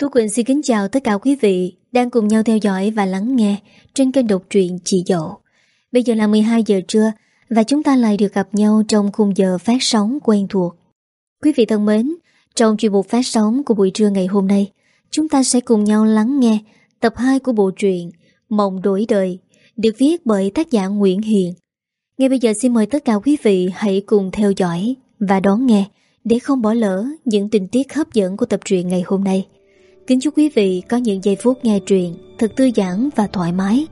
Thu Quỳnh xin kính chào tất cả quý vị đang cùng nhau theo dõi và lắng nghe trên kênh độc truyện Chị Dậu. Bây giờ là 12 giờ trưa và chúng ta lại được gặp nhau trong khung giờ phát sóng quen thuộc. Quý vị thân mến, trong chuyên mục phát sóng của buổi trưa ngày hôm nay, chúng ta sẽ cùng nhau lắng nghe tập 2 của bộ truyện Mộng đổi đời được viết bởi tác giả Nguyễn Hiền. Ngay bây giờ xin mời tất cả quý vị hãy cùng theo dõi và đón nghe để không bỏ lỡ những tình tiết hấp dẫn của tập truyện ngày hôm nay. Kính chúc quý vị có những giây phút nghe truyện thật thư giãn và thoải mái.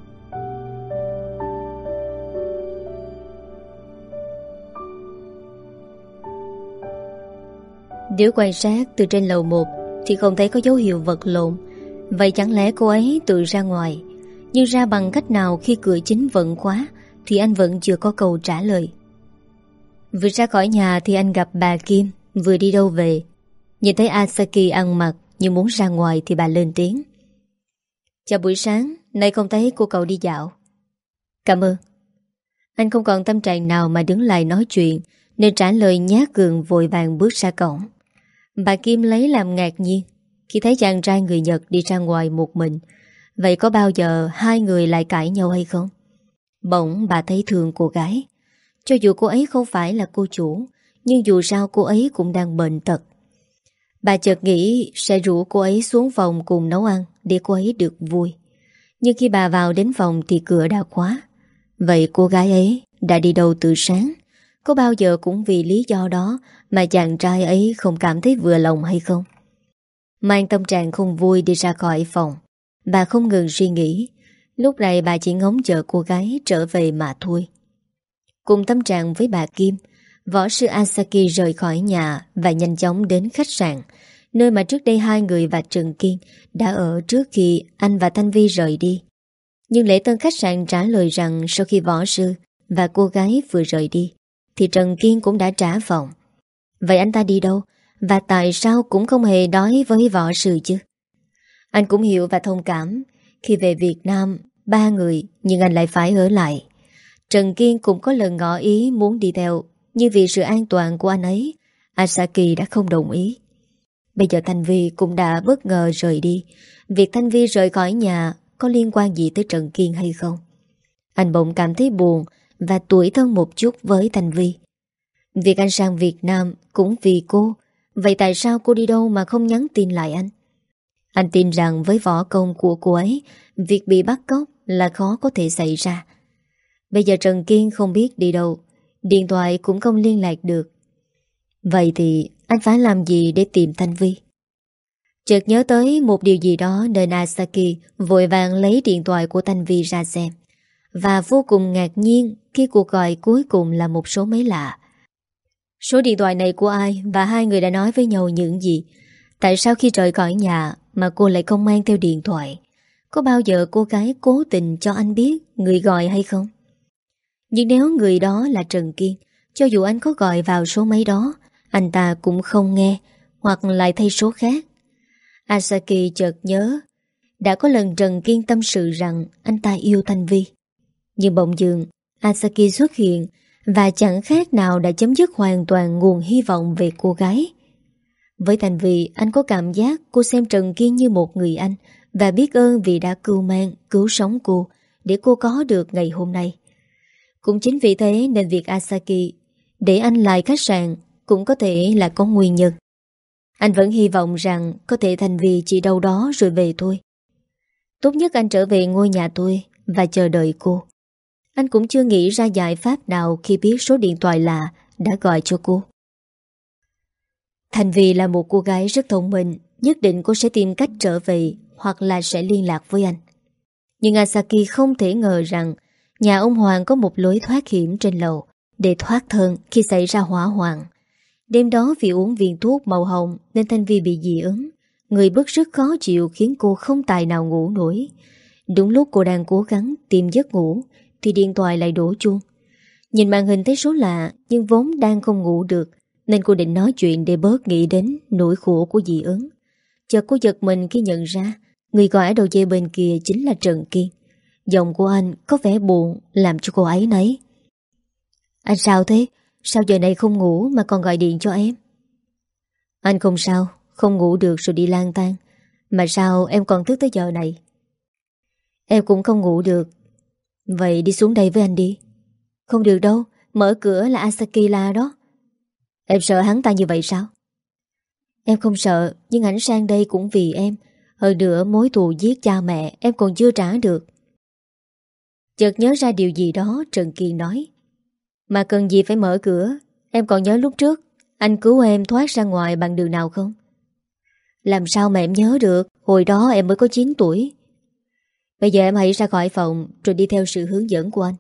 Nếu quan sát từ trên lầu 1 thì không thấy có dấu hiệu vật lộn. Vậy chẳng lẽ cô ấy tự ra ngoài Nhưng ra bằng cách nào khi cửa chính vẫn khóa Thì anh vẫn chưa có câu trả lời Vừa ra khỏi nhà thì anh gặp bà Kim, Vừa đi đâu về Nhìn thấy Asaki ăn mặc nhưng muốn ra ngoài thì bà lên tiếng. Chào buổi sáng, Nay không thấy cô cậu đi dạo. Cảm ơn. Anh không còn tâm trạng nào mà đứng lại nói chuyện, Nên trả lời nhát gường vội vàng bước ra cổng. Bà Kim lấy làm ngạc nhiên, Khi thấy chàng trai người Nhật đi ra ngoài một mình. Vậy có bao giờ hai người lại cãi nhau hay không? Bỗng bà thấy thương cô gái. Cho dù cô ấy không phải là cô chủ, Nhưng dù sao cô ấy cũng đang bệnh tật. Bà chợt nghĩ sẽ rủ cô ấy xuống phòng cùng nấu ăn Để cô ấy được vui. Nhưng khi bà vào đến phòng thì cửa đã khóa. Vậy cô gái ấy đã đi đâu từ sáng? Có bao giờ cũng vì lý do đó Mà chàng trai ấy không cảm thấy vừa lòng hay không? Mang tâm trạng không vui đi ra khỏi phòng. Bà không ngừng suy nghĩ. Lúc này bà chỉ ngóng chờ cô gái trở về mà thôi. Cùng tâm trạng với bà Kim Võ sư Asaki rời khỏi nhà Và nhanh chóng đến khách sạn, Nơi mà trước đây hai người và Trần Kiên Đã ở trước khi anh và Thanh Vi rời đi. Nhưng lễ tân khách sạn trả lời rằng Sau khi võ sư và cô gái vừa rời đi, Thì Trần Kiên cũng đã trả phòng. Vậy anh ta đi đâu Và tại sao cũng không hề nói với võ sư chứ? Anh cũng hiểu và thông cảm. Khi về Việt Nam, Ba người, nhưng anh lại phải ở lại. Trần Kiên cũng có lần ngỏ ý muốn đi theo nhưng vì sự an toàn của anh ấy, Asaki đã không đồng ý. Bây giờ Thanh Vi cũng đã bất ngờ rời đi. Việc Thanh Vi rời khỏi nhà Có liên quan gì tới Trần Kiên hay không? Anh bỗng cảm thấy buồn Và tuổi thân một chút với Thanh Vi. Việc anh sang Việt Nam Cũng vì cô. Vậy tại sao cô đi đâu mà không nhắn tin lại anh? Anh tin rằng với võ công của cô ấy, Việc bị bắt cóc là khó có thể xảy ra. Bây giờ Trần Kiên không biết đi đâu. Điện thoại cũng không liên lạc được. Vậy thì anh phải làm gì để tìm Thanh Vi? Chợt nhớ tới một điều gì đó Nên Asaki vội vàng lấy điện thoại của Thanh Vi ra xem. Và vô cùng ngạc nhiên Khi cuộc gọi cuối cùng là một số máy lạ. Số điện thoại này của ai Và hai người đã nói với nhau những gì? Tại sao khi rời khỏi nhà Mà cô lại không mang theo điện thoại? Có bao giờ cô gái cố tình cho anh biết Người gọi hay không? Nhưng nếu người đó là Trần Kiên, Cho dù anh có gọi vào số máy đó, Anh ta cũng không nghe, Hoặc lại thay số khác. Asaki chợt nhớ, Đã có lần Trần Kiên tâm sự rằng Anh ta yêu Thanh Vi. Nhưng bỗng dường Asaki xuất hiện Và chẳng khác nào đã chấm dứt hoàn toàn Nguồn hy vọng về cô gái. Với Thanh Vi, Anh có cảm giác cô xem Trần Kiên như một người anh Và biết ơn vì đã cứu mang, Cứu sống cô Để cô có được ngày hôm nay. Cũng chính vì thế nên việc Asaki Để anh lại khách sạn Cũng có thể là có nguyên nhân. Anh vẫn hy vọng rằng Có thể thành vì chỉ đâu đó rồi về thôi. Tốt nhất anh trở về ngôi nhà tôi Và chờ đợi cô. Anh cũng chưa nghĩ ra giải pháp nào Khi biết số điện thoại lạ Đã gọi cho cô. Thành vì là một cô gái rất thông minh, Nhất định cô sẽ tìm cách trở về Hoặc là sẽ liên lạc với anh. Nhưng Asaki không thể ngờ rằng Nhà ông Hoàng có một lối thoát hiểm trên lầu, Để thoát thân khi xảy ra hỏa hoạn. Đêm đó vì uống viên thuốc màu hồng Nên Thanh Vi bị dị ứng. Người bức rất khó chịu khiến cô không tài nào ngủ nổi. Đúng lúc cô đang cố gắng tìm giấc ngủ, Thì điện thoại lại đổ chuông. Nhìn màn hình thấy số lạ, Nhưng vốn đang không ngủ được, Nên cô định nói chuyện để bớt nghĩ đến Nỗi khổ của dị ứng. Chợt cô giật mình khi nhận ra, Người gọi ở đầu dây bên kia chính là Trần Kiên. Giọng của anh có vẻ buồn, Làm cho cô ấy nấy. Anh sao thế? Sao giờ này không ngủ mà còn gọi điện cho em? Anh không sao, Không ngủ được rồi đi lang tan Mà sao em còn thức tới giờ này? Em cũng không ngủ được. Vậy đi xuống đây với anh đi. Không được đâu, Mở cửa là Asakila đó. Em sợ hắn ta như vậy sao? Em không sợ, Nhưng ảnh sang đây cũng vì em. Hơn nữa mối thù giết cha mẹ Em còn chưa trả được. Chợt nhớ ra điều gì đó, Trần Kiên nói. Mà cần gì phải mở cửa? Em còn nhớ lúc trước, Anh cứu em thoát ra ngoài bằng đường nào không? Làm sao mà em nhớ được? Hồi đó em mới có 9 tuổi. Bây giờ em hãy ra khỏi phòng, Rồi đi theo sự hướng dẫn của anh.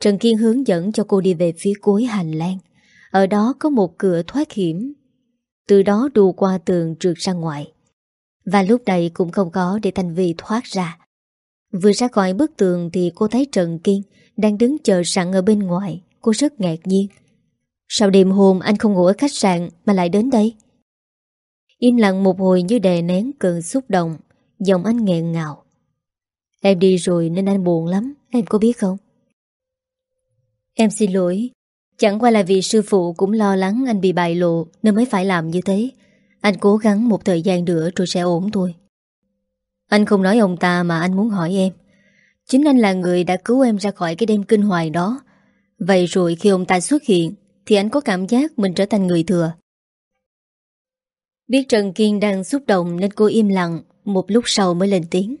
Trần Kiên hướng dẫn cho cô đi về phía cuối hành lang. Ở đó có một cửa thoát hiểm. Từ đó đù qua tường trượt ra ngoài. Và lúc này cũng không có để Thanh Vi thoát ra. Vừa ra khỏi bức tường thì cô thấy Trần Kiên Đang đứng chờ sẵn ở bên ngoài. Cô rất ngạc nhiên. Sao đêm hôm, anh không ngủ ở khách sạn Mà lại đến đây. Im lặng một hồi như đè nén cơn xúc động. Giọng anh nghẹn ngào. Em đi rồi nên anh buồn lắm. Em có biết không? Em xin lỗi. Chẳng qua là vì sư phụ cũng lo lắng anh bị bại lộ Nên mới phải làm như thế. Anh cố gắng một thời gian nữa rồi sẽ ổn thôi. Anh không nói ông ta mà anh muốn hỏi em. Chính anh là người đã cứu em ra khỏi cái đêm kinh hoàng đó. Vậy rồi khi ông ta xuất hiện, Thì anh có cảm giác mình trở thành người thừa. Biết Trần Kiên đang xúc động Nên cô im lặng, Một lúc sau mới lên tiếng.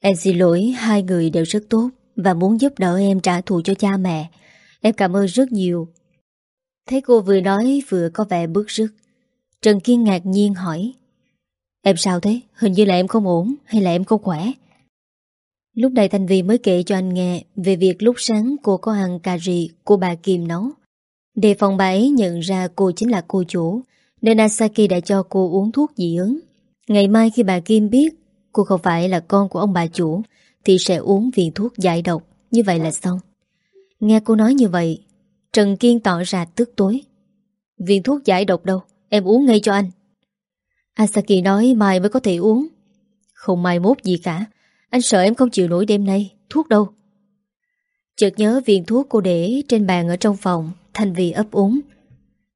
Em xin lỗi, hai người đều rất tốt Và muốn giúp đỡ em trả thù cho cha mẹ. Em cảm ơn rất nhiều. Thấy cô vừa nói vừa có vẻ bức rứt. Trần Kiên ngạc nhiên hỏi Em sao thế? Hình như là em không ổn Hay là em không khỏe? Lúc này Thanh Vy mới kể cho anh nghe Về việc lúc sáng cô có ăn cà ri Của bà Kim nấu. Đề phòng bà ấy nhận ra cô chính là cô chủ, Nên Asaki đã cho cô uống thuốc dị ứng. Ngày mai khi bà Kim biết Cô không phải là con của ông bà chủ, Thì sẽ uống viên thuốc giải độc. Như vậy là xong. Nghe cô nói như vậy, Trần Kiên tỏ ra tức tối. Viên thuốc giải độc đâu? Em uống ngay cho anh. Asaki nói mai mới có thể uống. Không mai mốt gì cả. Anh sợ em không chịu nổi đêm nay. Thuốc đâu? Chợt nhớ viên thuốc cô để trên bàn ở trong phòng Thành vì ấp úng.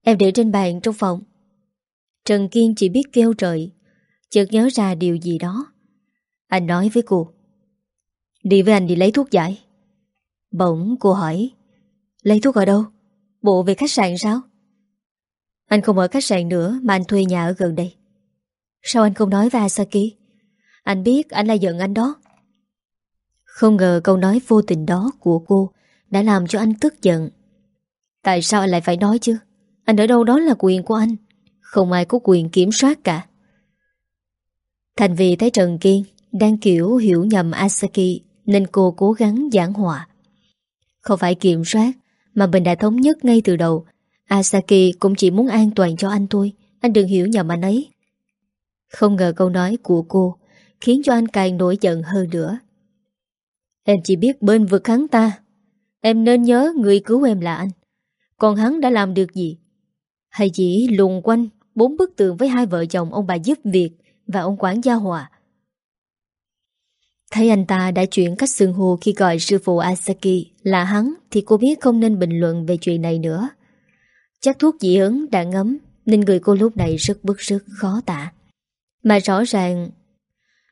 Em để trên bàn trong phòng. Trần Kiên chỉ biết kêu trời. Chợt nhớ ra điều gì đó. Anh nói với cô. Đi với anh đi lấy thuốc giải. Bỗng cô hỏi. Lấy thuốc ở đâu? Bộ về khách sạn sao? Anh không ở khách sạn nữa Mà anh thuê nhà ở gần đây. Sao anh không nói với Asaki? Anh biết anh là giận anh đó. Không ngờ câu nói vô tình đó của cô Đã làm cho anh tức giận. Tại sao anh lại phải nói chứ? Anh ở đâu đó là quyền của anh. Không ai có quyền kiểm soát cả. Thành vì thấy Trần Kiên Đang kiểu hiểu nhầm Asaki Nên cô cố gắng giảng hòa. Không phải kiểm soát, Mà mình đã thống nhất ngay từ đầu. Asaki cũng chỉ muốn an toàn cho anh thôi. Anh đừng hiểu nhầm anh ấy. Không ngờ câu nói của cô Khiến cho anh càng nổi giận hơn nữa. Em chỉ biết bên vực hắn ta. Em nên nhớ người cứu em là anh. Còn hắn đã làm được gì? Hay chỉ lùng quanh, Bốn bức tường với hai vợ chồng ông bà giúp việc Và ông quản gia hòa? Thấy anh ta đã chuyển cách xưng hô khi gọi sư phụ Asaki là hắn thì cô biết không nên bình luận về chuyện này nữa. Chắc thuốc dị ứng đã ngấm nên người cô lúc này rất bức sức khó tả. Mà rõ ràng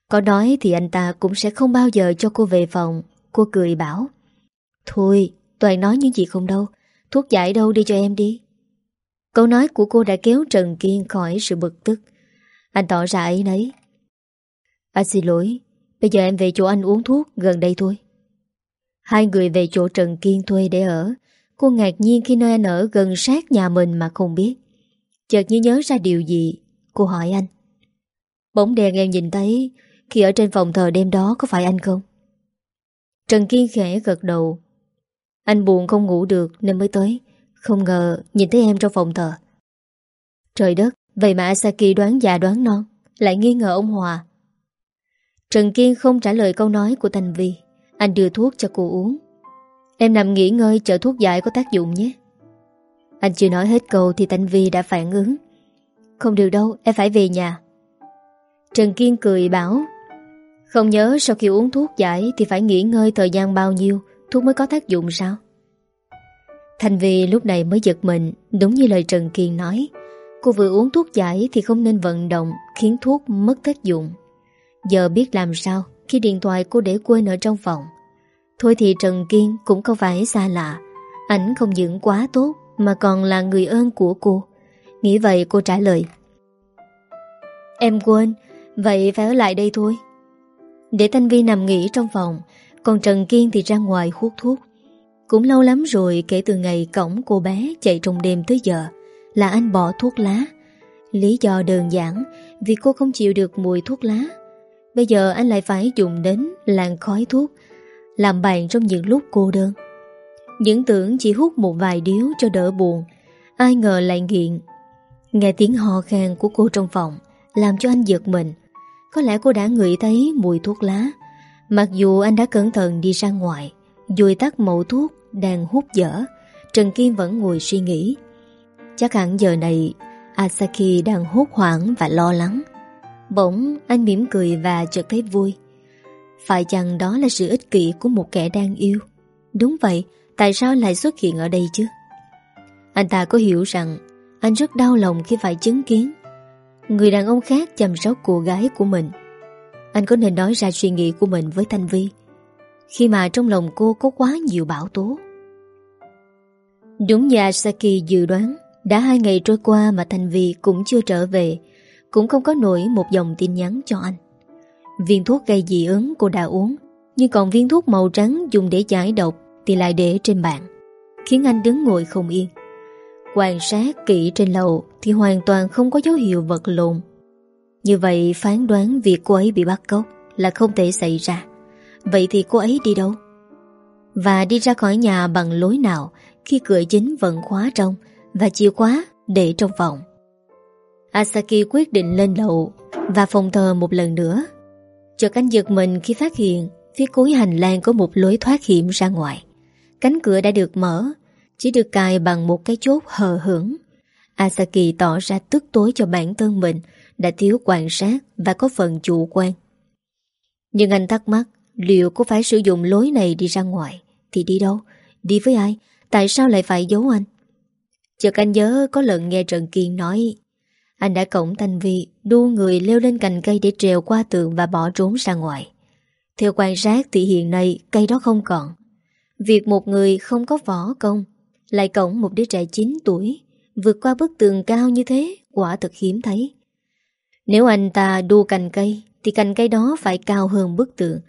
có nói thì anh ta cũng sẽ không bao giờ cho cô về phòng. Cô cười bảo Thôi, Toàn nói những gì không đâu. Thuốc giải đâu đi cho em đi. Câu nói của cô đã kéo Trần Kiên khỏi sự bực tức. Anh tỏ ra ấy nấy. Anh xin lỗi, Bây giờ em về chỗ anh uống thuốc gần đây thôi Hai người về chỗ Trần Kiên thuê để ở Cô ngạc nhiên khi nơi anh ở gần sát nhà mình mà không biết Chợt như nhớ ra điều gì Cô hỏi anh Bóng đèn em nhìn thấy, Khi ở trên phòng thờ đêm đó có phải anh không? Trần Kiên khẽ gật đầu. Anh buồn không ngủ được nên mới tới. Không ngờ nhìn thấy em trong phòng thờ. Trời đất, Vậy mà Asaki đoán già đoán non, Lại nghi ngờ ông Hòa. Trần Kiên không trả lời câu nói của Thành Vi. Anh đưa thuốc cho cô uống. Em nằm nghỉ ngơi chờ thuốc giải có tác dụng nhé. Anh chưa nói hết câu Thì Thành Vi đã phản ứng. Không được đâu, em phải về nhà. Trần Kiên cười bảo, Không nhớ sau khi uống thuốc giải Thì phải nghỉ ngơi thời gian bao nhiêu, Thuốc mới có tác dụng sao? Thanh Vi lúc này mới giật mình, Đúng như lời Trần Kiên nói, Cô vừa uống thuốc giải thì không nên vận động, Khiến thuốc mất tác dụng. Giờ biết làm sao Khi điện thoại cô để quên ở trong phòng. Thôi thì Trần Kiên cũng không phải xa lạ, Ảnh không những quá tốt Mà còn là người ơn của cô. Nghĩ vậy cô trả lời, Em quên Vậy phải ở lại đây thôi. Để Thanh Vi nằm nghỉ trong phòng, Còn Trần Kiên thì ra ngoài hút thuốc. Cũng lâu lắm rồi kể từ ngày cổng cô bé chạy trong đêm tới giờ, Là anh bỏ thuốc lá. Lý do đơn giản, Vì cô không chịu được mùi thuốc lá. Bây giờ anh lại phải dùng đến làn khói thuốc, Làm bạn trong những lúc cô đơn. Những tưởng chỉ hút một vài điếu cho đỡ buồn, Ai ngờ lại nghiện. Nghe tiếng hò khan của cô trong phòng, Làm cho anh giật mình. Có lẽ cô đã ngửi thấy mùi thuốc lá. Mặc dù anh đã cẩn thận đi ra ngoài, Dùi tắt mẫu thuốc Đang hút dở, Trần Kim vẫn ngồi suy nghĩ. Chắc hẳn giờ này, Asaki đang hốt hoảng và lo lắng. Bỗng, anh mỉm cười và chợt thấy vui. Phải chăng đó là sự ích kỷ của một kẻ đang yêu? Đúng vậy, Tại sao lại xuất hiện ở đây chứ? Anh ta có hiểu rằng Anh rất đau lòng khi phải chứng kiến Người đàn ông khác chăm sóc cô gái của mình. Anh có nên nói ra suy nghĩ của mình với Thanh Vi? Khi mà trong lòng cô có quá nhiều bão tố. Đúng như Asaki dự đoán, Đã hai ngày trôi qua mà Thanh Vi cũng chưa trở về, cũng không có nổi một dòng tin nhắn cho anh. Viên thuốc gây dị ứng cô đã uống, Nhưng còn viên thuốc màu trắng dùng để giải độc Thì lại để trên bàn, Khiến anh đứng ngồi không yên. Quan sát kỹ trên lầu Thì hoàn toàn không có dấu hiệu vật lộn. Như vậy, phán đoán việc cô ấy bị bắt cóc Là không thể xảy ra. Vậy thì cô ấy đi đâu? Và đi ra khỏi nhà bằng lối nào Khi cửa chính vẫn khóa trong Và chìa khóa để trong phòng? Asaki quyết định lên lầu Và phòng thờ một lần nữa. Chợt anh giật mình khi phát hiện Phía cuối hành lang có một lối thoát hiểm ra ngoài. Cánh cửa đã được mở chỉ được cài bằng một cái chốt hờ hững. Asaki tỏ ra tức tối cho bản thân mình, Đã thiếu quan sát Và có phần chủ quan. Nhưng anh thắc mắc, Liệu có phải sử dụng lối này đi ra ngoài? Thì đi đâu? Đi với ai? Tại sao lại phải giấu anh? Chợt anh nhớ có lần nghe Trần Kiên nói, anh đã cổng Thanh Vi, đu người leo lên cành cây để trèo qua tường và bỏ trốn ra ngoài. Theo quan sát thì hiện nay cây đó không còn. Việc một người không có võ công lại cổng một đứa trẻ 9 tuổi, vượt qua bức tường cao như thế, quả thật hiếm thấy. Nếu anh ta đu cành cây, thì cành cây đó phải cao hơn bức tường,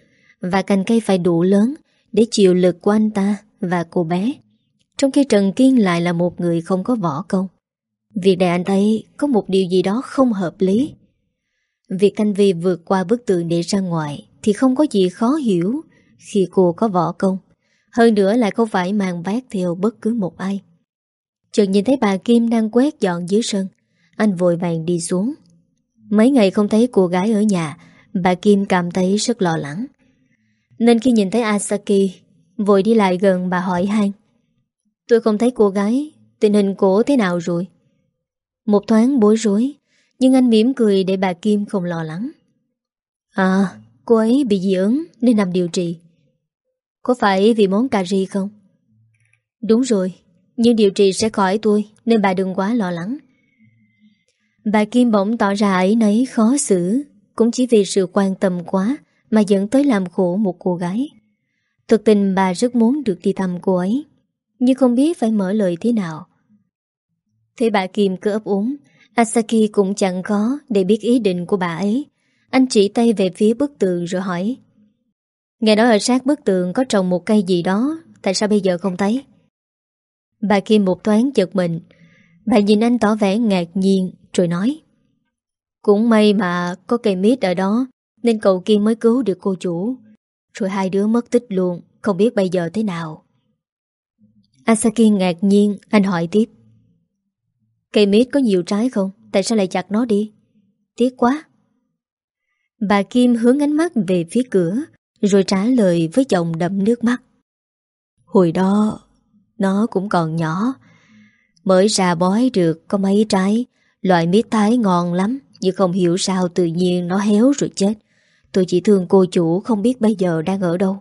và cành cây phải đủ lớn để chịu lực của anh ta và cô bé. Trong khi Trần Kiên lại là một người không có võ công. Việc này anh thấy có một điều gì đó không hợp lý. Việc canh Vi vượt qua bức tường để ra ngoài thì không có gì khó hiểu khi cô có võ công. Hơn nữa lại không phải mang vác theo bất cứ một ai. Chợt nhìn thấy bà Kim đang quét dọn dưới sân. Anh vội vàng đi xuống. Mấy ngày không thấy cô gái ở nhà, bà Kim cảm thấy rất lo lắng. Nên khi nhìn thấy Asaki, vội đi lại gần bà hỏi han. Tôi không thấy cô gái, tình hình cổ thế nào rồi? Một thoáng bối rối Nhưng anh mỉm cười để bà Kim không lo lắng À Cô ấy bị dị ứng nên nằm điều trị có phải vì món cà ri không? Đúng rồi, Nhưng điều trị sẽ khỏi tôi, Nên bà đừng quá lo lắng. Bà Kim bỗng tỏ ra ấy nấy, khó xử. Cũng chỉ vì sự quan tâm quá Mà dẫn tới làm khổ một cô gái. Thực tình bà rất muốn được đi thăm cô ấy, Nhưng không biết phải mở lời thế nào. Thế bà Kim cứ ấp úng. Asaki cũng chẳng có để biết ý định của bà ấy. Anh chỉ tay về phía bức tường rồi hỏi Nghe nói ở sát bức tường có trồng một cây gì đó Tại sao bây giờ không thấy Bà Kim một thoáng chật mình Bà nhìn anh tỏ vẻ ngạc nhiên Rồi nói Cũng may mà có cây mít ở đó Nên cậu Kim mới cứu được cô chủ Rồi hai đứa mất tích luôn Không biết bây giờ thế nào Asaki ngạc nhiên Anh hỏi tiếp Cây mít có nhiều trái không? Tại sao lại chặt nó đi? Tiếc quá. Bà Kim hướng ánh mắt về phía cửa, rồi trả lời với chồng đậm nước mắt. Hồi đó, nó cũng còn nhỏ. Mới ra bói được có mấy trái, loại mít thái ngon lắm, nhưng không hiểu sao tự nhiên nó héo rồi chết. Tôi chỉ thương cô chủ không biết bây giờ đang ở đâu.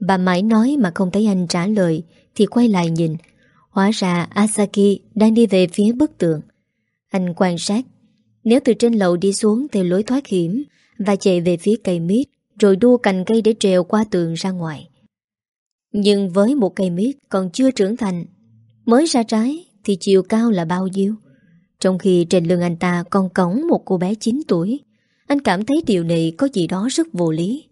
Bà mãi nói mà không thấy anh trả lời, thì quay lại nhìn, Hóa ra Asaki đang đi về phía bức tường Anh quan sát Nếu từ trên lầu đi xuống theo lối thoát hiểm Và chạy về phía cây mít rồi đua cành cây để trèo qua tường ra ngoài. Nhưng với một cây mít còn chưa trưởng thành, Mới ra trái Thì chiều cao là bao nhiêu? Trong khi trên lưng anh ta còn cõng một cô bé 9 tuổi, Anh cảm thấy điều này có gì đó rất vô lý.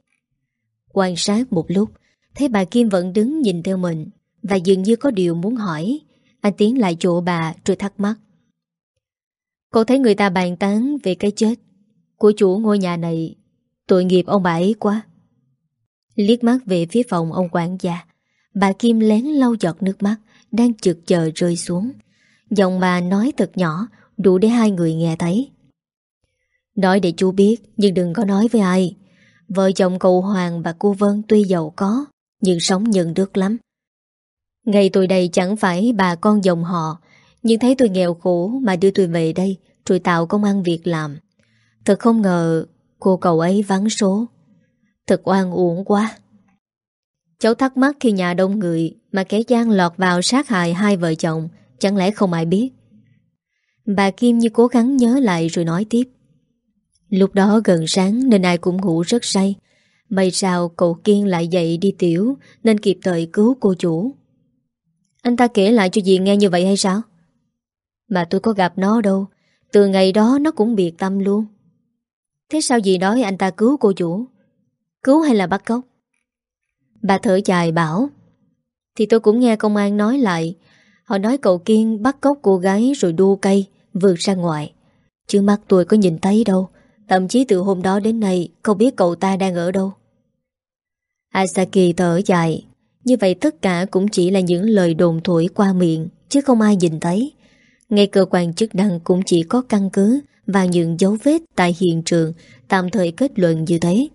Quan sát một lúc, Thấy bà Kim vẫn đứng nhìn theo mình Và dường như có điều muốn hỏi, Anh tiến lại chỗ bà rồi thắc mắc. Cô thấy người ta bàn tán về cái chết Của chủ ngôi nhà này Tội nghiệp ông bà ấy quá. Liếc mắt về phía phòng ông quản gia, Bà Kim lén lau giọt nước mắt, Đang chực chờ rơi xuống. Giọng bà nói thật nhỏ, Đủ để hai người nghe thấy. Nói để chú biết, Nhưng đừng có nói với ai. Vợ chồng cậu Hoàng và cô Vân tuy giàu có, Nhưng sống nhận được lắm. Ngày tôi đây chẳng phải bà con dòng họ, Nhưng thấy tôi nghèo khổ Mà đưa tôi về đây, Rồi tạo công ăn việc làm. Thật không ngờ cô cậu ấy vắng số. Thật oan uổng quá. Cháu thắc mắc khi nhà đông người Mà kẻ gian lọt vào sát hại hai vợ chồng, Chẳng lẽ không ai biết? Bà Kim như cố gắng nhớ lại rồi nói tiếp. Lúc đó gần sáng nên ai cũng ngủ rất say. May sao cậu Kiên lại dậy đi tiểu, Nên kịp thời cứu cô chủ. Anh ta kể lại cho dì nghe như vậy hay sao? Mà tôi có gặp nó đâu. Từ ngày đó nó cũng biệt tâm luôn. Thế sao dì nói anh ta cứu cô chủ? Cứu hay là bắt cóc? Bà thở dài bảo, Thì tôi cũng nghe công an nói lại. Họ nói cậu Kiên bắt cóc cô gái rồi đua cây, Vượt ra ngoài. Chứ mắt tôi có nhìn thấy đâu. Thậm chí từ hôm đó đến nay, Không biết cậu ta đang ở đâu. Asaki thở dài, Như vậy tất cả cũng chỉ là những lời đồn thổi qua miệng, Chứ không ai nhìn thấy. Ngay cơ quan chức năng cũng chỉ có căn cứ và những dấu vết tại hiện trường Tạm thời kết luận như thế.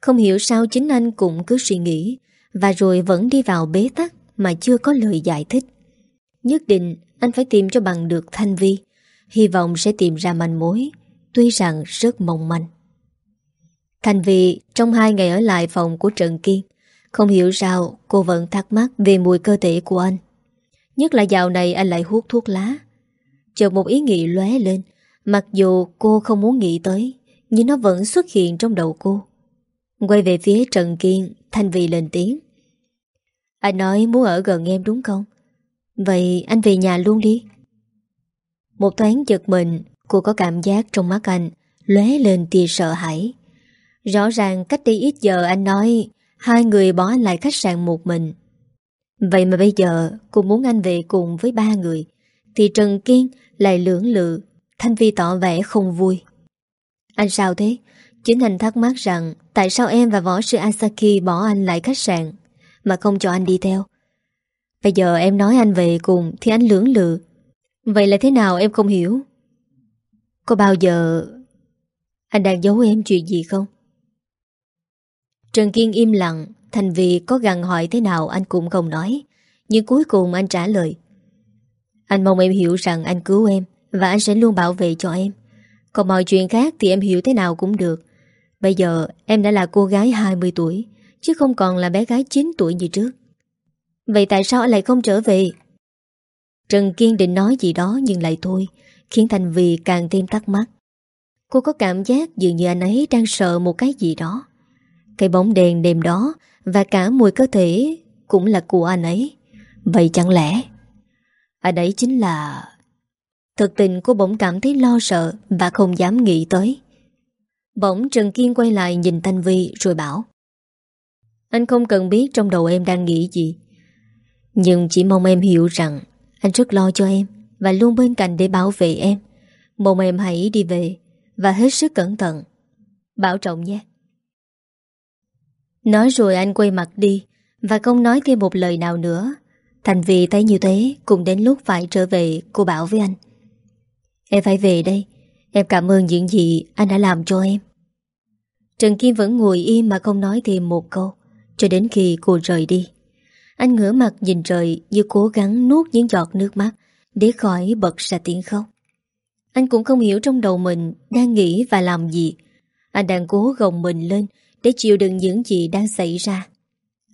Không hiểu sao chính anh cũng cứ suy nghĩ Và rồi vẫn đi vào bế tắc Mà chưa có lời giải thích. Nhất định anh phải tìm cho bằng được Thanh Vi, Hy vọng sẽ tìm ra manh mối, Tuy rằng rất mong manh. Thành vì trong hai ngày ở lại phòng của Trần Kiên, Không hiểu sao cô vẫn thắc mắc về mùi cơ thể của anh. Nhất là dạo này anh lại hút thuốc lá. Chợt một ý nghĩ lóe lên Mặc dù cô không muốn nghĩ tới, Nhưng nó vẫn xuất hiện trong đầu cô. Quay về phía Trần Kiên, Thanh Vy lên tiếng. Anh nói muốn ở gần em đúng không? Vậy anh về nhà luôn đi. Một thoáng giật mình, Cô có cảm giác trong mắt anh lóe lên tia sợ hãi. Rõ ràng cách đây ít giờ anh nói Hai người bỏ anh lại khách sạn một mình. Vậy mà bây giờ Cô muốn anh về cùng với ba người, Thì Trần Kiên lại lưỡng lự Thanh Vi tỏ vẻ không vui. Anh sao thế? Chính anh thắc mắc rằng Tại sao em và võ sư Asaki bỏ anh lại khách sạn Mà không cho anh đi theo? Bây giờ em nói anh về cùng Thì anh lưỡng lự. Vậy là thế nào em không hiểu? Có bao giờ Anh đang giấu em chuyện gì không? Trần Kiên im lặng Thành vì có gần hỏi thế nào anh cũng không nói, Nhưng cuối cùng anh trả lời. Anh mong em hiểu rằng anh cứu em. Và anh sẽ luôn bảo vệ cho em. Còn mọi chuyện khác thì em hiểu thế nào cũng được. Bây giờ, em đã là cô gái 20 tuổi, Chứ không còn là bé gái 9 tuổi như trước. Vậy tại sao anh lại không trở về? Trần Kiên định nói gì đó nhưng lại thôi, Khiến Thành Vì càng thêm thắc mắc. Cô có cảm giác dường như anh ấy đang sợ một cái gì đó. Cái bóng đèn đêm đó Và cả mùi cơ thể Cũng là của anh ấy. Vậy chẳng lẽ Anh ấy chính là Thực tình cô bỗng cảm thấy lo sợ Và không dám nghĩ tới. Bỗng Trần Kiên quay lại nhìn Thanh Vi Rồi bảo, Anh không cần biết trong đầu em đang nghĩ gì, Nhưng chỉ mong em hiểu rằng Anh rất lo cho em Và luôn bên cạnh để bảo vệ em. Mong em hãy đi về Và hết sức cẩn thận. Bảo trọng nhé. Nói rồi anh quay mặt đi Và không nói thêm một lời nào nữa. Thành vì thấy như thế, Cũng đến lúc phải trở về, Cô bảo với anh Em phải về đây. Em cảm ơn những gì anh đã làm cho em. Trần Kim vẫn ngồi im mà không nói thêm một câu, Cho đến khi cô rời đi. Anh ngửa mặt nhìn trời Như cố gắng nuốt những giọt nước mắt, Để khỏi bật ra tiếng khóc. Anh cũng không hiểu trong đầu mình Đang nghĩ và làm gì. Anh đang cố gồng mình lên Để chịu đựng những gì đang xảy ra.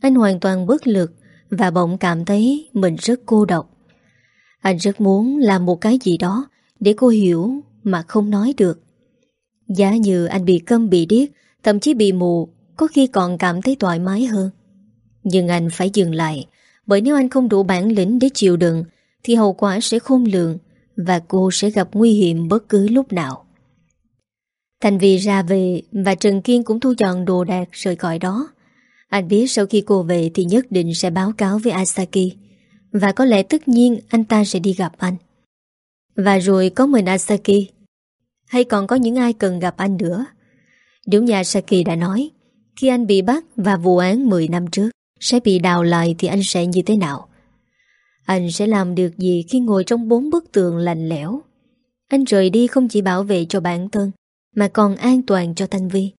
Anh hoàn toàn bất lực Và bỗng cảm thấy mình rất cô độc. Anh rất muốn làm một cái gì đó để cô hiểu mà không nói được. Giá như anh bị câm bị điếc, Thậm chí bị mù, Có khi còn cảm thấy thoải mái hơn. Nhưng anh phải dừng lại, Bởi nếu anh không đủ bản lĩnh để chịu đựng, Thì hậu quả sẽ khôn lường Và cô sẽ gặp nguy hiểm bất cứ lúc nào. Thành vì ra về Và Trần Kiên cũng thu dọn đồ đạc rời khỏi đó. Anh biết sau khi cô về Thì nhất định sẽ báo cáo với Asaki. Và có lẽ tất nhiên anh ta sẽ đi gặp anh. Và rồi có mình Asaki. Hay còn có những ai cần gặp anh nữa? Đúng nhà Asaki đã nói, Khi anh bị bắt và vụ án 10 năm trước Sẽ bị đào lại thì anh sẽ như thế nào? Anh sẽ làm được gì khi ngồi trong bốn bức tường lạnh lẽo? Anh rời đi không chỉ bảo vệ cho bản thân, Mà còn an toàn cho Thanh Vi.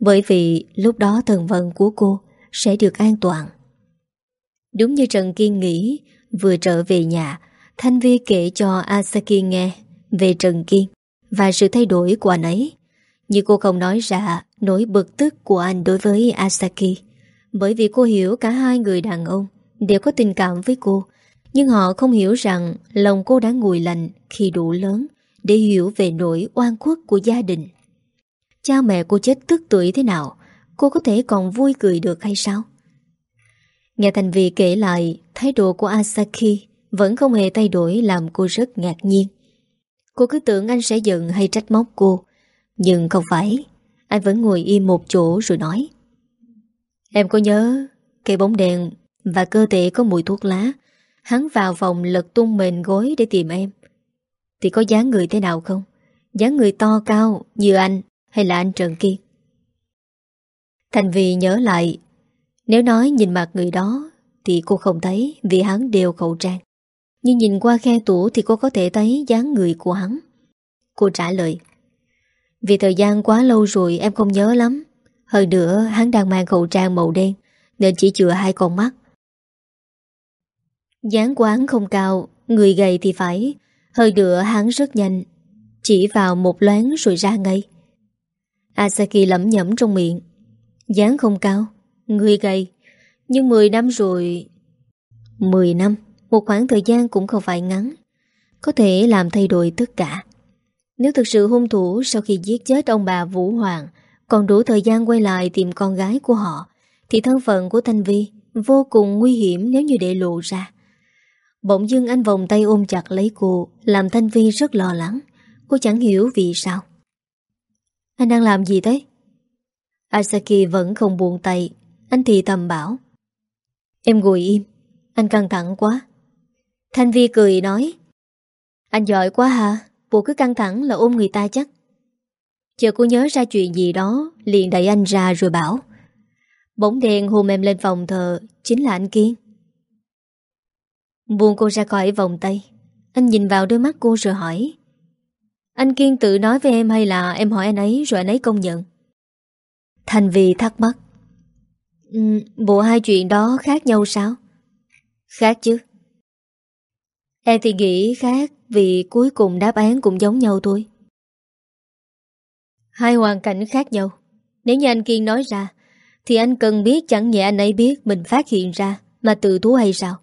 Bởi vì lúc đó thần vận của cô Sẽ được an toàn. Đúng như Trần Kiên nghĩ, Vừa trở về nhà Thanh Vi kể cho Asaki nghe Về Trần Kiên Và sự thay đổi của anh ấy. Nhưng cô không nói ra nỗi bực tức của anh đối với Asaki, Bởi vì cô hiểu cả hai người đàn ông Đều có tình cảm với cô, Nhưng họ không hiểu rằng Lòng cô đã nguội lạnh khi đủ lớn Để hiểu về nỗi oan khuất của gia đình. Cha mẹ cô chết tức tuổi thế nào, Cô có thể còn vui cười được hay sao? Nghe Thành Vì kể lại Thái độ của Asaki vẫn không hề thay đổi làm cô rất ngạc nhiên. Cô cứ tưởng anh sẽ giận hay trách móc cô, Nhưng không phải. Anh vẫn ngồi im một chỗ rồi nói. Em có nhớ Cây bóng đèn Và cơ thể có mùi thuốc lá. Hắn vào phòng lật tung mền gối để tìm em. Thì có dáng người thế nào không? Dáng người to cao Như anh hay là anh Trần Kiên? Thành vì nhớ lại, Nếu nói nhìn mặt người đó Thì cô không thấy Vì hắn đều khẩu trang. Nhưng nhìn qua khe tủ thì cô có thể thấy dáng người của hắn. Cô trả lời, Vì thời gian quá lâu rồi em không nhớ lắm. Hơn nữa, hắn đang mang khẩu trang màu đen, Nên chỉ chừa hai con mắt. Dáng quán không cao, Người gầy thì phải. Hơn nữa, hắn rất nhanh, Chỉ vào một loáng rồi ra ngay. Asaki lẩm nhẩm trong miệng, dáng không cao, Người gầy. Nhưng 10 năm rồi 10 năm? Một khoảng thời gian cũng không phải ngắn, Có thể làm thay đổi tất cả. Nếu thực sự hung thủ Sau khi giết chết ông bà Vũ Hoàng, Còn đủ thời gian quay lại tìm con gái của họ, Thì thân phận của Thanh Vi Vô cùng nguy hiểm nếu như để lộ ra. Bỗng dưng anh vòng tay ôm chặt lấy cô, Làm Thanh Vi rất lo lắng. Cô chẳng hiểu vì sao. Anh đang làm gì thế? Asaki vẫn không buông tay. Anh thì thầm bảo. Em ngồi im, Anh căng thẳng quá. Thanh Vi cười nói Anh giỏi quá hả Bộ cứ căng thẳng là ôm người ta chắc. Chờ cô nhớ ra chuyện gì đó Liền đẩy anh ra rồi bảo Bóng đèn hôn em lên phòng thờ Chính là anh Kiên Buông cô ra khỏi vòng tay Anh nhìn vào đôi mắt cô rồi hỏi Anh Kiên tự nói với em hay là Em hỏi anh ấy rồi anh ấy công nhận? Thành vì thắc mắc ừ, Bộ hai chuyện đó khác nhau sao? Khác chứ Em thì nghĩ khác, Vì cuối cùng đáp án cũng giống nhau thôi. Hai hoàn cảnh khác nhau. Nếu như anh Kiên nói ra, Thì anh cần biết chẳng nhẽ anh ấy biết Mình phát hiện ra Mà tự thú hay sao?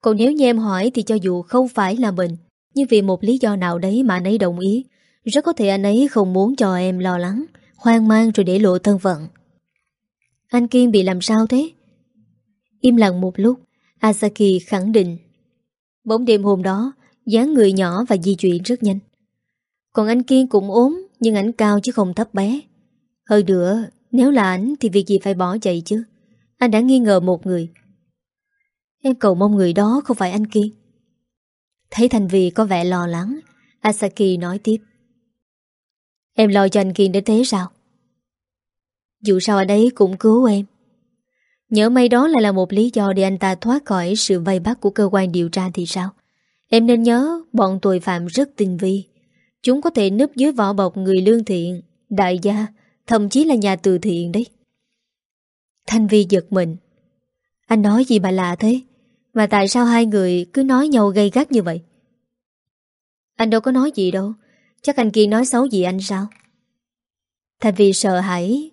Còn nếu như em hỏi Thì cho dù không phải là mình, Nhưng vì một lý do nào đấy mà anh ấy đồng ý, Rất có thể anh ấy không muốn cho em lo lắng, Hoang mang rồi để lộ thân phận. Anh Kiên bị làm sao thế? Im lặng một lúc, Asaki khẳng định. Bóng đêm hôm đó, dáng người nhỏ và di chuyển rất nhanh. Còn anh Kiên cũng ốm, Nhưng ảnh cao chứ không thấp bé. Hơn nữa, Nếu là ảnh thì việc gì phải bỏ chạy chứ? Anh đã nghi ngờ một người. Em cầu mong người đó không phải anh Kiên. Thấy Thành Vì có vẻ lo lắng, Asaki nói tiếp. Em lo cho anh Kiên đến thế sao? Dù sao anh ấy cũng cứu em. Nhớ may đó lại là một lý do để anh ta thoát khỏi sự vây bắt của cơ quan điều tra thì sao? Em nên nhớ bọn tội phạm rất tinh vi. Chúng có thể núp dưới vỏ bọc người lương thiện, đại gia, thậm chí là nhà từ thiện đấy. Thanh Vi giật mình. Anh nói gì mà lạ thế? Mà tại sao hai người cứ nói nhau gây gắt như vậy? Anh đâu có nói gì đâu. Chắc anh kia nói xấu gì anh sao? Thanh Vi sợ hãi.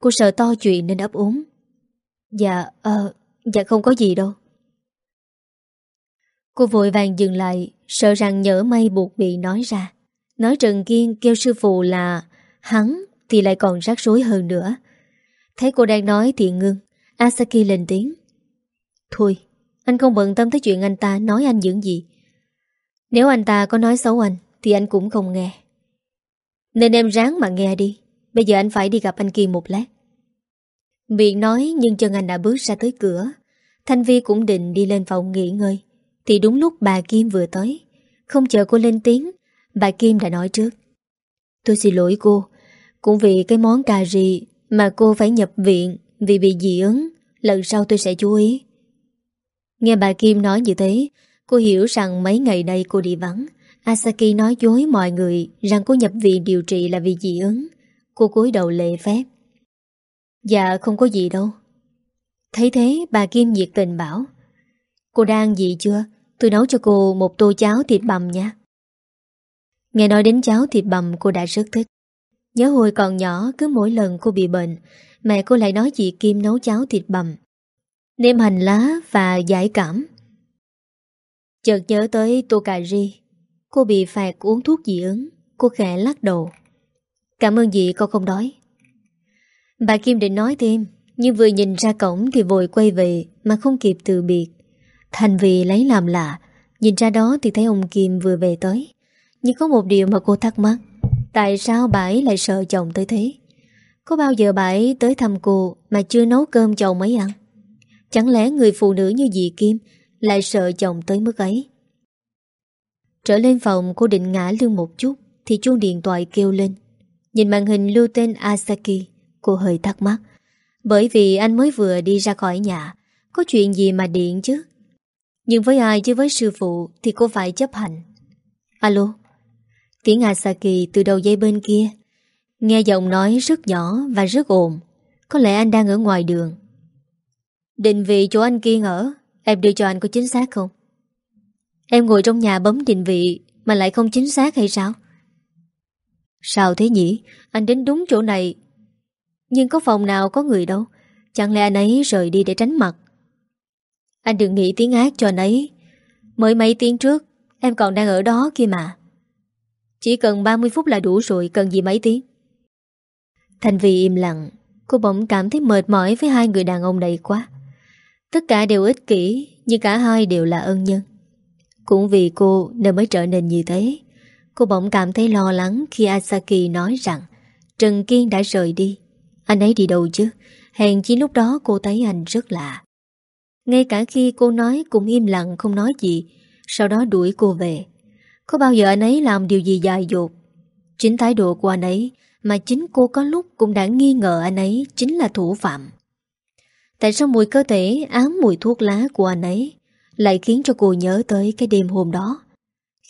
Cô sợ to chuyện nên ấp úng. Dạ, ờ, dạ không có gì đâu. Cô vội vàng dừng lại, sợ rằng nhỡ may buộc bị nói ra. Nói Trần Kiên kêu sư phụ là hắn thì lại còn rắc rối hơn nữa. Thấy cô đang nói thì ngưng, Asaki lên tiếng. Thôi, anh không bận tâm tới chuyện anh ta nói anh những gì. Nếu anh ta có nói xấu anh thì anh cũng không nghe. Nên em ráng mà nghe đi. Bây giờ anh phải đi gặp anh Kiên một lát. Miệng nói nhưng chân anh đã bước ra tới cửa. Thanh Vi cũng định đi lên phòng nghỉ ngơi. Thì đúng lúc bà Kim vừa tới. Không chờ cô lên tiếng, bà Kim đã nói trước. Tôi xin lỗi cô. Cũng vì cái món cà ri mà cô phải nhập viện vì bị dị ứng. Lần sau tôi sẽ chú ý. Nghe bà Kim nói như thế, cô hiểu rằng mấy ngày nay cô đi vắng. Asaki nói dối mọi người rằng cô nhập viện điều trị là vì dị ứng. Cô cúi đầu lệ phép. Dạ không có gì đâu. Thấy thế, bà Kim nhiệt tình bảo, Cô đang gì chưa? Tôi nấu cho cô một tô cháo thịt bằm nha. Nghe nói đến cháo thịt bằm, cô đã rất thích. Nhớ hồi còn nhỏ, cứ mỗi lần cô bị bệnh, Mẹ cô lại nói chị Kim nấu cháo thịt bằm Nêm hành lá và giải cảm Chợt nhớ tới tô cà ri, Cô bị phạt uống thuốc dị ứng, Cô khẽ lắc đầu Cảm ơn chị con không đói Bà Kim định nói thêm, Nhưng vừa nhìn ra cổng thì vội quay về Mà không kịp từ biệt. Thành vì lấy làm lạ, Nhìn ra đó thì thấy ông Kim vừa về tới. Nhưng có một điều mà cô thắc mắc, Tại sao bà ấy lại sợ chồng tới thế? Có bao giờ bà ấy tới thăm cô Mà chưa nấu cơm chồng ấy ăn? Chẳng lẽ người phụ nữ như dì Kim Lại sợ chồng tới mức ấy? Trở lên phòng, cô định ngã lưng một chút Thì chuông điện thoại kêu lên. Nhìn màn hình lưu tên Asaki Cô hơi thắc mắc. Bởi vì anh mới vừa đi ra khỏi nhà, Có chuyện gì mà điện chứ? Nhưng với ai chứ với sư phụ Thì cô phải chấp hành. Alo? Tiếng Asaki từ đầu dây bên kia. Nghe giọng nói rất nhỏ và rất ồn. Có lẽ anh đang ở ngoài đường. Định vị chỗ anh Kiên ở, Em đưa cho anh có chính xác không? Em ngồi trong nhà bấm định vị Mà lại không chính xác hay sao? Sao thế nhỉ? Anh đến đúng chỗ này nhưng có phòng nào có người đâu. Chẳng lẽ anh ấy rời đi để tránh mặt? Anh đừng nghĩ tiếng ác cho anh ấy. Mới mấy tiếng trước, Em còn đang ở đó kia mà. Chỉ cần 30 phút là đủ rồi, Cần gì mấy tiếng? Thành vì im lặng. Cô bỗng cảm thấy mệt mỏi với hai người đàn ông này quá. Tất cả đều ích kỷ, Nhưng cả hai đều là ân nhân. Cũng vì cô nên mới trở nên như thế. Cô bỗng cảm thấy lo lắng Khi Asaki nói rằng Trần Kiên đã rời đi. Anh ấy đi đâu chứ? Hèn chỉ lúc đó cô thấy anh rất lạ. Ngay cả khi cô nói cũng im lặng, không nói gì. Sau đó đuổi cô về. Có bao giờ anh ấy làm điều gì dài dột? Chính thái độ của anh ấy, Mà chính cô có lúc cũng đã nghi ngờ anh ấy Chính là thủ phạm. Tại sao mùi cơ thể, ám mùi thuốc lá của anh ấy Lại khiến cho cô nhớ tới cái đêm hôm đó?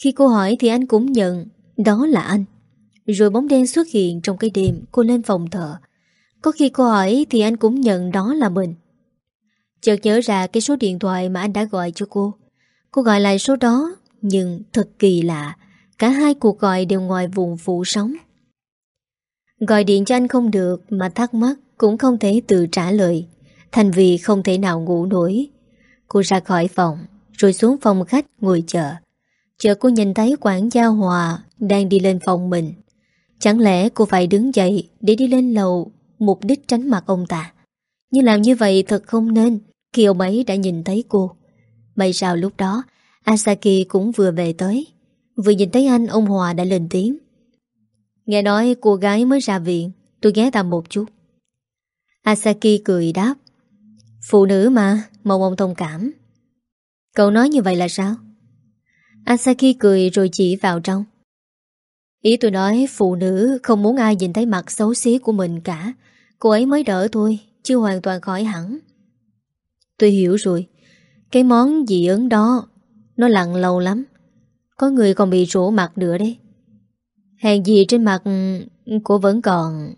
Khi cô hỏi thì anh cũng nhận, Đó là anh. Rồi bóng đen xuất hiện trong cái đêm, Cô lên phòng thờ. Có khi cô hỏi thì anh cũng nhận đó là mình. Chợt nhớ ra cái số điện thoại mà anh đã gọi cho cô. Cô gọi lại số đó, Nhưng thật kỳ lạ. Cả hai cuộc gọi đều ngoài vùng phụ sóng. Gọi điện cho anh không được Mà thắc mắc cũng không thể tự trả lời. Thành vì không thể nào ngủ nổi. Cô ra khỏi phòng, Rồi xuống phòng khách ngồi chờ. Chờ cô nhìn thấy quản gia Hòa Đang đi lên phòng mình. Chẳng lẽ cô phải đứng dậy Để đi lên lầu Mục đích tránh mặt ông ta Nhưng làm như vậy thật không nên Khi ông ấy đã nhìn thấy cô Bây sao lúc đó Asaki cũng vừa về tới Vừa nhìn thấy anh ông Hòa đã lên tiếng Nghe nói cô gái mới ra viện Tôi ghé tạm một chút Asaki cười đáp Phụ nữ mà, mong ông thông cảm. Cậu nói như vậy là sao? Asaki cười rồi chỉ vào trong. Ý tôi nói phụ nữ không muốn ai nhìn thấy mặt xấu xí của mình cả. Cô ấy mới đỡ thôi, chưa hoàn toàn khỏi hẳn. Tôi hiểu rồi. Cái món dị ứng đó, nó lặng lâu lắm. Có người còn bị rỗ mặt nữa đấy. Hàng gì trên mặt cô vẫn còn...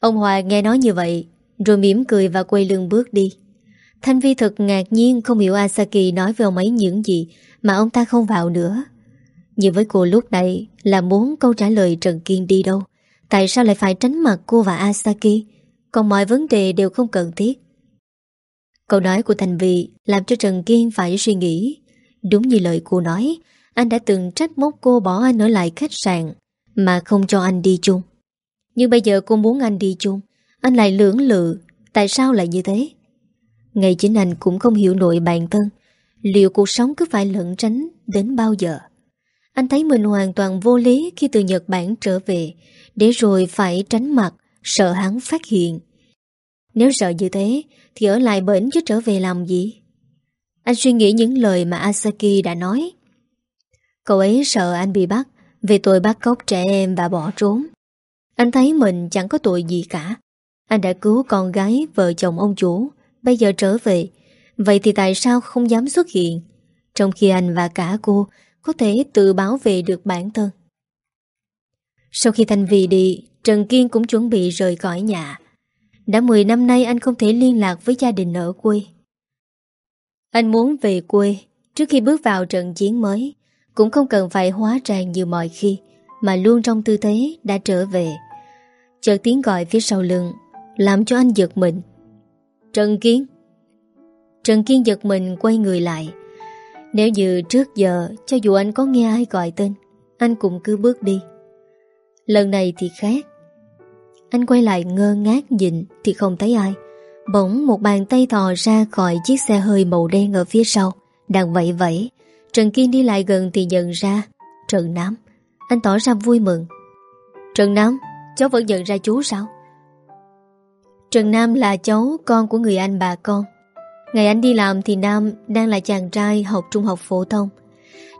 Ông Hòa nghe nói như vậy rồi mỉm cười và quay lưng bước đi Thanh Vi thật ngạc nhiên không hiểu Asaki nói về ông ấy những gì Mà ông ta không vào nữa nhưng với cô lúc này là muốn câu trả lời Trần Kiên đi đâu? Tại sao lại phải tránh mặt cô và Asaki? Còn mọi vấn đề đều không cần thiết. Câu nói của Thành Vi làm cho Trần Kiên phải suy nghĩ. Đúng như lời cô nói, Anh đã từng trách móc cô bỏ anh ở lại khách sạn Mà không cho anh đi chung. Nhưng bây giờ cô muốn anh đi chung, Anh lại lưỡng lự. Tại sao lại như thế? Ngày chính anh cũng không hiểu nổi bản thân. Liệu cuộc sống cứ phải lẫn tránh Đến bao giờ? Anh thấy mình hoàn toàn vô lý Khi từ Nhật Bản trở về, Để rồi phải tránh mặt, Sợ hắn phát hiện. Nếu sợ như thế, Thì ở lại bển chứ trở về làm gì? Anh suy nghĩ những lời mà Asaki đã nói. Cậu ấy sợ anh bị bắt, vì tội bắt cóc trẻ em và bỏ trốn. Anh thấy mình chẳng có tội gì cả. Anh đã cứu con gái, Vợ chồng ông chủ, Bây giờ trở về. Vậy thì tại sao không dám xuất hiện? Trong khi anh và cả cô có thể tự bảo vệ được bản thân. Sau khi Thanh Vì đi, Trần Kiên cũng chuẩn bị rời khỏi nhà. Đã 10 năm nay anh không thể liên lạc với gia đình ở quê. Anh muốn về quê Trước khi bước vào trận chiến mới. Cũng không cần phải hóa trang như mọi khi, Mà luôn trong tư thế đã trở về. Chợt tiếng gọi phía sau lưng, Làm cho anh giật mình. Trần Kiên. Trần Kiên giật mình quay người lại. Nếu như trước giờ Cho dù anh có nghe ai gọi tên, Anh cũng cứ bước đi. Lần này thì khác. Anh quay lại ngơ ngác nhìn Thì không thấy ai. Bỗng một bàn tay thò ra khỏi chiếc xe hơi màu đen ở phía sau, Đang vẫy vẫy. Trần Kiên đi lại gần thì nhận ra Trần Nam Anh tỏ ra vui mừng. Trần Nam Cháu vẫn nhận ra chú sao? Trần Nam là cháu con của người anh bà con. Ngày anh đi làm thì Nam đang là chàng trai học trung học phổ thông.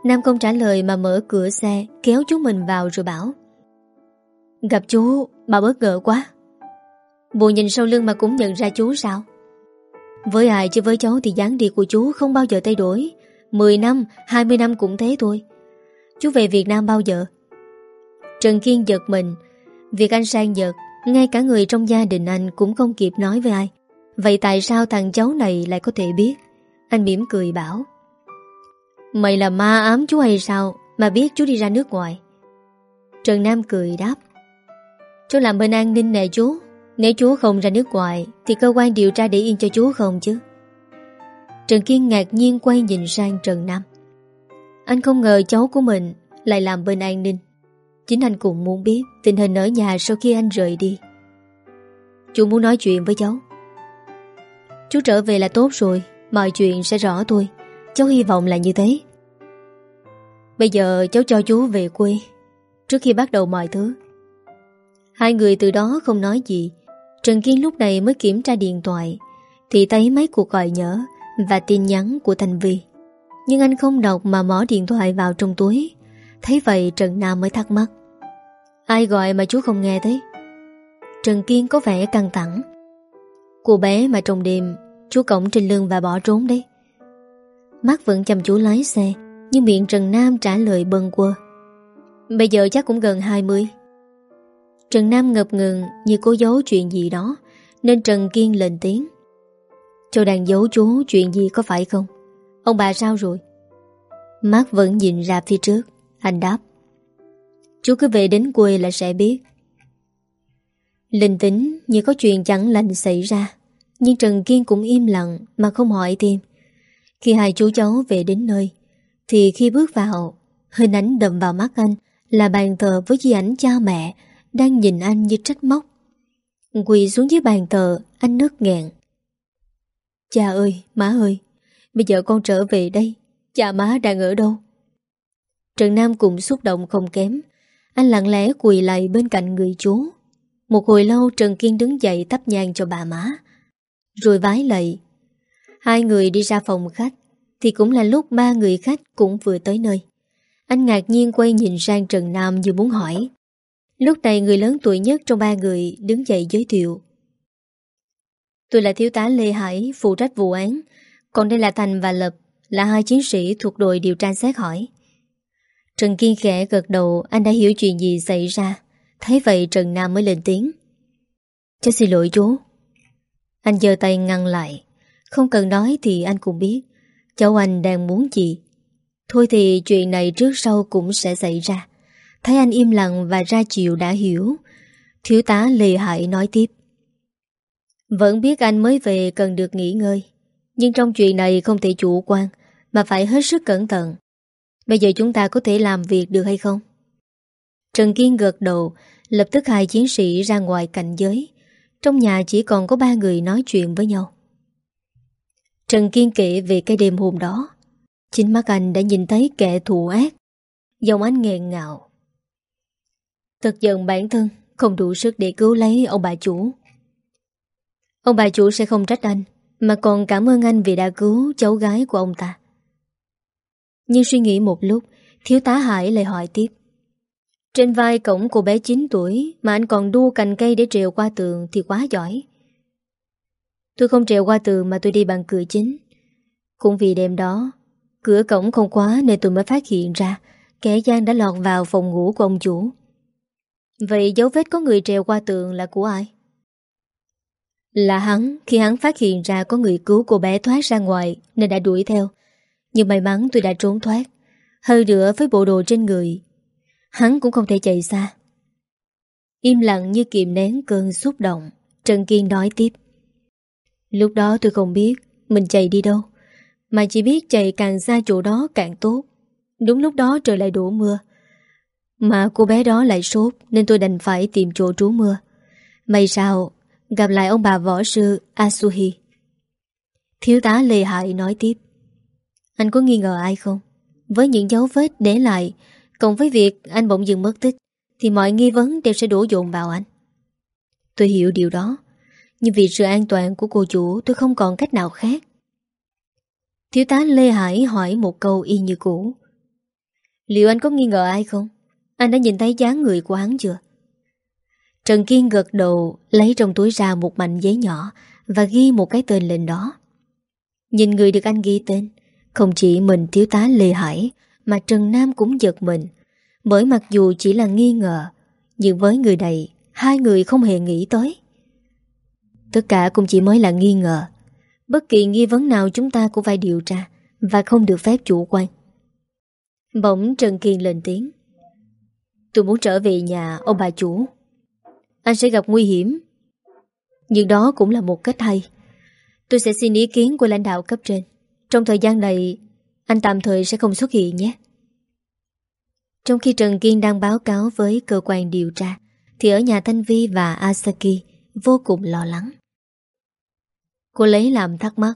Nam không trả lời mà mở cửa xe Kéo chú mình vào rồi bảo Gặp chú Bà bất ngờ quá. Bộ nhìn sau lưng mà cũng nhận ra chú sao? Với ai chứ với cháu thì dáng đi của chú không bao giờ thay đổi. 10 năm, 20 năm cũng thế thôi. Chú về Việt Nam bao giờ? Trần Kiên giật mình. Việc anh sang giật Ngay cả người trong gia đình anh cũng không kịp nói với ai. Vậy tại sao thằng cháu này lại có thể biết? Anh mỉm cười bảo. Mày là ma ám chú hay sao Mà biết chú đi ra nước ngoài? Trần Nam cười đáp. Chú làm bên an ninh nè chú. Nếu chú không ra nước ngoài Thì cơ quan điều tra để yên cho chú không chứ? Trần Kiên ngạc nhiên quay nhìn sang Trần Nam. Anh không ngờ cháu của mình Lại làm bên an ninh. Chính anh cũng muốn biết Tình hình ở nhà sau khi anh rời đi. Chú muốn nói chuyện với cháu. Chú trở về là tốt rồi, Mọi chuyện sẽ rõ thôi. Cháu hy vọng là như thế. Bây giờ cháu cho chú về quê, Trước khi bắt đầu mọi thứ. Hai người từ đó không nói gì. Trần Kiên lúc này mới kiểm tra điện thoại, Thì thấy mấy cuộc gọi nhớ Và tin nhắn của Thành Vi Nhưng anh không đọc mà mỏ điện thoại vào trong túi. Thấy vậy Trần Nam mới thắc mắc. Ai gọi mà chú không nghe thế? Trần Kiên có vẻ căng thẳng. Cô bé mà trong đêm, Chú cổng trên lưng và bỏ trốn đấy. Mắt vẫn chăm chú lái xe, Nhưng miệng Trần Nam trả lời bần quơ Bây giờ chắc cũng gần 20 Trần Nam ngập ngừng Như cố giấu chuyện gì đó, Nên Trần Kiên lên tiếng. Châu đang giấu chú chuyện gì có phải không? Ông bà sao rồi? Mắt vẫn nhìn ra phía trước, Anh đáp. Chú cứ về đến quê là sẽ biết. Linh tính như có chuyện chẳng lành xảy ra Nhưng Trần Kiên cũng im lặng Mà không hỏi thêm. Khi hai chú cháu về đến nơi Thì khi bước vào Hình ảnh đầm vào mắt anh Là bàn thờ với di ảnh cha mẹ Đang nhìn anh như trách móc. Quỳ xuống dưới bàn thờ Anh nước nghẹn. Cha ơi, má ơi Bây giờ con trở về đây Cha má đang ở đâu? Trần Nam cũng xúc động không kém Anh lặng lẽ quỳ lại bên cạnh người chú một hồi lâu Trần Kiên đứng dậy tắp nhang cho bà má Rồi vái lạy. Hai người đi ra phòng khách Thì cũng là lúc ba người khách cũng vừa tới nơi. Anh ngạc nhiên quay nhìn sang Trần Nam như muốn hỏi. Lúc này người lớn tuổi nhất trong ba người đứng dậy giới thiệu. Tôi là thiếu tá Lê Hải, phụ trách vụ án. Còn đây là Thành và Lập Là hai chiến sĩ thuộc đội điều tra xét hỏi. Trần Kiên khẽ gật đầu Anh đã hiểu chuyện gì xảy ra. Thấy vậy Trần Nam mới lên tiếng. Cháu xin lỗi chú. Anh giơ tay ngăn lại. Không cần nói thì anh cũng biết. Cháu anh đang muốn gì Thôi thì chuyện này trước sau cũng sẽ xảy ra. Thấy anh im lặng và ra chiều đã hiểu. Thiếu tá Lê Hải nói tiếp. Vẫn biết anh mới về cần được nghỉ ngơi. Nhưng trong chuyện này không thể chủ quan, Mà phải hết sức cẩn thận. Bây giờ chúng ta có thể làm việc được hay không? Trần Kiên gật đầu, Lập tức hai chiến sĩ ra ngoài cảnh giới. Trong nhà chỉ còn có ba người nói chuyện với nhau. Trần Kiên kể về cái đêm hôm đó. Chính mắt anh đã nhìn thấy kẻ thù ác. Dòng anh nghẹn ngạo Thật giận bản thân, Không đủ sức để cứu lấy ông bà chủ. Ông bà chủ sẽ không trách anh, Mà còn cảm ơn anh vì đã cứu cháu gái của ông ta. Nhưng suy nghĩ một lúc, Thiếu tá Hải lại hỏi tiếp. Trên vai cổng cô bé 9 tuổi Mà anh còn đua cành cây để trèo qua tường Thì quá giỏi. Tôi không trèo qua tường mà tôi đi bằng cửa chính. Cũng vì đêm đó, Cửa cổng không khóa nên tôi mới phát hiện ra Kẻ gian đã lọt vào phòng ngủ của ông chủ. Vậy dấu vết có người trèo qua tường là của ai? Là hắn. Khi hắn phát hiện ra có người cứu cô bé thoát ra ngoài Nên đã đuổi theo. Nhưng may mắn tôi đã trốn thoát. Hơn nữa với bộ đồ trên người Hắn cũng không thể chạy xa. Im lặng như kìm nén cơn xúc động, Trần Kiên nói tiếp. Lúc đó tôi không biết Mình chạy đi đâu, Mà chỉ biết chạy càng xa chỗ đó càng tốt. Đúng lúc đó trời lại đổ mưa, Mà cô bé đó lại sốt, Nên tôi đành phải tìm chỗ trú mưa. May sao, Gặp lại ông bà võ sư Asuhi. Thiếu tá Lê Hải nói tiếp. Anh có nghi ngờ ai không? Với những dấu vết để lại Cộng với việc anh bỗng dừng mất tích Thì mọi nghi vấn đều sẽ đổ dồn vào anh Tôi hiểu điều đó Nhưng vì sự an toàn của cô chủ Tôi không còn cách nào khác Thiếu tá Lê Hải hỏi một câu y như cũ Liệu anh có nghi ngờ ai không? Anh đã nhìn thấy dáng người của hắn chưa? Trần Kiên gật đầu lấy trong túi ra một mảnh giấy nhỏ và ghi một cái tên lên đó. Nhìn người được anh ghi tên, không chỉ mình thiếu tá Lê Hải mà Trần Nam cũng giật mình. Bởi mặc dù chỉ là nghi ngờ, nhưng với người này, hai người không hề nghĩ tới. Tất cả cũng chỉ mới là nghi ngờ. Bất kỳ nghi vấn nào chúng ta cũng phải điều tra và không được phép chủ quan. Bỗng Trần Kiên lên tiếng. Tôi muốn trở về nhà ông bà chủ. Anh sẽ gặp nguy hiểm Nhưng đó cũng là một cách hay Tôi sẽ xin ý kiến của lãnh đạo cấp trên Trong thời gian này anh tạm thời sẽ không xuất hiện nhé. Trong khi Trần Kiên đang báo cáo với cơ quan điều tra, Thì ở nhà Thanh Vi và Asaki Vô cùng lo lắng. Cô lấy làm thắc mắc.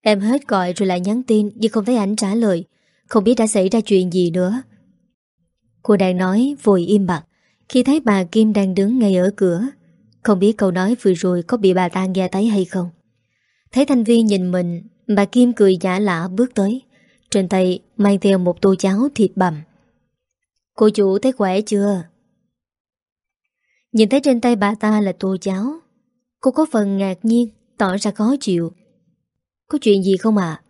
Em hết gọi rồi lại nhắn tin, Nhưng không thấy ảnh trả lời. Không biết đã xảy ra chuyện gì nữa. Cô đang nói vội im bặt, khi thấy bà Kim đang đứng ngay ở cửa. Không biết câu nói vừa rồi có bị bà ta nghe thấy hay không. Thấy Thanh Vi nhìn mình Bà Kim cười giả lạ bước tới, Trên tay mang theo một tô cháo thịt bằm Cô chủ thấy khỏe chưa? Nhìn thấy trên tay bà ta là tô cháo, Cô có phần ngạc nhiên, Tỏ ra khó chịu Có chuyện gì không ạ? À?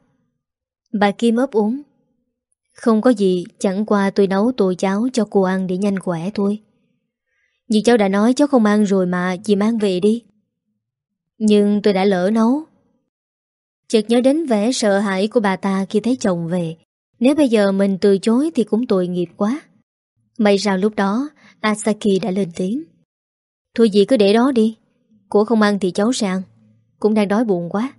Bà Kim ấp úng Không có gì, Chẳng qua tôi nấu tô cháo cho cô ăn để nhanh khỏe thôi nhưng cháu đã nói, cháu không ăn rồi mà Dì mang về đi Nhưng tôi đã lỡ nấu Chợt nhớ đến vẻ sợ hãi của bà ta khi thấy chồng về. Nếu bây giờ mình từ chối thì cũng tội nghiệp quá. May sao lúc đó, Asaki đã lên tiếng. Thôi dì cứ để đó đi. Của không ăn thì cháu sẽ ăn. Cũng đang đói bụng quá.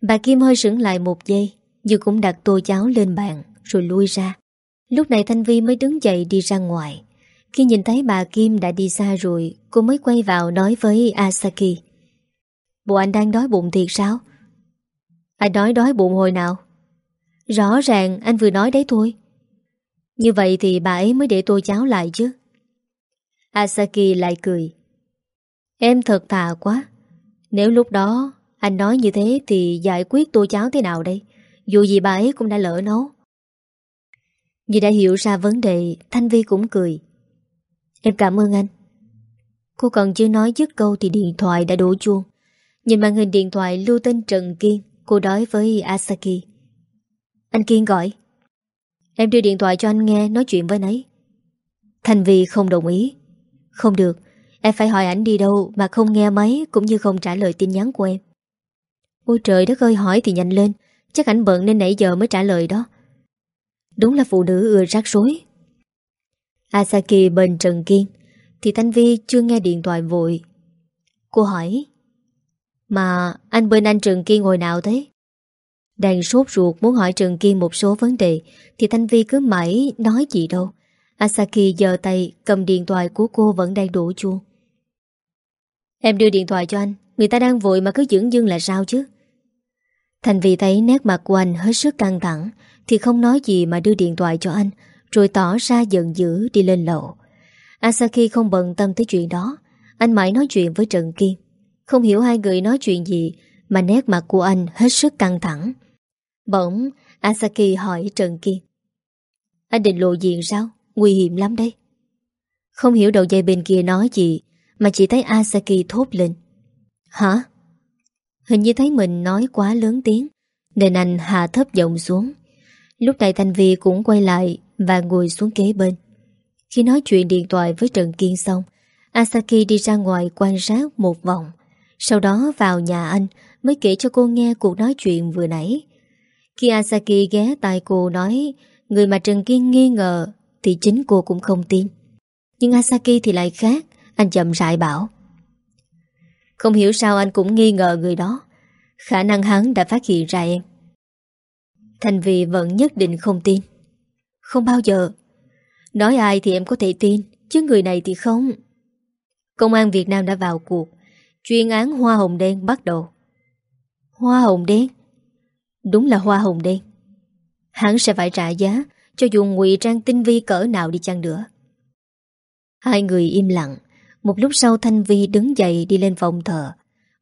Bà Kim hơi sững lại một giây Nhưng cũng đặt tô cháo lên bàn, Rồi lui ra. Lúc này Thanh Vi mới đứng dậy đi ra ngoài. Khi nhìn thấy bà Kim đã đi xa rồi, Cô mới quay vào nói với Asaki. Bộ anh đang đói bụng thiệt sao? Anh nói đói bụng hồi nào? Rõ ràng anh vừa nói đấy thôi. Như vậy thì bà ấy mới để tôi cháo lại chứ. Asaki lại cười. Em thật thà quá. Nếu lúc đó anh nói như thế Thì giải quyết tô cháo thế nào đây? Dù gì bà ấy cũng đã lỡ nấu. Như đã hiểu ra vấn đề, Thanh Vi cũng cười. Em cảm ơn anh. Cô còn chưa nói dứt câu thì điện thoại đã đổ chuông. Nhìn màn hình điện thoại lưu tên Trần Kiên. Cô nói với Asaki. Anh Kiên gọi. Em đưa điện thoại cho anh nghe nói chuyện với nấy Thành Vi không đồng ý. Không được, Em phải hỏi ảnh đi đâu mà không nghe máy Cũng như không trả lời tin nhắn của em. Ôi trời đất ơi, hỏi thì nhanh lên. Chắc ảnh bận nên nãy giờ mới trả lời đó. Đúng là phụ nữ ưa rắc rối. Asaki bên Trần Kiên. Thì Thanh Vi chưa nghe điện thoại vội. Cô hỏi mà anh bên anh Trần Kiên ngồi nào thế? Đang sốt ruột muốn hỏi Trần Kiên một số vấn đề, Thì Thanh Vi cứ mãi nói gì đâu. Asaki giơ tay cầm điện thoại của cô vẫn đang đổ chuông. Em đưa điện thoại cho anh, Người ta đang vội mà cứ dưỡng dưng là sao chứ? Thành Vi thấy nét mặt của anh hết sức căng thẳng, Thì không nói gì mà đưa điện thoại cho anh, Rồi tỏ ra giận dữ đi lên lầu. Asaki không bận tâm tới chuyện đó, Anh mãi nói chuyện với Trần Kiên. Không hiểu hai người nói chuyện gì, Mà nét mặt của anh hết sức căng thẳng. Bỗng, Asaki hỏi Trần Kiên, Anh định lộ diện sao? Nguy hiểm lắm đấy. Không hiểu đầu dây bên kia nói gì, Mà chỉ thấy Asaki thốt lên, Hả? Hình như thấy mình nói quá lớn tiếng, Nên anh hạ thấp giọng xuống. Lúc này Thanh Vi cũng quay lại Và ngồi xuống kế bên. Khi nói chuyện điện thoại với Trần Kiên xong, Asaki đi ra ngoài quan sát một vòng. Sau đó vào nhà anh, Mới kể cho cô nghe cuộc nói chuyện vừa nãy. Khi Asaki ghé tai cô nói, Người mà Trần Kiên nghi ngờ Thì chính cô cũng không tin. Nhưng Asaki thì lại khác, Anh chậm rãi bảo. Không hiểu sao anh cũng nghi ngờ người đó. Khả năng hắn đã phát hiện ra em. Thành vì vẫn nhất định không tin. Không bao giờ. Nói ai thì em có thể tin, Chứ người này thì không. Công an Việt Nam đã vào cuộc Chuyên án Hoa Hồng Đen bắt đầu. Hoa Hồng Đen? Đúng là Hoa Hồng Đen. Hắn sẽ phải trả giá Cho dù ngụy trang tinh vi cỡ nào đi chăng nữa. Hai người im lặng. Một lúc sau Thanh Vi đứng dậy đi lên phòng thờ.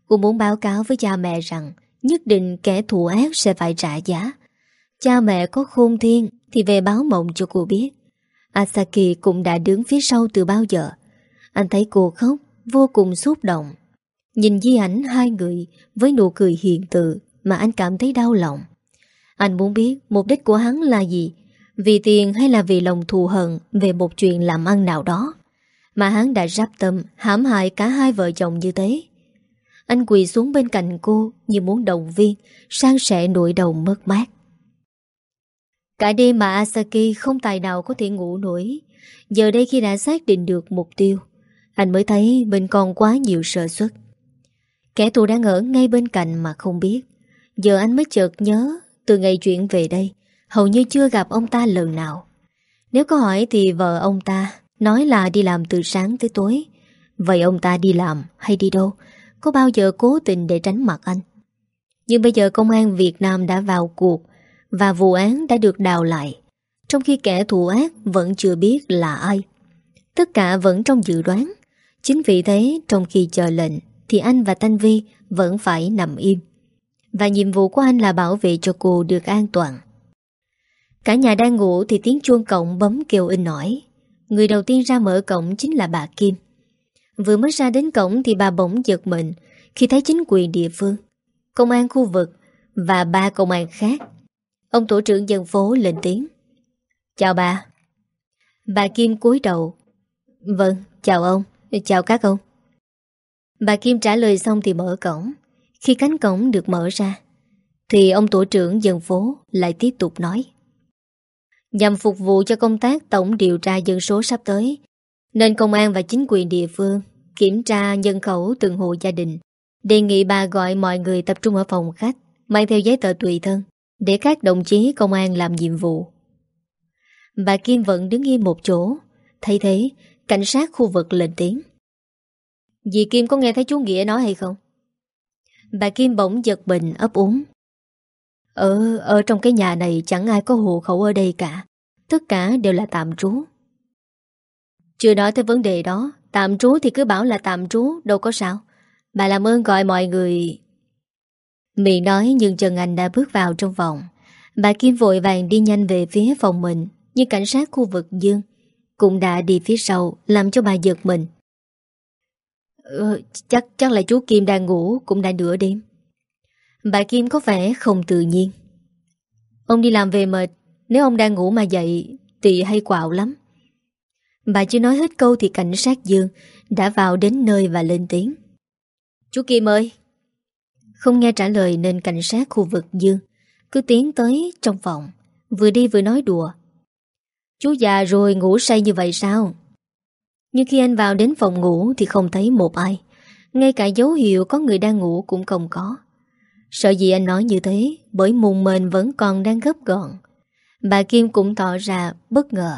Cô muốn báo cáo với cha mẹ rằng Nhất định kẻ thù ác sẽ phải trả giá. Cha mẹ có khôn thiên Thì về báo mộng cho cô biết. Asaki cũng đã đứng phía sau từ bao giờ. Anh thấy cô khóc, Vô cùng xúc động. Nhìn di ảnh hai người Với nụ cười hiền từ Mà anh cảm thấy đau lòng. Anh muốn biết mục đích của hắn là gì, Vì tiền hay là vì lòng thù hận Về một chuyện làm ăn nào đó, Mà hắn đã ráp tâm hãm hại cả hai vợ chồng như thế. Anh quỳ xuống bên cạnh cô Như muốn động viên Sang sẻ nỗi đầu mất mát. Cả đêm mà Asaki không tài nào có thể ngủ nổi. Giờ đây khi đã xác định được mục tiêu, Anh mới thấy mình còn quá nhiều sợ xuất Kẻ thù đang ở ngay bên cạnh mà không biết. Giờ anh mới chợt nhớ, Từ ngày chuyển về đây, Hầu như chưa gặp ông ta lần nào. Nếu có hỏi thì vợ ông ta Nói là đi làm từ sáng tới tối. Vậy ông ta đi làm hay đi đâu? Có bao giờ cố tình để tránh mặt anh? Nhưng bây giờ công an Việt Nam đã vào cuộc Và vụ án đã được đào lại. Trong khi kẻ thù ác vẫn chưa biết là ai. Tất cả vẫn trong dự đoán. Chính vì thế, trong khi chờ lệnh thì anh và Thanh Vi vẫn phải nằm im. Và nhiệm vụ của anh là bảo vệ cho cô được an toàn. Cả nhà đang ngủ thì tiếng chuông cổng bấm kêu in nổi Người đầu tiên ra mở cổng chính là bà Kim. Vừa mới ra đến cổng thì bà bỗng giật mình Khi thấy chính quyền địa phương Công an khu vực Và ba công an khác. Ông tổ trưởng dân phố lên tiếng. Chào bà. Bà Kim cúi đầu. Vâng, chào ông Chào các ông. Bà Kim trả lời xong thì mở cổng. Khi cánh cổng được mở ra, Thì ông tổ trưởng dân phố Lại tiếp tục nói. Nhằm phục vụ cho công tác tổng điều tra dân số sắp tới, Nên công an và chính quyền địa phương Kiểm tra nhân khẩu từng hộ gia đình, Đề nghị bà gọi mọi người tập trung ở phòng khách, Mang theo giấy tờ tùy thân, Để các đồng chí công an làm nhiệm vụ. Bà Kim vẫn đứng yên một chỗ, Thấy thế, Cảnh sát khu vực lên tiếng. Dì Kim có nghe thấy chú Nghĩa nói hay không? Bà Kim bỗng giật bình ấp úng. Ở, ở trong cái nhà này chẳng ai có hộ khẩu ở đây cả. Tất cả đều là tạm trú. Chưa nói tới vấn đề đó Tạm trú thì cứ bảo là tạm trú Đâu có sao. Bà làm ơn gọi mọi người. Miệng nói nhưng Trần Anh đã bước vào trong vòng. Bà Kim vội vàng đi nhanh về phía phòng mình Nhưng cảnh sát khu vực Dương. Cũng đã đi phía sau Làm cho bà giật mình ờ, Chắc chắc là chú Kim đang ngủ Cũng đã nửa đêm. Bà Kim có vẻ không tự nhiên. Ông đi làm về mệt Nếu ông đang ngủ mà dậy Thì hay quạo lắm. Bà chưa nói hết câu thì cảnh sát Dương Đã vào đến nơi và lên tiếng. Chú Kim ơi! Không nghe trả lời nên cảnh sát khu vực Dương Cứ tiến tới trong phòng Vừa đi vừa nói đùa. Chú già rồi ngủ say như vậy sao? Nhưng khi anh vào đến phòng ngủ Thì không thấy một ai. Ngay cả dấu hiệu có người đang ngủ cũng không có. Sợ gì anh nói như thế, Bởi mùng mền vẫn còn đang gấp gọn. Bà Kim cũng tỏ ra bất ngờ.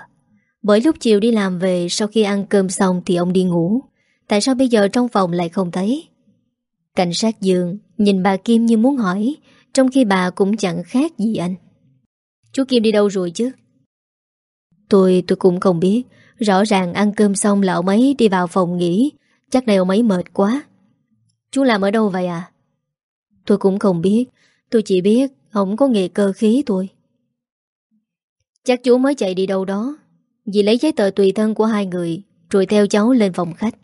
Bởi lúc chiều đi làm về, Sau khi ăn cơm xong thì ông đi ngủ. Tại sao bây giờ trong phòng lại không thấy? Cảnh sát Dương Nhìn bà Kim như muốn hỏi, Trong khi bà cũng chẳng khác gì anh. Chú Kim đi đâu rồi chứ? Tôi tôi cũng không biết. Rõ ràng ăn cơm xong là ông ấy đi vào phòng nghỉ. Chắc này ông ấy mệt quá. Chú làm ở đâu vậy à? Tôi cũng không biết. Tôi chỉ biết ông có nghề cơ khí thôi. Chắc chú mới chạy đi đâu đó. Vì lấy giấy tờ tùy thân của hai người, Rồi theo cháu lên phòng khách.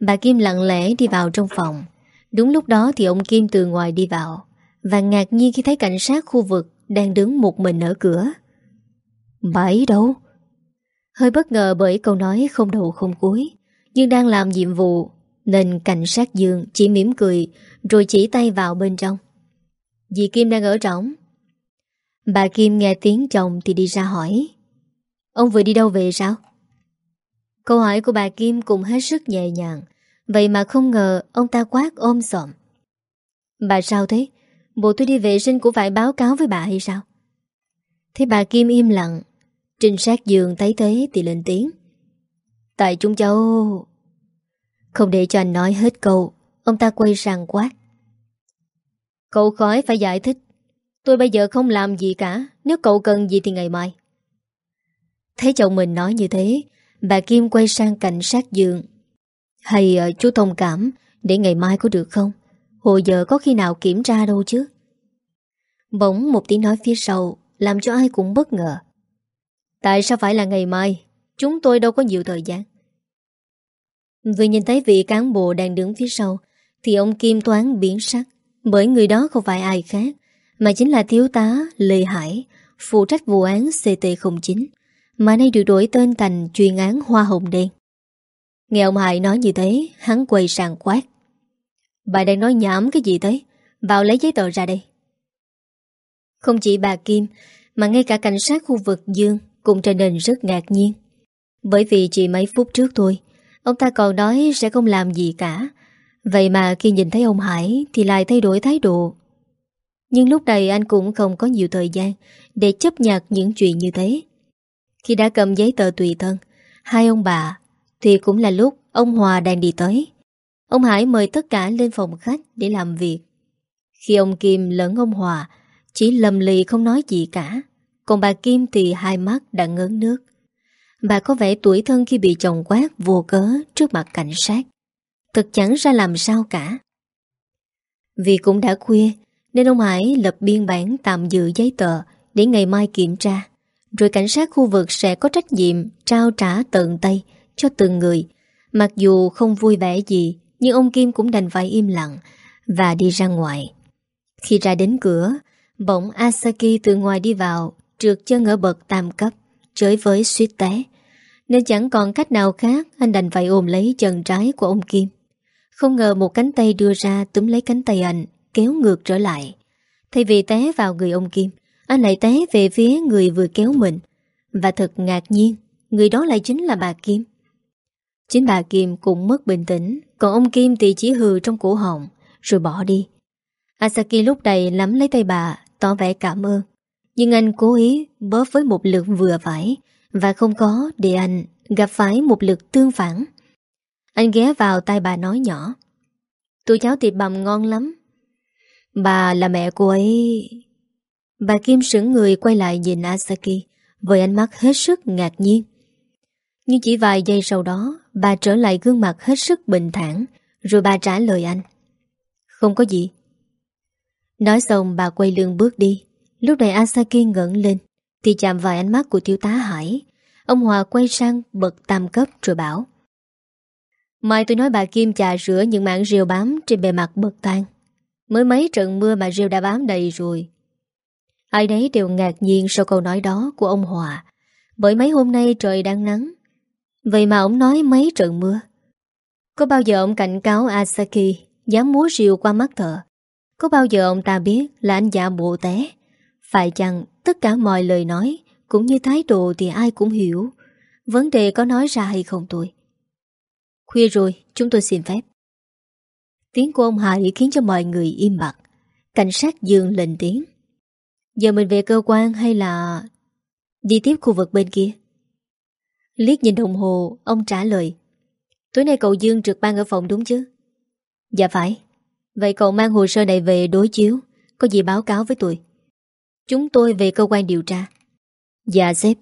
Bà Kim lặng lẽ đi vào trong phòng. Đúng lúc đó thì ông Kim từ ngoài đi vào Và ngạc nhiên khi thấy cảnh sát khu vực Đang đứng một mình ở cửa. Bà ấy đâu? Hơi bất ngờ bởi câu nói không đầu không cuối, Nhưng đang làm nhiệm vụ, Nên cảnh sát Dương chỉ mỉm cười, Rồi chỉ tay vào bên trong Dì Kim đang ở trỏng Bà Kim nghe tiếng chồng thì đi ra hỏi Ông vừa đi đâu về sao? Câu hỏi của bà Kim cũng hết sức nhẹ nhàng, Vậy mà không ngờ ông ta quát ôm sọm Bà sao thế? Bộ tôi đi vệ sinh cũng phải báo cáo với bà hay sao? Thế bà Kim im lặng Trinh sát giường thấy thế thì lên tiếng. Tại chúng cháu Không để cho anh nói hết câu Ông ta quay sang quát. Cậu khỏi phải giải thích Tôi bây giờ không làm gì cả Nếu cậu cần gì thì ngày mai. Thấy chồng mình nói như thế Bà Kim quay sang cảnh sát giường Hay uh, chú thông cảm Để ngày mai có được không? Hồi giờ có khi nào kiểm tra đâu chứ? Bỗng một tiếng nói phía sau Làm cho ai cũng bất ngờ. Tại sao phải là ngày mai? Chúng tôi đâu có nhiều thời gian. Vừa nhìn thấy vị cán bộ đang đứng phía sau, Thì ông Kim Toán biến sắc. Bởi người đó không phải ai khác, Mà chính là thiếu tá Lê Hải, Phụ trách vụ án CT09 Mà nay được đổi tên thành chuyên án Hoa Hồng Đen. Nghe ông Hải nói như thế, Hắn quay sang quát. Bà đang nói nhảm cái gì thế? Vào lấy giấy tờ ra đây. Không chỉ bà Kim, Mà ngay cả cảnh sát khu vực Dương cũng trở nên rất ngạc nhiên. Bởi vì chỉ mấy phút trước thôi, ông ta còn nói sẽ không làm gì cả. Vậy mà khi nhìn thấy ông Hải thì lại thay đổi thái độ. Nhưng lúc này anh cũng không có nhiều thời gian để chấp nhặt những chuyện như thế. Khi đã cầm giấy tờ tùy thân, hai ông bà, thì cũng là lúc ông Hòa đang đi tới. Ông Hải mời tất cả lên phòng khách để làm việc. Khi ông Kim lẫn ông Hòa chỉ lầm lì không nói gì cả. Còn bà Kim thì hai mắt đã ngớn nước. Bà có vẻ tuổi thân khi bị chồng quát vô cớ trước mặt cảnh sát. Thật chẳng ra làm sao cả. Vì cũng đã khuya, Nên ông Hải lập biên bản tạm giữ giấy tờ Để ngày mai kiểm tra. Rồi cảnh sát khu vực sẽ có trách nhiệm Trao trả tận tay cho từng người. Mặc dù không vui vẻ gì, Nhưng ông Kim cũng đành phải im lặng Và đi ra ngoài. Khi ra đến cửa, Bỗng Asaki từ ngoài đi vào trượt chân ở bậc tam cấp, chới với suýt té. Nên chẳng còn cách nào khác, anh đành phải ôm lấy chân trái của ông Kim. Không ngờ một cánh tay đưa ra túm lấy cánh tay anh, kéo ngược trở lại. Thay vì té vào người ông Kim, anh lại té về phía người vừa kéo mình. Và thật ngạc nhiên, người đó lại chính là bà Kim. Chính bà Kim cũng mất bình tĩnh, còn ông Kim thì chỉ hừ trong cổ họng, rồi bỏ đi. Asaki lúc này nắm lấy tay bà, tỏ vẻ cảm ơn. Nhưng anh cố ý bóp với một lực vừa phải Và không có để anh gặp phải một lực tương phản. Anh ghé vào tay bà nói nhỏ Tôi cháo thịt bằm ngon lắm. Bà là mẹ cô ấy. Bà Kim sững người quay lại nhìn Asaki Với ánh mắt hết sức ngạc nhiên. Nhưng chỉ vài giây sau đó, Bà trở lại gương mặt hết sức bình thản, Rồi bà trả lời anh, Không có gì. Nói xong, bà quay lưng bước đi. Lúc này Asaki ngẩn lên, Thì chạm vài ánh mắt của thiếu tá Hải. Ông Hòa quay sang, bật tam cấp rồi bảo, Mai tôi nói bà Kim chà rửa những mảng rêu bám trên bề mặt bậc thang. Mới mấy trận mưa mà rêu đã bám đầy rồi. Ai đấy đều ngạc nhiên sau câu nói đó của ông Hòa. Bởi mấy hôm nay trời đang nắng, Vậy mà ông nói mấy trận mưa. Có bao giờ ông cảnh cáo Asaki Dám múa rìu qua mắt thợ? Có bao giờ ông ta biết là anh giả bộ té? Phải chăng tất cả mọi lời nói cũng như thái độ thì ai cũng hiểu. Vấn đề có nói ra hay không tôi? Khuya rồi, chúng tôi xin phép. Tiếng của ông Hải khiến cho mọi người im bặt. Cảnh sát Dương lên tiếng Giờ mình về cơ quan hay là Đi tiếp khu vực bên kia Liếc nhìn đồng hồ Ông trả lời Tối nay cậu Dương trực ban ở phòng đúng chứ Dạ phải Vậy cậu mang hồ sơ này về đối chiếu Có gì báo cáo với tôi Chúng tôi về cơ quan điều tra. Dạ sếp.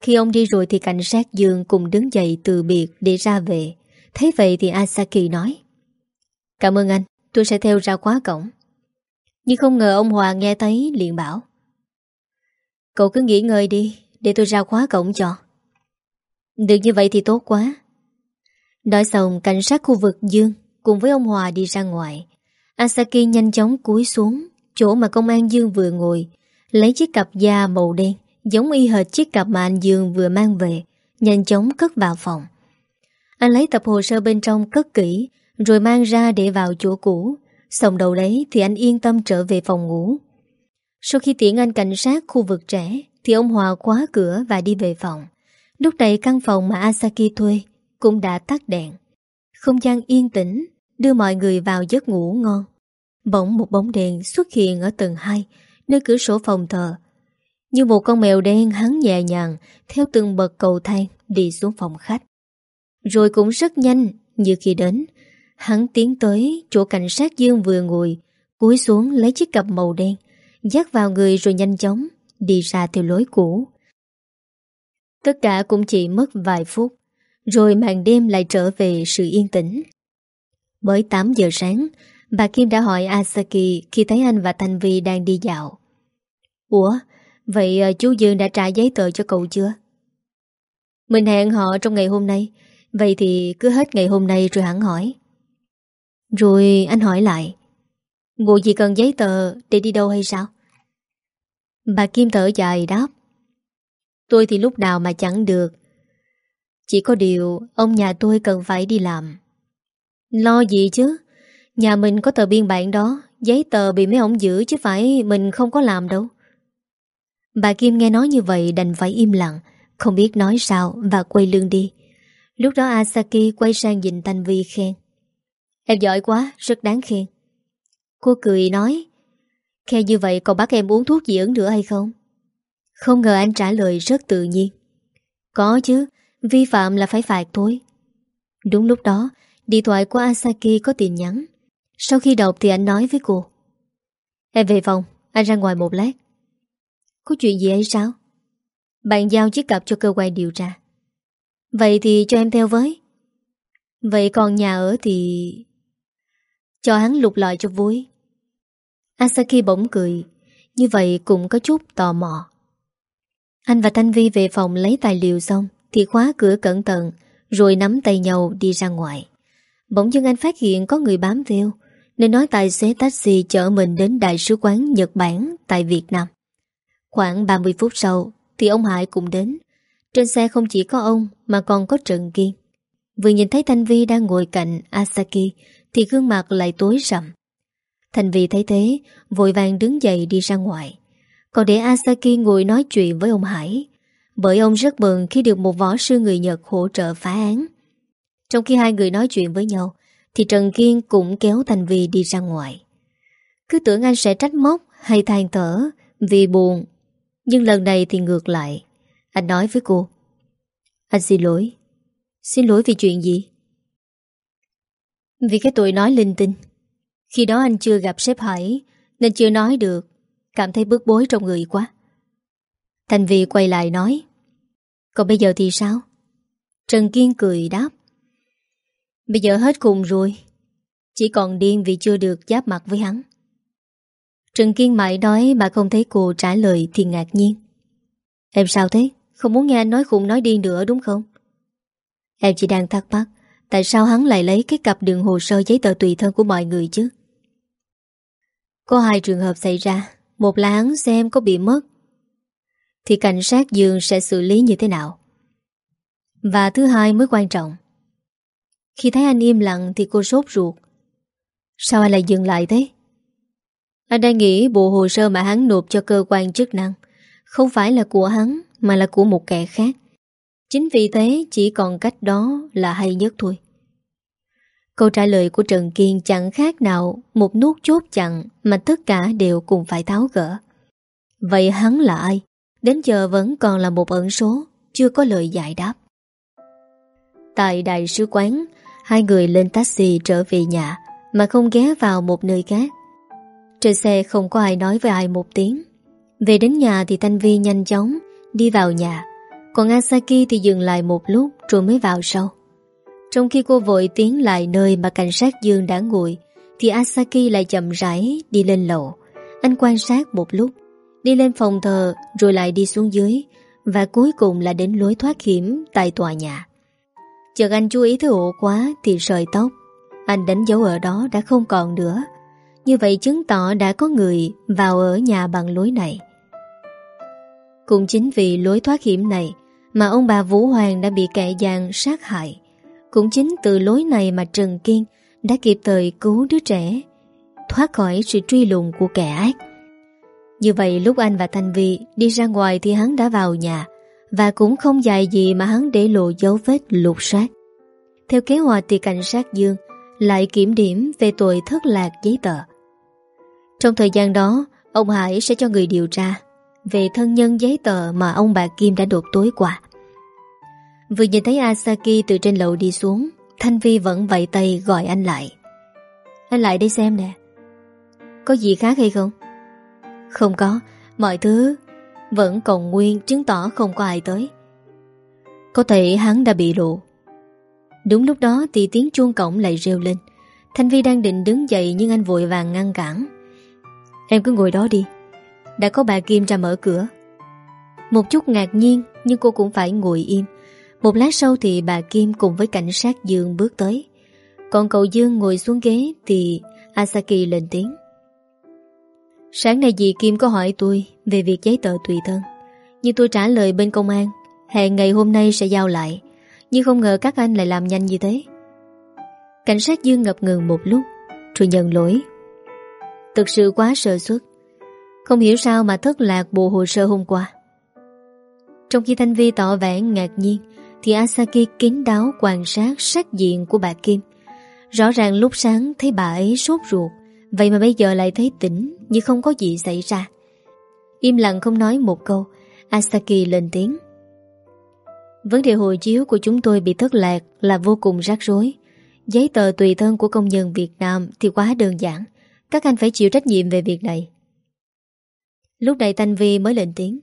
Khi ông đi rồi thì cảnh sát Dương cùng đứng dậy từ biệt để ra về. Thế vậy thì Asaki nói, Cảm ơn anh, Tôi sẽ theo ra khóa cổng. Nhưng không ngờ ông Hòa nghe thấy liền bảo, Cậu cứ nghỉ ngơi đi, Để tôi ra khóa cổng cho. Được như vậy thì tốt quá. Nói xong, cảnh sát khu vực Dương Cùng với ông Hòa đi ra ngoài. Asaki nhanh chóng cúi xuống Chỗ mà công an Dương vừa ngồi, Lấy chiếc cặp da màu đen Giống y hệt chiếc cặp mà anh Dương vừa mang về, Nhanh chóng cất vào phòng. Anh lấy tập hồ sơ bên trong cất kỹ, Rồi mang ra để vào chỗ cũ. Xong đầu đấy thì anh yên tâm trở về phòng ngủ. Sau khi tiễn anh cảnh sát khu vực trẻ, Thì ông Hòa khóa cửa và đi về phòng. Lúc này căn phòng mà Asaki thuê Cũng đã tắt đèn. Không gian yên tĩnh, Đưa mọi người vào giấc ngủ ngon. Bỗng một bóng đèn xuất hiện ở tầng 2 Nơi cửa sổ phòng thờ. Như một con mèo đen, hắn nhẹ nhàng, Theo từng bậc cầu thang Đi xuống phòng khách. Rồi cũng rất nhanh, như khi đến, Hắn tiến tới chỗ cảnh sát Dương vừa ngồi, Cúi xuống lấy chiếc cặp màu đen, Dắt vào người rồi nhanh chóng Đi ra theo lối cũ. Tất cả cũng chỉ mất vài phút, Rồi màn đêm lại trở về sự yên tĩnh. Mới 8 giờ sáng Bà Kim đã hỏi Asaki khi thấy anh và Thanh Vi đang đi dạo. Ủa, vậy ờ, chú Dương đã trả giấy tờ cho cậu chưa? Mình hẹn họ trong ngày hôm nay, vậy thì cứ hết ngày hôm nay rồi hẳn hỏi. Rồi anh hỏi lại, bộ gì cần giấy tờ để đi đâu hay sao? Bà Kim thở dài đáp, tôi thì lúc nào mà chẳng được. Chỉ có điều ông nhà tôi cần phải đi làm. Lo gì chứ? Nhà mình có tờ biên bản đó Giấy tờ bị mấy ông giữ chứ phải Mình không có làm đâu. Bà Kim nghe nói như vậy đành phải im lặng Không biết nói sao Và quay lưng đi. Lúc đó Asaki quay sang nhìn Thanh Vi khen. Em giỏi quá, rất đáng khen. Cô cười nói Khen như vậy còn bắt em uống thuốc dị ứng nữa hay không? Không ngờ anh trả lời rất tự nhiên. Có chứ Vi phạm là phải phạt thôi. Đúng lúc đó Điện thoại của Asaki có tin nhắn sau khi đọc thì anh nói với cô. Em về phòng, Anh ra ngoài một lát. Có chuyện gì ấy sao? Bạn giao chiếc cặp cho cơ quan điều tra. Vậy thì cho em theo với. Vậy còn nhà ở thì Cho hắn lục lọi cho vui. Asaki bỗng cười, Như vậy cũng có chút tò mò. Anh và Thanh Vi về phòng lấy tài liệu xong Thì khóa cửa cẩn thận, Rồi nắm tay nhau đi ra ngoài. Bỗng dưng anh phát hiện có người bám theo nên nói tài xế taxi chở mình đến Đại sứ quán Nhật Bản tại Việt Nam. Khoảng 30 phút sau thì ông Hải cũng đến. Trên xe không chỉ có ông mà còn có Trần Kiên. Vừa nhìn thấy Thanh Vi đang ngồi cạnh Asaki thì gương mặt lại tối rậm. Thanh Vi thấy thế, vội vàng đứng dậy đi ra ngoài. Còn để Asaki ngồi nói chuyện với ông Hải. Bởi ông rất mừng khi được một võ sư người Nhật hỗ trợ phá án. Trong khi hai người nói chuyện với nhau, thì Trần Kiên cũng kéo Thành Vi đi ra ngoài. Cứ tưởng anh sẽ trách móc Hay than thở Vì buồn, Nhưng lần này thì ngược lại. Anh nói với cô, Anh xin lỗi. Xin lỗi vì chuyện gì? Vì cái tội nói linh tinh. Khi đó anh chưa gặp sếp Hải, Nên chưa nói được. Cảm thấy bức bối trong người quá. Thành Vi quay lại nói, Còn bây giờ thì sao? Trần Kiên cười đáp Bây giờ hết cùng rồi Chỉ còn điên vì chưa được giáp mặt với hắn Trần Kiên mãi nói mà không thấy cô trả lời thì ngạc nhiên Em sao thế? Không muốn nghe anh nói khùng nói điên nữa đúng không? Em chỉ đang thắc mắc, Tại sao hắn lại lấy cái cặp đường hồ sơ giấy tờ tùy thân của mọi người chứ? Có hai trường hợp xảy ra Một là hắn xem có bị mất, Thì cảnh sát dường sẽ xử lý như thế nào? Và thứ hai mới quan trọng khi thấy anh im lặng thì cô sốt ruột Sao anh lại dừng lại thế? Anh đang nghĩ bộ hồ sơ mà hắn nộp cho cơ quan chức năng Không phải là của hắn Mà là của một kẻ khác Chính vì thế chỉ còn cách đó là hay nhất thôi Câu trả lời của Trần Kiên chẳng khác nào một nút chốt chặn mà tất cả đều cùng phải tháo gỡ. Vậy hắn là ai? Đến giờ vẫn còn là một ẩn số, chưa có lời giải đáp. Tại đại sứ quán, hai người lên taxi trở về nhà mà không ghé vào một nơi khác. Trên xe không có ai nói với ai một tiếng. Về đến nhà thì Thanh Vi nhanh chóng đi vào nhà, còn Asaki thì dừng lại một lúc rồi mới vào sau. Trong khi cô vội tiến lại nơi mà cảnh sát Dương đã ngồi, thì Asaki lại chậm rãi đi lên lầu. Anh quan sát một lúc, đi lên phòng thờ rồi lại đi xuống dưới, và cuối cùng là đến lối thoát hiểm tại tòa nhà. Chợt anh chú ý thấy ổ quá thì sợi tóc. Anh đánh dấu ở đó đã không còn nữa. Như vậy chứng tỏ đã có người vào ở nhà bằng lối này. Cũng chính vì lối thoát hiểm này mà ông bà Vũ Hoàng đã bị kẻ gian sát hại. Cũng chính từ lối này mà Trần Kiên đã kịp thời cứu đứa trẻ, thoát khỏi sự truy lùng của kẻ ác. Như vậy lúc anh và Thanh Vi đi ra ngoài thì hắn đã vào nhà, và cũng không dài gì mà hắn để lộ dấu vết lục soát Theo kế hoạch thì cảnh sát Dương lại kiểm điểm về tội thất lạc giấy tờ. Trong thời gian đó, ông Hải sẽ cho người điều tra về thân nhân giấy tờ mà ông bà Kim đã đột tối qua. Vừa nhìn thấy Asaki từ trên lầu đi xuống Thanh Vi vẫn vẫy tay gọi anh lại Anh lại đây xem nè Có gì khác hay không? Không có Mọi thứ vẫn còn nguyên Chứng tỏ không có ai tới. Có thể hắn đã bị lộ Đúng lúc đó thì tiếng chuông cổng lại reo lên. Thanh Vi đang định đứng dậy Nhưng anh vội vàng ngăn cản. Em cứ ngồi đó đi. Đã có bà Kim ra mở cửa. Một chút ngạc nhiên, Nhưng cô cũng phải ngồi im. Một lát sau thì bà Kim cùng với cảnh sát Dương bước tới. Còn cậu Dương ngồi xuống ghế Thì Asaki lên tiếng. Sáng nay dì Kim có hỏi tôi Về việc giấy tờ tùy thân. Nhưng tôi trả lời bên công an Hẹn ngày hôm nay sẽ giao lại. Nhưng không ngờ các anh lại làm nhanh như thế. Cảnh sát Dương ngập ngừng một lúc Rồi nhận lỗi. Thực sự quá sơ suất. Không hiểu sao mà thất lạc bộ hồ sơ hôm qua. Trong khi Thanh Vi tỏ vẻ ngạc nhiên thì Asaki kín đáo quan sát sắc diện của bà Kim. Rõ ràng lúc sáng thấy bà ấy sốt ruột, vậy mà bây giờ lại thấy tỉnh như không có gì xảy ra. Im lặng không nói một câu, Asaki lên tiếng. Vấn đề hồi chiếu của chúng tôi bị thất lạc là vô cùng rắc rối. Giấy tờ tùy thân của công nhân Việt Nam thì quá đơn giản. Các anh phải chịu trách nhiệm về việc này. Lúc này Thanh Vi mới lên tiếng.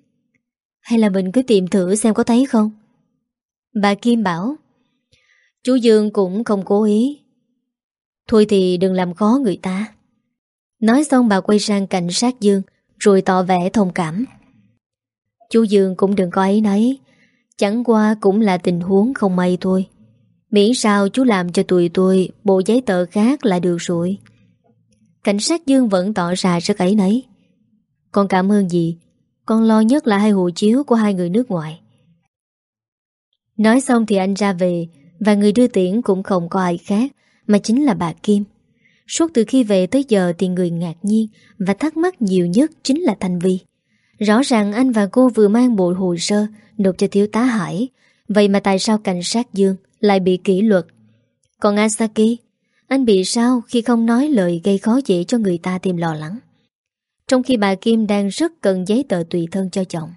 Hay là mình cứ tìm thử xem có thấy không? Bà Kim bảo Chú Dương cũng không cố ý Thôi thì đừng làm khó người ta Nói xong bà quay sang cảnh sát Dương, Rồi tỏ vẻ thông cảm. Chú Dương cũng đừng có ấy nấy, Chẳng qua cũng là tình huống không may thôi. Miễn sao chú làm cho tụi tôi Bộ giấy tờ khác là được rồi. Cảnh sát Dương vẫn tỏ ra rất ấy nấy. Con cảm ơn gì Con lo nhất là hai hộ chiếu của hai người nước ngoài. Nói xong thì anh ra về, Và người đưa tiễn cũng không có ai khác, Mà chính là bà Kim. Suốt từ khi về tới giờ thì người ngạc nhiên Và thắc mắc nhiều nhất chính là Thanh Vi. Rõ ràng anh và cô vừa mang bộ hồ sơ Nộp cho thiếu tá Hải. Vậy mà tại sao cảnh sát Dương Lại bị kỷ luật? Còn Asaki, Anh bị sao khi không nói lời gây khó dễ cho người ta tìm lo lắng? Trong khi bà Kim đang rất cần giấy tờ tùy thân cho chồng.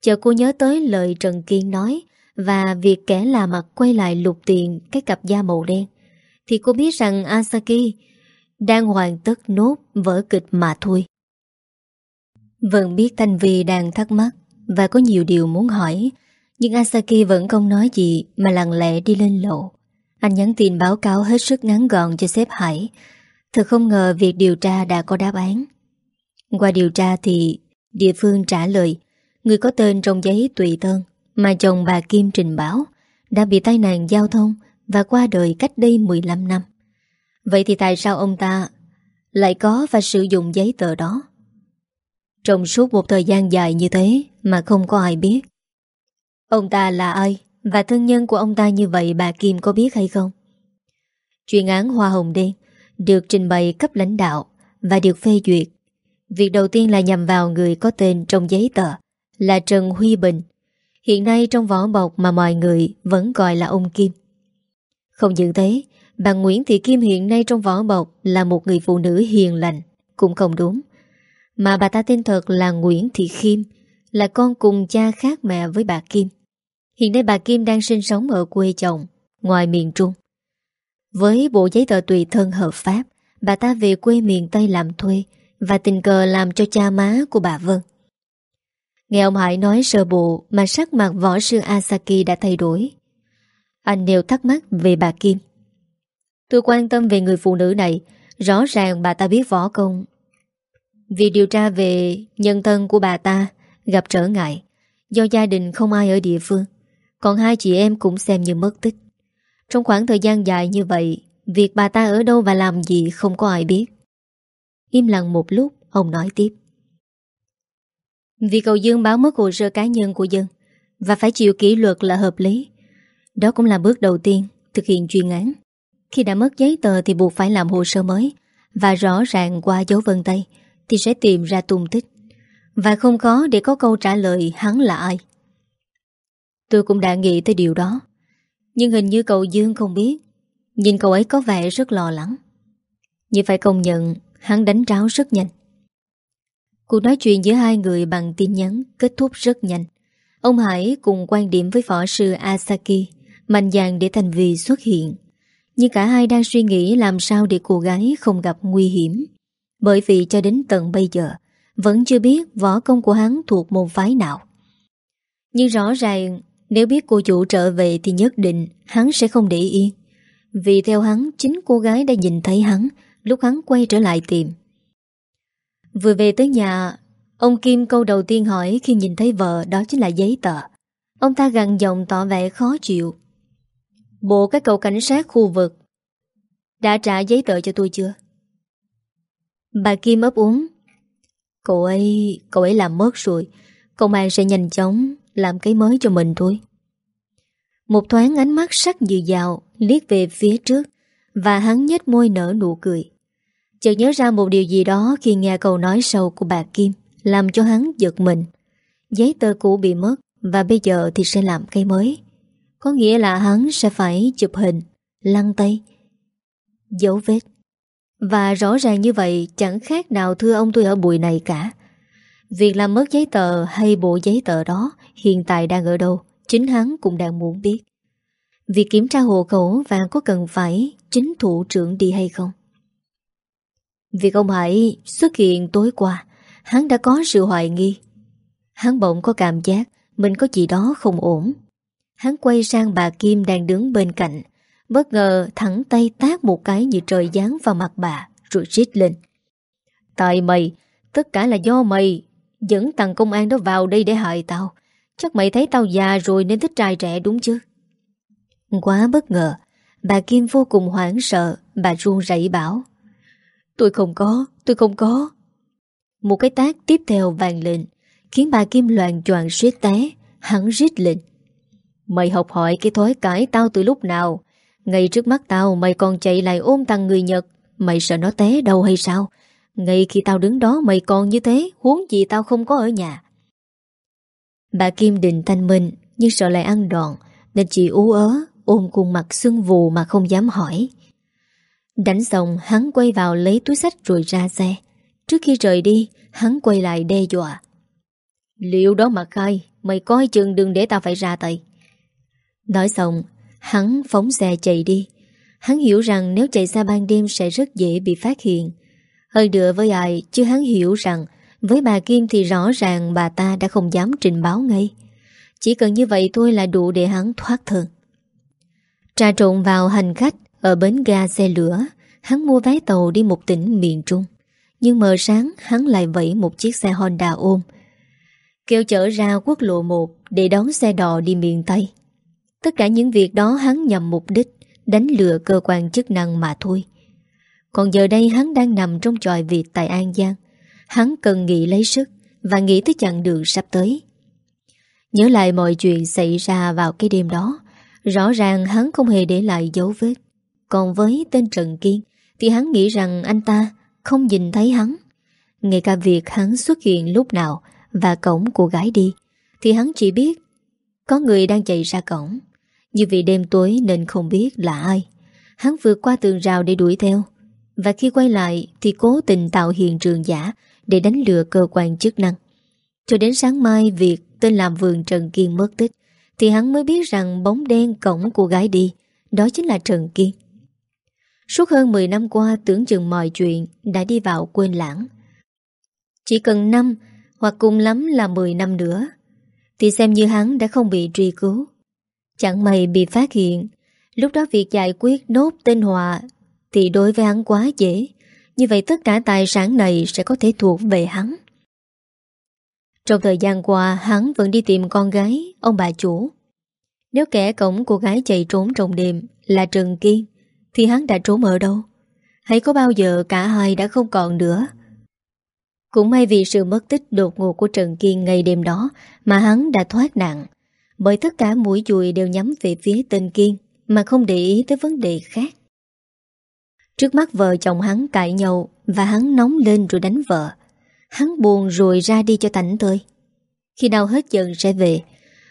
Chờ cô nhớ tới lời Trần Kiên nói và việc kẻ là mặt quay lại lục tiền cái cặp da màu đen. Thì cô biết rằng Asaki Đang hoàn tất nốt vở kịch mà thôi. Vẫn biết Thanh Vi đang thắc mắc Và có nhiều điều muốn hỏi, Nhưng Asaki vẫn không nói gì Mà lặng lẽ đi lên lộ. Anh nhắn tin báo cáo hết sức ngắn gọn cho sếp Hải. Thật không ngờ việc điều tra đã có đáp án. Qua điều tra thì Địa phương trả lời, Người có tên trong giấy tùy thân mà chồng bà Kim trình báo đã bị tai nạn giao thông và qua đời cách đây 15 năm. Vậy thì tại sao ông ta lại có và sử dụng giấy tờ đó? Trong suốt một thời gian dài như thế mà không có ai biết. Ông ta là ai và thân nhân của ông ta như vậy bà Kim có biết hay không? Chuyên án Hoa Hồng Đen được trình bày cấp lãnh đạo và được phê duyệt. Việc đầu tiên là nhằm vào người có tên trong giấy tờ là Trần Huy Bình Hiện nay trong vỏ bọc mà mọi người vẫn gọi là ông Kim. Không những thế, Bà Nguyễn Thị Kim hiện nay trong vỏ bọc Là một người phụ nữ hiền lành Cũng không đúng. Mà bà ta tên thật là Nguyễn Thị Kim Là con cùng cha khác mẹ với bà Kim. Hiện nay bà Kim đang sinh sống ở quê chồng Ngoài miền Trung. Với bộ giấy tờ tùy thân hợp pháp Bà ta về quê miền Tây làm thuê Và tình cờ làm cho cha má của bà Vân. Nghe ông Hải nói sơ bộ Mà sắc mặt võ sư Asaki đã thay đổi. Anh đều thắc mắc về bà Kim. Tôi quan tâm về người phụ nữ này. Rõ ràng bà ta biết võ công. Việc điều tra về nhân thân của bà ta gặp trở ngại. Do gia đình không ai ở địa phương, Còn hai chị em cũng xem như mất tích. Trong khoảng thời gian dài như vậy, Việc bà ta ở đâu và làm gì không có ai biết. Im lặng một lúc, Ông nói tiếp. Vì cầu Dương báo mất hồ sơ cá nhân của dân Và phải chịu kỷ luật là hợp lý đó cũng là bước đầu tiên Thực hiện chuyên án. Khi đã mất giấy tờ thì buộc phải làm hồ sơ mới, Và rõ ràng qua dấu vân tay Thì sẽ tìm ra tung tích. Và không có để có câu trả lời hắn là ai. Tôi cũng đã nghĩ tới điều đó, Nhưng hình như cậu Dương không biết. Nhìn cậu ấy có vẻ rất lo lắng. Nhưng phải công nhận, Hắn đánh tráo rất nhanh. Cuộc nói chuyện giữa hai người bằng tin nhắn Kết thúc rất nhanh. Ông Hải cùng quan điểm với võ sư Asaki Mạnh dạn để Thành Vi xuất hiện. Nhưng cả hai đang suy nghĩ Làm sao để cô gái không gặp nguy hiểm. Bởi vì cho đến tận bây giờ, Vẫn chưa biết võ công của hắn Thuộc môn phái nào. Nhưng rõ ràng, Nếu biết cô chủ trở về Thì nhất định hắn sẽ không để yên vì theo hắn, Chính cô gái đã nhìn thấy hắn Lúc hắn quay trở lại tìm. Vừa về tới nhà, Ông Kim câu đầu tiên hỏi khi nhìn thấy vợ, Đó chính là giấy tờ. Ông ta gằn giọng tỏ vẻ khó chịu. Bộ các cậu cảnh sát khu vực Đã trả giấy tờ cho tôi chưa? Bà Kim ấp úng Cậu ấy Cậu ấy làm mất rồi Công an sẽ nhanh chóng Làm cái mới cho mình thôi Một thoáng ánh mắt sắc dự dạo liếc về phía trước và hắn nhếch môi nở nụ cười. Chợt nhớ ra một điều gì đó khi nghe câu nói sâu của bà Kim, làm cho hắn giật mình. Giấy tờ cũ bị mất và bây giờ thì sẽ làm cây mới. Có nghĩa là hắn sẽ phải chụp hình, lăn tay, dấu vết. Và rõ ràng như vậy chẳng khác nào thưa ông tôi ở bụi này cả. Việc làm mất giấy tờ hay bộ giấy tờ đó hiện tại đang ở đâu, chính hắn cũng đang muốn biết. Việc kiểm tra hộ khẩu và có cần phải chính thủ trưởng đi hay không? Việc ông Hải xuất hiện tối qua, hắn đã có sự hoài nghi. Hắn bỗng có cảm giác mình có gì đó không ổn. Hắn quay sang bà Kim đang đứng bên cạnh, bất ngờ thẳng tay tác một cái như trời giáng vào mặt bà, rồi rít lên. Tại mày, tất cả là do mày, dẫn thằng công an đó vào đây để hại tao. Chắc mày thấy tao già rồi nên thích trai trẻ đúng chứ? Quá bất ngờ Bà Kim vô cùng hoảng sợ Bà run rẩy bảo Tôi không có, tôi không có Một cái tác tiếp theo vàng lên Khiến bà Kim loạn choạng suýt té Hắn rít lên Mày học hỏi cái thói cãi tao từ lúc nào Ngay trước mắt tao Mày còn chạy lại ôm thằng người Nhật Mày sợ nó té đâu hay sao Ngay khi tao đứng đó mày còn như thế Huống gì tao không có ở nhà Bà Kim định thanh minh Nhưng sợ lại ăn đòn Nên chỉ ú ớ ôm khuôn mặt xương vù mà không dám hỏi. Đánh xong hắn quay vào lấy túi sách rồi ra xe. Trước khi rời đi, hắn quay lại đe dọa. Liệu đó mà khai, mày coi chừng đừng để tao phải ra tay. Nói xong, hắn phóng xe chạy đi. Hắn hiểu rằng nếu chạy xa ban đêm sẽ rất dễ bị phát hiện. Hơi đựa với ai, chứ hắn hiểu rằng với bà Kim thì rõ ràng bà ta đã không dám trình báo ngay. Chỉ cần như vậy thôi là đủ để hắn thoát thân. Trà trộn vào hành khách ở bến ga xe lửa, hắn mua vé tàu đi một tỉnh miền Trung. Nhưng mờ sáng hắn lại vẫy một chiếc xe Honda ôm. Kêu chở ra quốc lộ 1 để đón xe đò đi miền Tây. Tất cả những việc đó hắn nhằm mục đích đánh lừa cơ quan chức năng mà thôi. Còn giờ đây hắn đang nằm trong tròi Việt tại An Giang. Hắn cần nghỉ lấy sức và nghĩ tới chặng đường sắp tới. Nhớ lại mọi chuyện xảy ra vào cái đêm đó, Rõ ràng hắn không hề để lại dấu vết Còn với tên Trần Kiên Thì hắn nghĩ rằng anh ta không nhìn thấy hắn Ngay cả việc hắn xuất hiện lúc nào Và cổng cô gái đi Thì hắn chỉ biết Có người đang chạy ra cổng như vì đêm tối nên không biết là ai Hắn vượt qua tường rào để đuổi theo Và khi quay lại Thì cố tình tạo hiện trường giả Để đánh lừa cơ quan chức năng Cho đến sáng mai việc tên làm vườn Trần Kiên mất tích, Thì hắn mới biết rằng bóng đen cổng cô gái đi, Đó chính là Trần Kiên Suốt hơn 10 năm qua, tưởng chừng mọi chuyện đã đi vào quên lãng. Chỉ cần năm hoặc cùng lắm là 10 năm nữa, thì xem như hắn đã không bị truy cứu. Chẳng may bị phát hiện, lúc đó việc giải quyết nốt tên Hòa thì đối với hắn quá dễ. Như vậy tất cả tài sản này sẽ có thể thuộc về hắn. Trong thời gian qua, hắn vẫn đi tìm con gái, ông bà chủ. Nếu kẻ cổng cô gái chạy trốn trong đêm là Trần Kiên, thì hắn đã trốn ở đâu? Hay có bao giờ cả hai đã không còn nữa? Cũng may vì sự mất tích đột ngột của Trần Kiên ngày đêm đó mà hắn đã thoát nạn. Bởi tất cả mũi dùi đều nhắm về phía tên Kiên mà không để ý tới vấn đề khác. Trước mắt vợ chồng hắn cãi nhau và hắn nóng lên rồi đánh vợ. Hắn buồn rồi ra đi cho tảnh tơi. Khi nào hết giận sẽ về.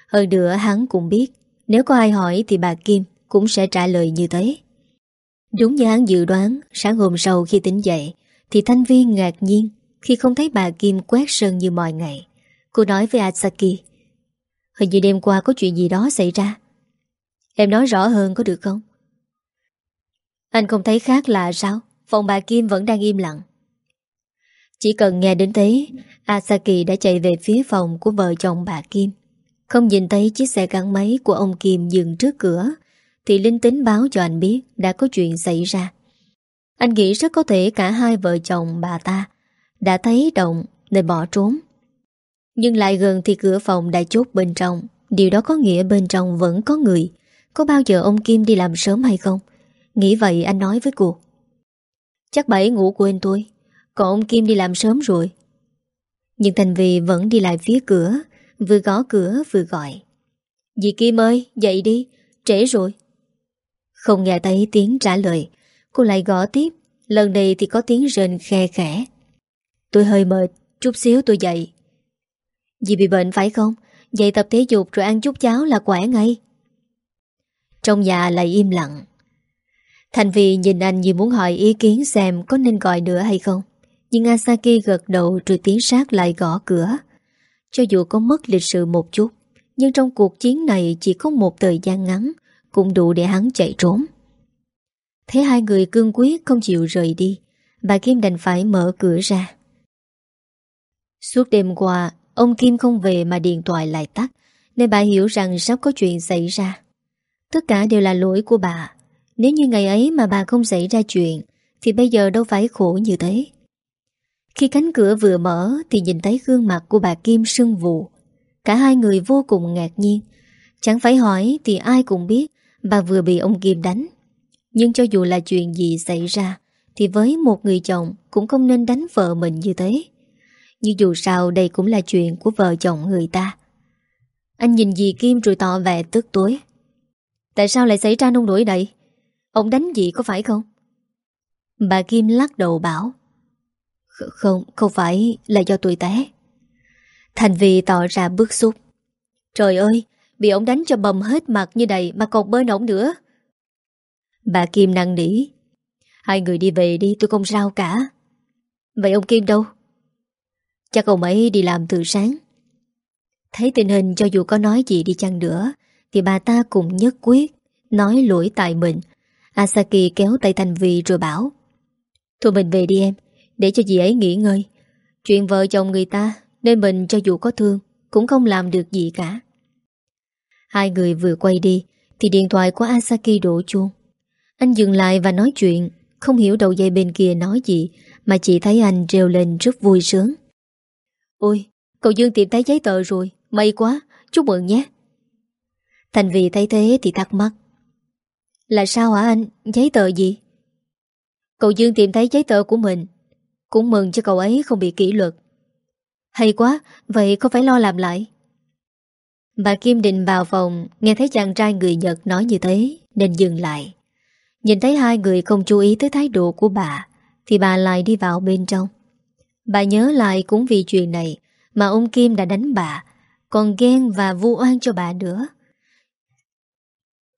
Hơn nữa hắn cũng biết nếu có ai hỏi thì bà Kim cũng sẽ trả lời như thế. Đúng như hắn dự đoán, sáng hôm sau khi tỉnh dậy, thì Thanh Viên ngạc nhiên khi không thấy bà Kim quét sân như mọi ngày. Cô nói với Asaki, Hình như đêm qua có chuyện gì đó xảy ra. Em nói rõ hơn có được không? Anh không thấy khác là sao? Phòng bà Kim vẫn đang im lặng. Chỉ cần nghe đến thế, Asaki đã chạy về phía phòng của vợ chồng bà Kim. Không nhìn thấy chiếc xe gắn máy của ông Kim dừng trước cửa thì linh tính báo cho anh biết đã có chuyện xảy ra. Anh nghĩ rất có thể cả hai vợ chồng bà ta đã thấy động nên bỏ trốn. Nhưng lại gần thì cửa phòng đã chốt bên trong. Điều đó có nghĩa bên trong vẫn có người. Có bao giờ ông Kim đi làm sớm hay không? Nghĩ vậy anh nói với cô. Chắc bảy ngủ quên tôi. Còn ông Kim đi làm sớm rồi. Nhưng Thành Vì vẫn đi lại phía cửa, vừa gõ cửa vừa gọi. Dì Kim ơi, dậy đi, trễ rồi. Không nghe thấy tiếng trả lời Cô lại gõ tiếp Lần này thì có tiếng rền khe khẽ Tôi hơi mệt Chút xíu tôi dậy Dì bị bệnh phải không? Dậy tập thể dục rồi ăn chút cháo là khỏe ngay. Trong nhà lại im lặng. Thành vì nhìn anh như muốn hỏi ý kiến xem có nên gọi nữa hay không. Nhưng Asaki gật đầu rồi tiến sát lại gõ cửa. Cho dù có mất lịch sự một chút Nhưng trong cuộc chiến này chỉ có một thời gian ngắn cũng đủ để hắn chạy trốn. Thấy hai người cương quyết không chịu rời đi, bà Kim đành phải mở cửa ra. Suốt đêm qua, ông Kim không về mà điện thoại lại tắt, nên bà hiểu rằng sắp có chuyện xảy ra. Tất cả đều là lỗi của bà. Nếu như ngày ấy mà bà không xảy ra chuyện, thì bây giờ đâu phải khổ như thế. Khi cánh cửa vừa mở thì nhìn thấy gương mặt của bà Kim sưng vụ. Cả hai người vô cùng ngạc nhiên. Chẳng phải hỏi thì ai cũng biết Bà vừa bị ông Kim đánh Nhưng cho dù là chuyện gì xảy ra Thì với một người chồng Cũng không nên đánh vợ mình như thế nhưng dù sao đây cũng là chuyện Của vợ chồng người ta. Anh nhìn dì Kim rồi tỏ vẻ tức tối. Tại sao lại xảy ra nông nổi đây? Ông đánh gì có phải không? Bà Kim lắc đầu bảo Không, không phải là do tôi té. Thành vì tỏ ra bức xúc. Trời ơi Bị ông đánh cho bầm hết mặt như này Mà còn bơi ổng nữa. Bà Kim năn nỉ Hai người đi về đi tôi không sao cả. Vậy ông Kim đâu? Chắc ông ấy đi làm từ sáng. Thấy tình hình cho dù có nói gì đi chăng nữa, Thì bà ta cũng nhất quyết Nói lỗi tại mình. Asaki kéo tay Thành Vy rồi bảo, Thôi mình về đi em, Để cho dì ấy nghỉ ngơi. Chuyện vợ chồng người ta, Nên mình cho dù có thương, Cũng không làm được gì cả. Hai người vừa quay đi, Thì điện thoại của Asaki đổ chuông. Anh dừng lại và nói chuyện, Không hiểu đầu dây bên kia nói gì, Mà chỉ thấy anh reo lên rất vui sướng. Ôi, Cậu Dương tìm thấy giấy tờ rồi, May quá, Chúc mừng nhé. Thành vì thấy thế thì thắc mắc. Là sao hả anh? Giấy tờ gì? Cậu Dương tìm thấy giấy tờ của mình. Cũng mừng cho cậu ấy không bị kỷ luật. Hay quá, Vậy có phải lo làm lại? Bà Kim định vào phòng, Nghe thấy chàng trai người Nhật nói như thế, Nên dừng lại. Nhìn thấy hai người không chú ý tới thái độ của bà, Thì bà lại đi vào bên trong. Bà nhớ lại cũng vì chuyện này Mà ông Kim đã đánh bà, Còn ghen và vu oan cho bà nữa.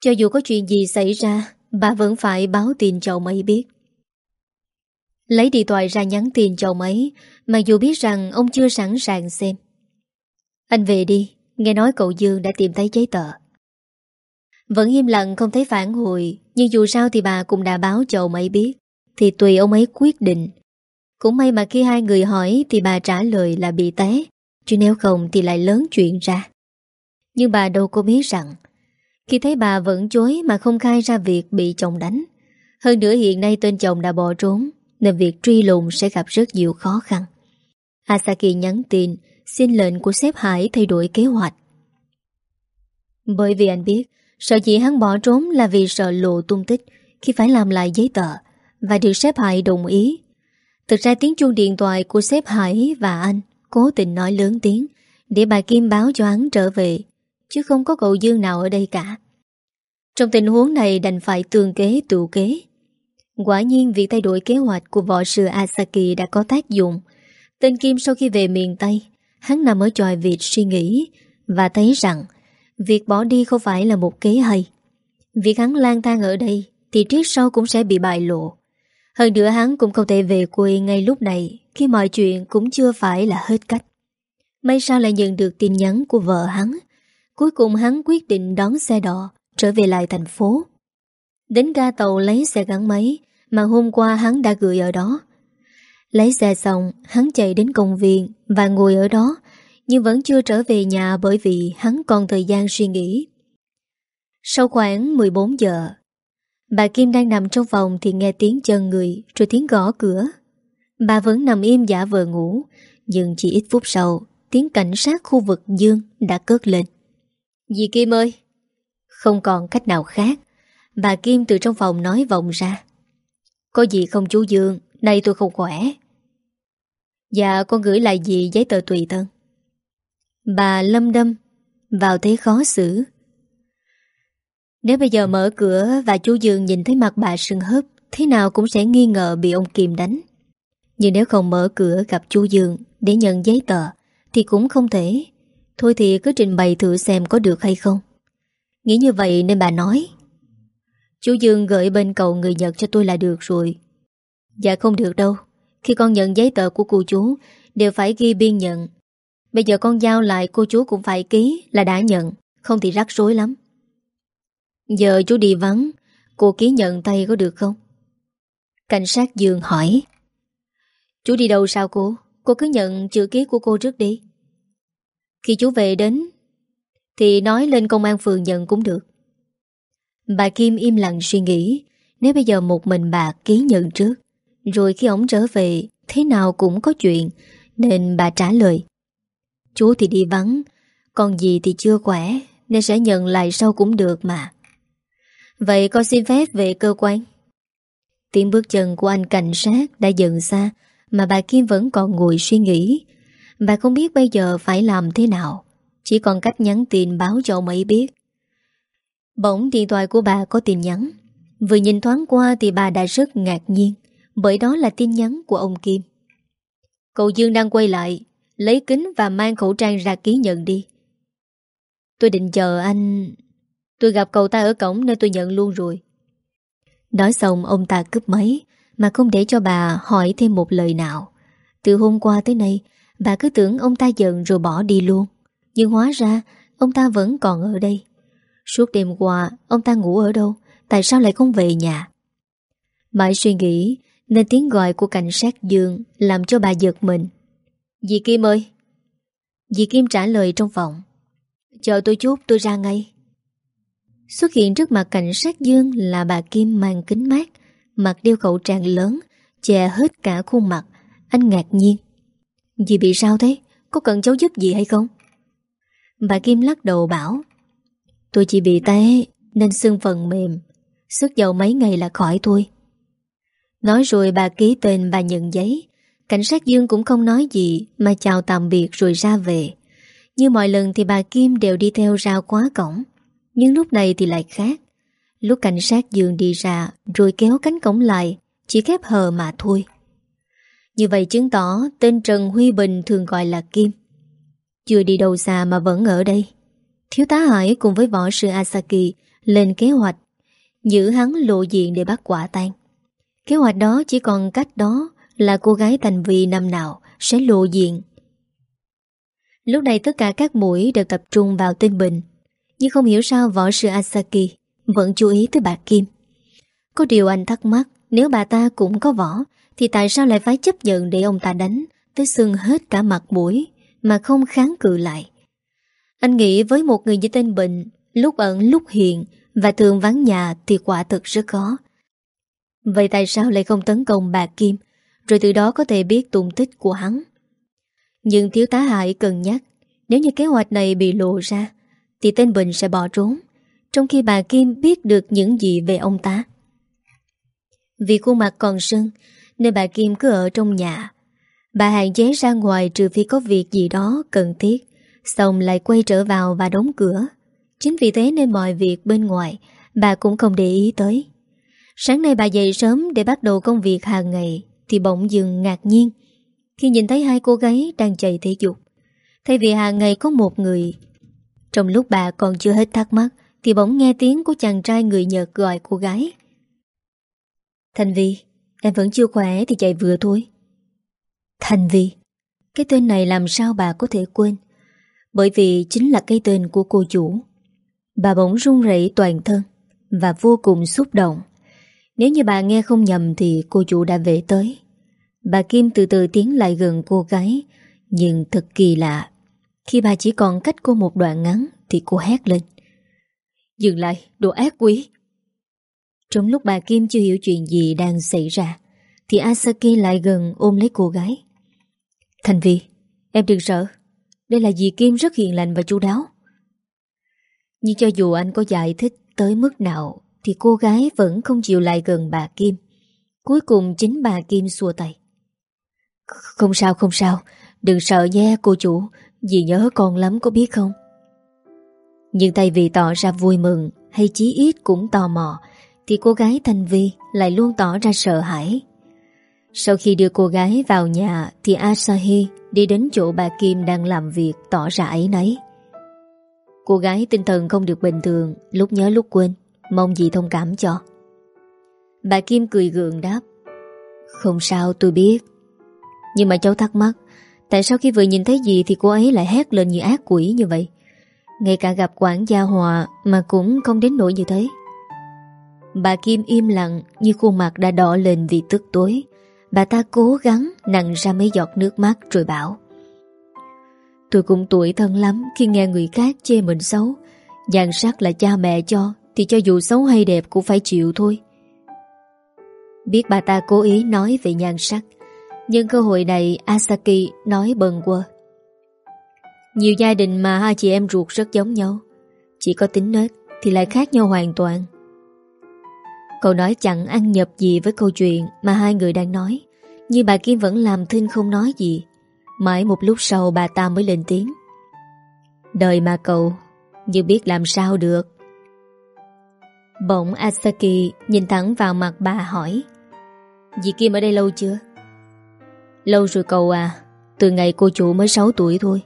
Cho dù có chuyện gì xảy ra, Bà vẫn phải báo tin cho ông ấy biết. Lấy điện thoại ra nhắn tin cho ông ấy, mà dù biết rằng ông chưa sẵn sàng xem. Anh về đi, Nghe nói cậu Dương đã tìm thấy giấy tờ. Vẫn im lặng, không thấy phản hồi, Nhưng dù sao thì bà cũng đã báo cho ông ấy biết, Thì tùy ông ấy quyết định. Cũng may mà khi hai người hỏi Thì bà trả lời là bị té, Chứ nếu không thì lại lớn chuyện ra. Nhưng bà đâu có biết rằng, Khi thấy bà vẫn chối Mà không khai ra việc bị chồng đánh, Hơn nữa hiện nay tên chồng đã bỏ trốn, Nên việc truy lùng sẽ gặp rất nhiều khó khăn. Asaki nhắn tin, Xin lệnh của sếp Hải thay đổi kế hoạch. Bởi vì anh biết, Sợ dĩ hắn bỏ trốn là vì sợ lộ tung tích, Khi phải làm lại giấy tờ, Và được sếp Hải đồng ý Thực ra tiếng chuông điện thoại của sếp Hải và anh Cố tình nói lớn tiếng Để bà Kim báo cho hắn trở về, Chứ không có cậu Dương nào ở đây cả. Trong tình huống này đành phải tương kế tụ kế. Quả nhiên việc thay đổi kế hoạch của võ sư Asaki đã có tác dụng. Tên Kim sau khi về miền Tây, Hắn nằm ở tròi vịt suy nghĩ Và thấy rằng Việc bỏ đi không phải là một kế hay. Việc hắn lang thang ở đây Thì trước sau cũng sẽ bị bại lộ. Hơn nữa hắn cũng không thể về quê ngay lúc này, Khi mọi chuyện cũng chưa phải là hết cách. May sao lại nhận được tin nhắn của vợ hắn. Cuối cùng hắn quyết định đón xe đỏ Trở về lại thành phố. Đến ga tàu lấy xe gắn máy Mà hôm qua hắn đã gửi ở đó. Lấy xe xong, Hắn chạy đến công viên Và ngồi ở đó, Nhưng vẫn chưa trở về nhà bởi vì hắn còn thời gian suy nghĩ. Sau khoảng 14 giờ Bà Kim đang nằm trong phòng Thì nghe tiếng chân người Rồi tiếng gõ cửa. Bà vẫn nằm im giả vờ ngủ Nhưng chỉ ít phút sau Tiếng cảnh sát khu vực Dương đã cất lên. Dì Kim ơi! Không còn cách nào khác Bà Kim từ trong phòng nói vọng ra. Có gì không chú Dương Nay tôi không khỏe. Dạ con gửi lại gì giấy tờ tùy thân. Bà lâm đâm Vào thế khó xử nếu bây giờ mở cửa Và chú Dương nhìn thấy mặt bà sưng hớp, Thế nào cũng sẽ nghi ngờ bị ông Kim đánh. Nhưng nếu không mở cửa gặp chú Dương Để nhận giấy tờ, Thì cũng không thể. Thôi thì cứ trình bày thử xem có được hay không. Nghĩ như vậy nên bà nói Chú Dương gửi bên cậu người Nhật cho tôi là được rồi. Dạ không được đâu. Khi con nhận giấy tờ của cô chú, Đều phải ghi biên nhận. Bây giờ con giao lại, cô chú cũng phải ký Là đã nhận, Không thì rắc rối lắm. Giờ chú đi vắng, Cô ký nhận tay có được không? Cảnh sát Dương hỏi. Chú đi đâu sao cô? Cô cứ nhận chữ ký của cô trước đi. Khi chú về đến, Thì nói lên công an phường nhận cũng được. Bà Kim im lặng suy nghĩ, Nếu bây giờ một mình bà ký nhận trước, Rồi khi ổng trở về, Thế nào cũng có chuyện, Nên bà trả lời. Chú thì đi vắng, Còn gì thì chưa khỏe, Nên sẽ nhận lại sau cũng được mà. Vậy con xin phép về cơ quan. Tiếng bước chân của anh cảnh sát đã dần xa, Mà bà Kim vẫn còn ngồi suy nghĩ. Bà không biết bây giờ phải làm thế nào, Chỉ còn cách nhắn tin báo cho ông ấy biết. Bỗng điện thoại của bà có tin nhắn. Vừa nhìn thoáng qua thì bà đã rất ngạc nhiên, Bởi đó là tin nhắn của ông Kim. Cậu Dương đang quay lại, Lấy kính và mang khẩu trang ra ký nhận đi. Tôi định chờ anh Tôi gặp cậu ta ở cổng nên tôi nhận luôn rồi. Nói xong, ông ta cướp máy, Mà không để cho bà hỏi thêm một lời nào. Từ hôm qua tới nay, Bà cứ tưởng ông ta giận rồi bỏ đi luôn. Nhưng hóa ra, Ông ta vẫn còn ở đây. Suốt đêm qua, Ông ta ngủ ở đâu? Tại sao lại không về nhà? Mãi suy nghĩ, Nên tiếng gọi của cảnh sát Dương Làm cho bà giật mình. Dì Kim ơi! Dì Kim trả lời trong phòng. Chờ tôi chút, tôi ra ngay. Xuất hiện trước mặt cảnh sát Dương Là bà Kim mang kính mát Mặt đeo khẩu trang lớn, Che hết cả khuôn mặt. Anh ngạc nhiên. Dì bị sao thế? Có cần cháu giúp gì hay không? Bà Kim lắc đầu bảo, Tôi chỉ bị té Nên xương phần mềm, Sức dầu mấy ngày là khỏi thôi. Nói rồi bà ký tên và nhận giấy. Cảnh sát Dương cũng không nói gì Mà chào tạm biệt rồi ra về. Như mọi lần thì bà Kim đều đi theo ra quá cổng. Nhưng lúc này thì lại khác. Lúc cảnh sát giường đi ra, Rồi kéo cánh cổng lại, Chỉ khép hờ mà thôi. Như vậy chứng tỏ tên Trần Huy Bình thường gọi là Kim. Chưa đi đâu xa mà vẫn ở đây. Thiếu tá Hải cùng với võ sư Asaki lên kế hoạch, Giữ hắn lộ diện để bắt quả tang. Kế hoạch đó chỉ còn cách đó Là cô gái thành vi năm nào Sẽ lộ diện. Lúc này tất cả các mũi đều tập trung vào tên Bình. Nhưng không hiểu sao võ sư Asaki Vẫn chú ý tới bà Kim. Có điều anh thắc mắc, Nếu bà ta cũng có võ, Thì tại sao lại phải chấp nhận để ông ta đánh Tới sưng hết cả mặt mũi Mà không kháng cự lại? Anh nghĩ với một người như tên Bình, Lúc ẩn, lúc hiện Và thường vắng nhà thì quả thực rất khó. Vậy tại sao lại không tấn công bà Kim, Rồi từ đó có thể biết tung tích của hắn? Nhưng thiếu tá Hải cần nhắc, Nếu như kế hoạch này bị lộ ra thì tên Bình sẽ bỏ trốn, Trong khi bà Kim biết được những gì về ông ta. Vì khuôn mặt còn sưng, Nên bà Kim cứ ở trong nhà. Bà hạn chế ra ngoài trừ khi có việc gì đó cần thiết, Xong lại quay trở vào và đóng cửa. Chính vì thế nên mọi việc bên ngoài, Bà cũng không để ý tới. Sáng nay bà dậy sớm để bắt đầu công việc hàng ngày, Thì bỗng dừng ngạc nhiên. Khi nhìn thấy hai cô gái đang chạy thể dục, Thay vì hàng ngày có một người trong lúc bà còn chưa hết thắc mắc, Thì bỗng nghe tiếng của chàng trai người Nhật gọi cô gái. Thành Vi, Em vẫn chưa khỏe thì chạy vừa thôi. Thành Vi, Cái tên này làm sao bà có thể quên? Bởi vì chính là cái tên của cô chủ. Bà bỗng run rẩy toàn thân Và vô cùng xúc động. Nếu như bà nghe không nhầm Thì cô chủ đã về tới. Bà Kim từ từ tiến lại gần cô gái, Nhưng thật kỳ lạ. Khi bà chỉ còn cách cô một đoạn ngắn Thì cô hét lên. Dừng lại, đồ ác quý Trong lúc bà Kim chưa hiểu chuyện gì đang xảy ra Thì Asaki lại gần ôm lấy cô gái. Thành Vi Em đừng sợ. Đây là dì Kim rất hiền lành và chu đáo. Nhưng cho dù anh có giải thích tới mức nào Thì cô gái vẫn không chịu lại gần bà Kim. Cuối cùng chính bà Kim xua tay. Không sao không sao. Đừng sợ nha cô chủ. Dì nhớ con lắm có biết không Nhưng thay vì tỏ ra vui mừng Hay chí ít cũng tò mò Thì cô gái Thanh Vi lại luôn tỏ ra sợ hãi sau khi đưa cô gái vào nhà thì Asahi đi đến chỗ bà Kim đang làm việc tỏ ra ấy nấy. Cô gái tinh thần không được bình thường, lúc nhớ lúc quên, mong gì thông cảm cho. Bà Kim cười gượng đáp Không sao tôi biết Nhưng mà cháu thắc mắc Tại sao khi vừa nhìn thấy gì thì cô ấy lại hét lên như ác quỷ như vậy? Ngay cả gặp quản gia Hòa Mà cũng không đến nỗi như thế. Bà Kim im lặng Như khuôn mặt đã đỏ lên vì tức tối. Bà ta cố gắng nặng ra mấy giọt nước mắt rồi bảo, Tôi cũng tuổi thân lắm, khi nghe người khác chê mình xấu Giàn sắc là cha mẹ cho, Thì cho dù xấu hay đẹp cũng phải chịu thôi. Biết bà ta cố ý nói về nhan sắc nhưng cơ hội này Asaki nói bần quơ Nhiều gia đình mà hai chị em ruột rất giống nhau Chỉ có tính nết Thì lại khác nhau hoàn toàn cậu nói chẳng ăn nhập gì với câu chuyện mà hai người đang nói. Nhưng bà Kim vẫn làm thinh không nói gì. Mãi một lúc sau bà ta mới lên tiếng. Đời mà cậu, nhưng biết làm sao được. Bỗng Asaki nhìn thẳng vào mặt bà hỏi. Dì Kim ở đây lâu chưa? Lâu rồi cậu à, từ ngày cô chủ mới 6 tuổi thôi.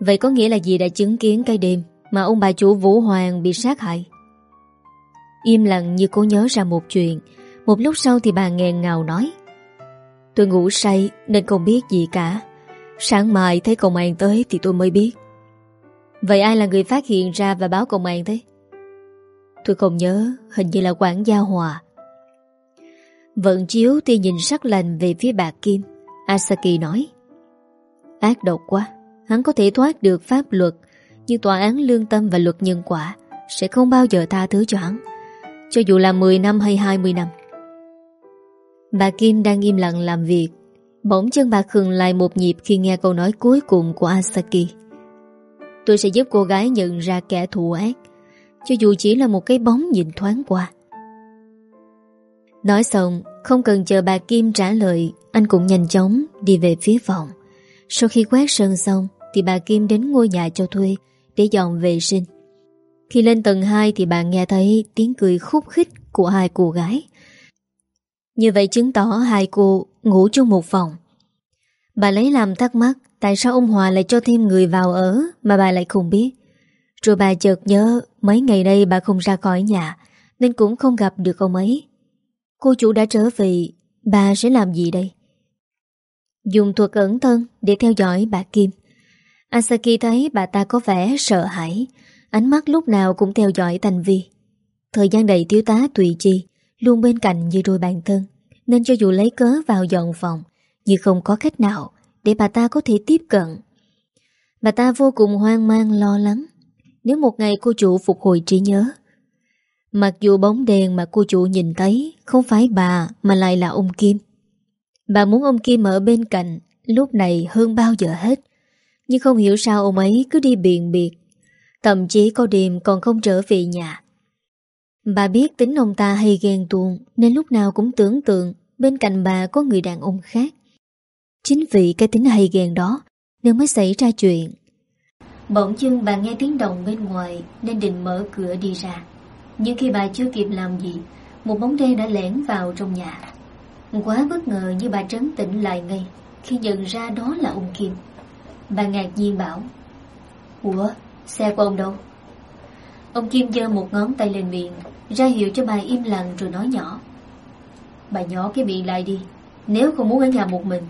Vậy có nghĩa là dì đã chứng kiến cái đêm mà ông bà chủ Vũ Hoàng bị sát hại. Im lặng như cô nhớ ra một chuyện Một lúc sau thì bà nghẹn ngào nói Tôi ngủ say nên không biết gì cả Sáng mai thấy công an tới thì tôi mới biết Vậy ai là người phát hiện ra và báo công an thế? Tôi không nhớ Hình như là quản gia Hòa Vận chiếu tia nhìn sắc lành về phía bà Kim, Asaki nói, Ác độc quá, Hắn có thể thoát được pháp luật, Nhưng tòa án lương tâm và luật nhân quả Sẽ không bao giờ tha thứ cho hắn, cho dù là 10 năm hay 20 năm. Bà Kim đang im lặng làm việc, Bỗng chân bà khừng lại một nhịp Khi nghe câu nói cuối cùng của Asaki. Tôi sẽ giúp cô gái nhận ra kẻ thù ác, Cho dù chỉ là một cái bóng nhìn thoáng qua. Nói xong, Không cần chờ bà Kim trả lời, Anh cũng nhanh chóng đi về phía phòng Sau khi quét sân xong, Thì bà Kim đến ngôi nhà cho thuê, Để dọn vệ sinh khi lên tầng 2 thì bà nghe thấy tiếng cười khúc khích của hai cô gái. Như vậy chứng tỏ hai cô ngủ chung một phòng. Bà lấy làm thắc mắc, tại sao ông Hòa lại cho thêm người vào ở mà bà lại không biết. Rồi bà chợt nhớ, mấy ngày đây bà không ra khỏi nhà, Nên cũng không gặp được ông ấy Cô chủ đã trở về, Bà sẽ làm gì đây? Dùng thuật ẩn thân Để theo dõi bà Kim. Asaki thấy bà ta có vẻ sợ hãi. Ánh mắt lúc nào cũng theo dõi Thành Vi. Thời gian đầy thiếu tá tùy chi, Luôn bên cạnh như đôi bàn thân, Nên cho dù lấy cớ vào dọn phòng, Nhưng không có cách nào Để bà ta có thể tiếp cận. Bà ta vô cùng hoang mang, lo lắng. Nếu một ngày cô chủ phục hồi trí nhớ Mặc dù bóng đèn mà cô chủ nhìn thấy Không phải bà mà lại là ông Kim. Bà muốn ông Kim ở bên cạnh Lúc này hơn bao giờ hết. Nhưng không hiểu sao ông ấy cứ đi biện biệt. Thậm chí có đêm còn không trở về nhà. Bà biết tính ông ta hay ghen tuông Nên lúc nào cũng tưởng tượng Bên cạnh bà có người đàn ông khác. Chính vì cái tính hay ghen đó Nên mới xảy ra chuyện. Bỗng chưng bà nghe tiếng động bên ngoài Nên định mở cửa đi ra. Nhưng khi bà chưa kịp làm gì, Một bóng đen đã lẻn vào trong nhà. Quá bất ngờ như bà trấn tĩnh lại ngay, Khi nhận ra đó là ông Kim. Bà ngạc nhiên bảo, Ủa, xe của ông đâu? Ông Kim giơ một ngón tay lên miệng, Ra hiệu cho bà im lặng rồi nói nhỏ, Bà nhỏ cái miệng lại đi, Nếu không muốn ở nhà một mình.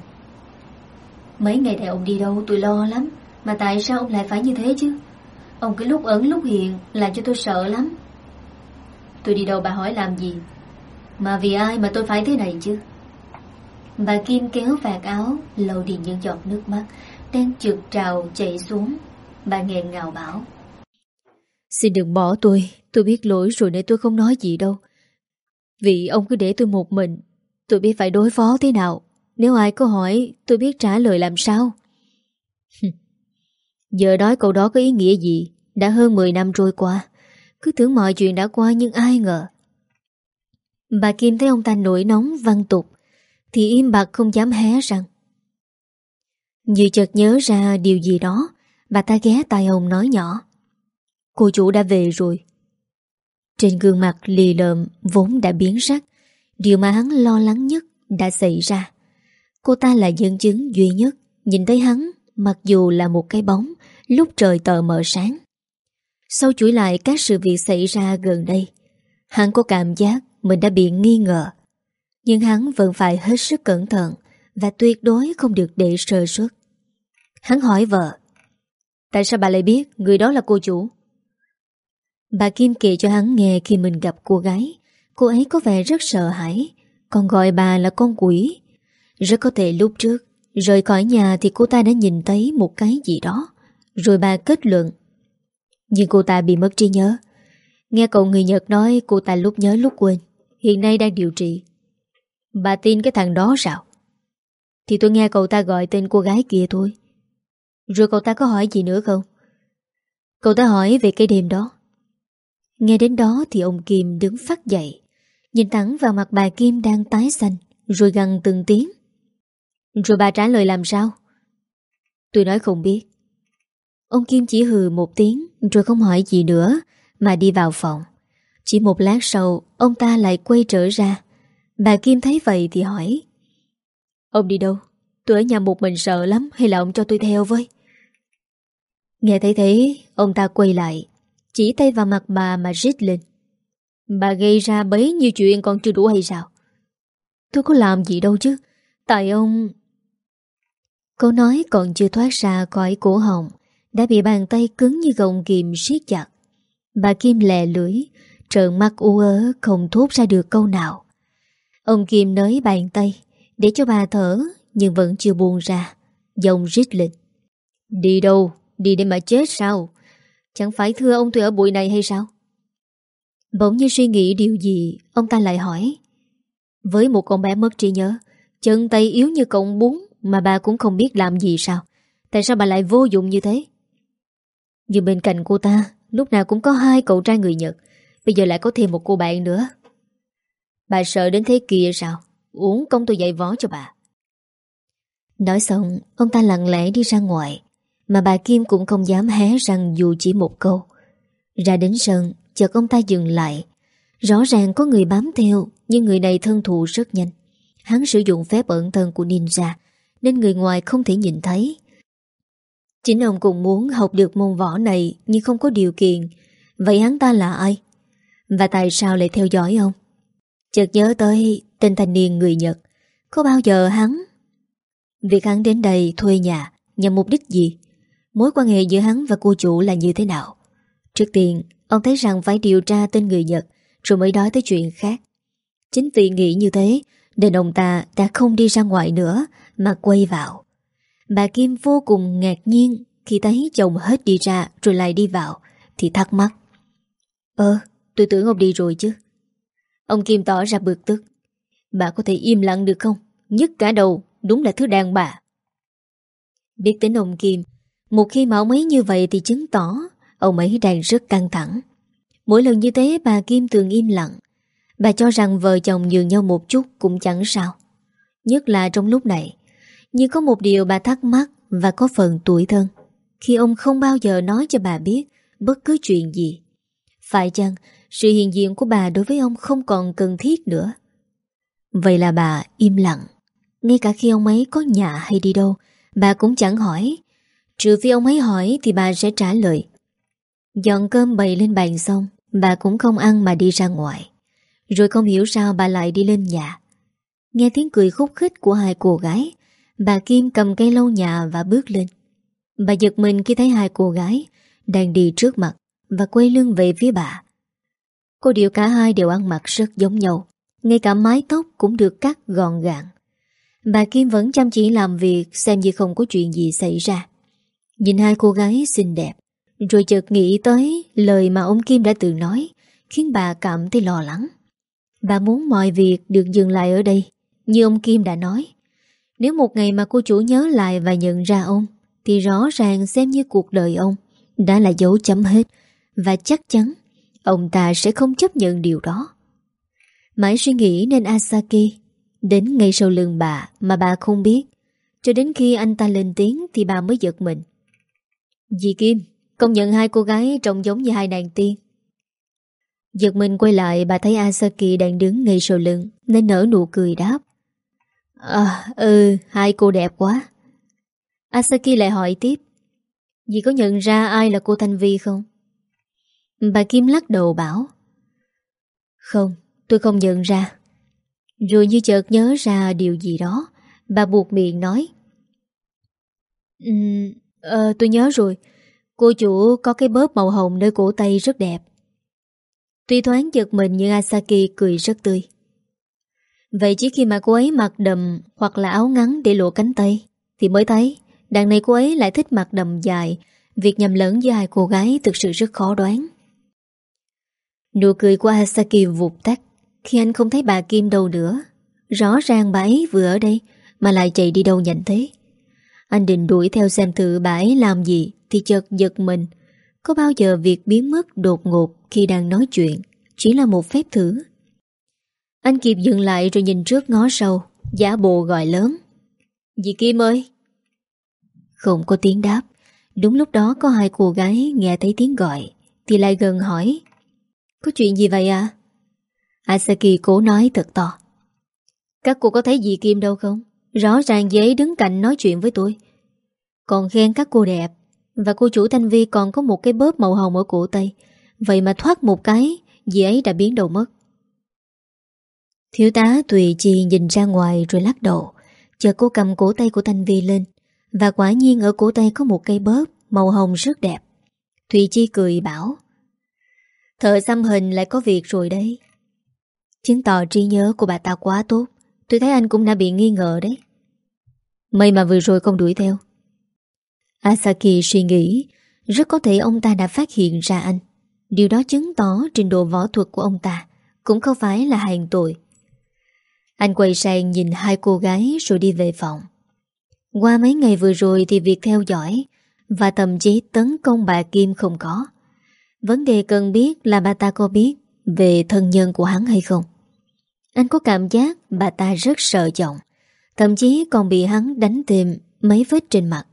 Mấy ngày này ông đi đâu tôi lo lắm, Mà tại sao ông lại phải như thế chứ? Ông cứ lúc ẩn lúc hiện Làm cho tôi sợ lắm. Tôi đi đâu bà hỏi làm gì? Mà vì ai mà tôi phải thế này chứ? Bà Kim kéo vạt áo, Lầu đi những giọt nước mắt. Đang trượt trào chảy xuống. Bà nghẹn ngào bảo. Xin đừng bỏ tôi Tôi biết lỗi rồi nên tôi không nói gì đâu. Vì ông cứ để tôi một mình, Tôi biết phải đối phó thế nào. Nếu ai có hỏi, tôi biết trả lời làm sao. Giờ nói câu đó có ý nghĩa gì? Đã hơn 10 năm trôi qua. Cứ tưởng mọi chuyện đã qua nhưng ai ngờ. Bà Kim thấy ông ta nổi nóng văn tục. Thì im bặt không dám hé răng. Như chợt nhớ ra điều gì đó, Bà ta ghé tai ông nói nhỏ. Cô chủ đã về rồi. Trên gương mặt lì lợm Vốn đã biến sắc. Điều mà hắn lo lắng nhất đã xảy ra. Cô ta là nhân chứng duy nhất. Nhìn thấy hắn, Mặc dù là một cái bóng, Lúc trời tờ mờ sáng sau chuỗi lại các sự việc xảy ra gần đây Hắn có cảm giác Mình đã bị nghi ngờ Nhưng hắn vẫn phải hết sức cẩn thận Và tuyệt đối không được để sơ suất Hắn hỏi vợ Tại sao bà lại biết người đó là cô chủ? Bà Kim kể cho hắn nghe khi mình gặp cô gái. Cô ấy có vẻ rất sợ hãi, còn gọi bà là con quỷ. Rất có thể lúc trước, rời khỏi nhà thì cô ta đã nhìn thấy một cái gì đó. Rồi bà kết luận. Nhưng cô ta bị mất trí nhớ. Nghe cậu người Nhật nói cô ta lúc nhớ lúc quên. Hiện nay đang điều trị. Bà tin cái thằng đó sao? Thì tôi nghe cậu ta gọi tên cô gái kia thôi. Rồi cậu ta có hỏi gì nữa không? Cậu ta hỏi về cái đêm đó. Nghe đến đó thì ông Kim đứng phát dậy, nhìn thẳng vào mặt bà Kim đang tái xanh, rồi gằn từng tiếng. Rồi bà trả lời làm sao? Tôi nói không biết. Ông Kim chỉ hừ một tiếng rồi không hỏi gì nữa mà đi vào phòng. Chỉ một lát sau, ông ta lại quay trở ra. Bà Kim thấy vậy thì hỏi. Ông đi đâu? Tôi ở nhà một mình sợ lắm Hay là ông cho tôi theo với Nghe thấy thế Ông ta quay lại Chỉ tay vào mặt bà mà rít lên Bà gây ra bấy nhiêu chuyện còn chưa đủ hay sao Tôi có làm gì đâu chứ Tại ông Câu nói còn chưa thoát ra khỏi cổ họng đã bị bàn tay cứng như gồng kìm siết chặt Bà Kim lè lưỡi, Trợn mắt u ớ, không thốt ra được câu nào Ông Kim nới bàn tay, Để cho bà thở, nhưng vẫn chưa buông ra Dòng rít lịch. Đi đâu? Đi để mà chết sao? Chẳng phải thưa ông tôi ở bụi này hay sao? Bỗng như suy nghĩ điều gì, Ông ta lại hỏi Với một con bé mất trí nhớ, Chân tay yếu như cọng bún Mà bà cũng không biết làm gì sao Tại sao bà lại vô dụng như thế nhưng bên cạnh cô ta Lúc nào cũng có hai cậu trai người Nhật Bây giờ lại có thêm một cô bạn nữa Bà sợ đến thế kia sao Uống công tôi dạy võ cho bà Nói xong, ông ta lặng lẽ đi ra ngoài, mà bà Kim cũng không dám hé răng dù chỉ một câu. Ra đến sân, chợt ông ta dừng lại. Rõ ràng có người bám theo, nhưng người này thân thụ rất nhanh. Hắn sử dụng phép ẩn thân của ninja, nên người ngoài không thể nhìn thấy. Chính ông cũng muốn học được môn võ này, nhưng không có điều kiện. Vậy hắn ta là ai? Và tại sao lại theo dõi ông? Chợt nhớ tới tên thanh niên người Nhật. Có bao giờ hắn? Việc hắn đến đây thuê nhà Nhằm mục đích gì? Mối quan hệ giữa hắn và cô chủ là như thế nào? Trước tiên, Ông thấy rằng phải điều tra tên người Nhật, Rồi mới nói tới chuyện khác. Chính vì nghĩ như thế, Nên ông ta đã không đi ra ngoài nữa, Mà quay vào. Bà Kim vô cùng ngạc nhiên Khi thấy chồng hết đi ra rồi lại đi vào, Thì thắc mắc. Ơ, tôi tưởng ông đi rồi chứ. Ông Kim tỏ ra bực tức. Bà có thể im lặng được không? Nhất cả đầu, đúng là thứ đàn bà. Biết tính ông Kim, Một khi mà ông ấy như vậy thì chứng tỏ Ông ấy đang rất căng thẳng. Mỗi lần như thế, bà Kim thường im lặng. Bà cho rằng vợ chồng nhường nhau một chút cũng chẳng sao. Nhất là trong lúc này nhưng có một điều bà thắc mắc Và có phần tuổi thân. Khi ông không bao giờ nói cho bà biết Bất cứ chuyện gì. Phải chăng sự hiện diện của bà đối với ông không còn cần thiết nữa? Vậy là bà im lặng. Ngay cả khi ông ấy có nhà hay đi đâu, Bà cũng chẳng hỏi. Trừ phi ông ấy hỏi thì bà sẽ trả lời. Dọn cơm bày lên bàn xong, Bà cũng không ăn mà đi ra ngoài. Rồi không hiểu sao bà lại đi lên nhà. Nghe tiếng cười khúc khích của hai cô gái Bà Kim cầm cây lâu nhà và bước lên. Bà giật mình khi thấy hai cô gái Đang đi trước mặt Và quay lưng về phía bà. Cô điều cả hai đều ăn mặc rất giống nhau, Ngay cả mái tóc cũng được cắt gọn gàng. Bà Kim vẫn chăm chỉ làm việc Xem như không có chuyện gì xảy ra. Nhìn hai cô gái xinh đẹp, Rồi chợt nghĩ tới Lời mà ông Kim đã từng nói, Khiến bà cảm thấy lo lắng. Bà muốn mọi việc được dừng lại ở đây, Như ông Kim đã nói. Nếu một ngày mà cô chủ nhớ lại Và nhận ra ông, Thì rõ ràng xem như cuộc đời ông Đã là dấu chấm hết. Và chắc chắn, Ông ta sẽ không chấp nhận điều đó. Mãi suy nghĩ nên Asaki Đến ngay sau lưng bà Mà bà không biết. Cho đến khi anh ta lên tiếng Thì bà mới giật mình. Dì Kim, Công nhận hai cô gái trông giống như hai nàng tiên. Giật mình quay lại, Bà thấy Asaki đang đứng ngay sau lưng, Nên nở nụ cười đáp. À ừ hai cô đẹp quá. Asaki lại hỏi tiếp Dì có nhận ra ai là cô Thanh Vi không? Bà Kim lắc đầu bảo Không, tôi không nhận ra. Rồi như chợt nhớ ra điều gì đó Bà buộc miệng nói um, uh, Tôi nhớ rồi Cô chủ có cái bóp màu hồng nơi cổ tay rất đẹp. Tuy thoáng giật mình nhưng Asaki cười rất tươi. Vậy chỉ khi mà cô ấy mặc đầm hoặc là áo ngắn để lộ cánh tay, Thì mới thấy đằng này cô ấy lại thích mặc đầm dài. Việc nhầm lẫn giữa hai cô gái thực sự rất khó đoán. Nụ cười của Asaki vụt tắt Khi anh không thấy bà Kim đâu nữa. Rõ ràng bà ấy vừa ở đây Mà lại chạy đi đâu nhanh thế. Anh định đuổi theo xem thử bà ấy làm gì Thì chợt giật mình. Có bao giờ việc biến mất đột ngột Khi đang nói chuyện Chỉ là một phép thử? Anh kịp dừng lại rồi nhìn trước ngó sâu Giả bộ gọi lớn Dì Kim ơi Không có tiếng đáp Đúng lúc đó có hai cô gái nghe thấy tiếng gọi Thì lại gần hỏi có chuyện gì vậy à? Asaki cố nói thật to. Các cô có thấy gì Kim đâu không? Rõ ràng giấy đứng cạnh nói chuyện với tôi. Còn khen các cô đẹp. Và cô chủ Thanh Vi còn có một cái bóp màu hồng ở cổ tay. Vậy mà thoát một cái, dì ấy đã biến đầu mất. Thiếu tá Tùy Chi nhìn ra ngoài rồi lắc đầu. Chờ cô cầm cổ tay của Thanh Vi lên. Và quả nhiên ở cổ tay có một cây bớp màu hồng rất đẹp. Thùy Chi cười bảo, Thợ xăm hình lại có việc rồi đấy Chứng tỏ trí nhớ của bà ta quá tốt Tôi thấy anh cũng đã bị nghi ngờ đấy May mà vừa rồi không đuổi theo Asaki suy nghĩ, Rất có thể ông ta đã phát hiện ra anh Điều đó chứng tỏ trình độ võ thuật của ông ta Cũng không phải là hàng tội anh quay sang nhìn hai cô gái Rồi đi về phòng Qua mấy ngày vừa rồi thì việc theo dõi Và thậm chí tấn công bà Kim không có Vấn đề cần biết là bà ta có biết về thân nhân của hắn hay không. Anh có cảm giác bà ta rất sợ giọng, thậm chí còn bị hắn đánh tìm mấy vết trên mặt.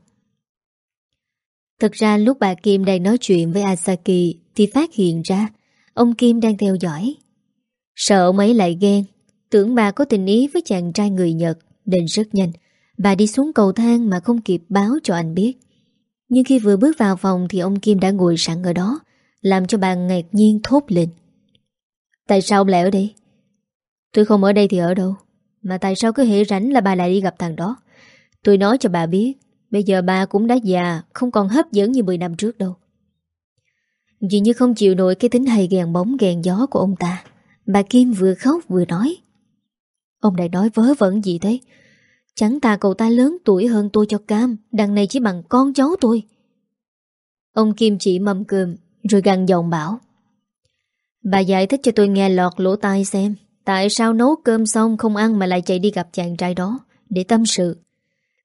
Thật ra lúc bà Kim đang nói chuyện với Asaki thì phát hiện ra ông Kim đang theo dõi. Sợ ông ấy lại ghen, tưởng bà có tình ý với chàng trai người Nhật nên rất nhanh. Bà đi xuống cầu thang mà không kịp báo cho anh biết. Nhưng khi vừa bước vào phòng thì ông Kim đã ngồi sẵn ở đó, làm cho bà ngạc nhiên thốt lên Tại sao ông lại ở đây? Tôi không ở đây thì ở đâu Mà tại sao cứ hễ rảnh là bà lại đi gặp thằng đó Tôi nói cho bà biết Bây giờ bà cũng đã già Không còn hấp dẫn như 10 năm trước đâu Dường như không chịu nổi cái tính hay gèn bóng gèn gió của ông ta Bà Kim vừa khóc vừa nói Ông lại nói vớ vẩn gì thế? Chẳng ta cậu ta lớn tuổi hơn tôi cho cam, Đằng này chỉ bằng con cháu tôi. Ông Kim chỉ mâm cơm Rồi gằn giọng bảo. Bà giải thích cho tôi nghe lọt lỗ tai xem, Tại sao nấu cơm xong không ăn Mà lại chạy đi gặp chàng trai đó, Để tâm sự.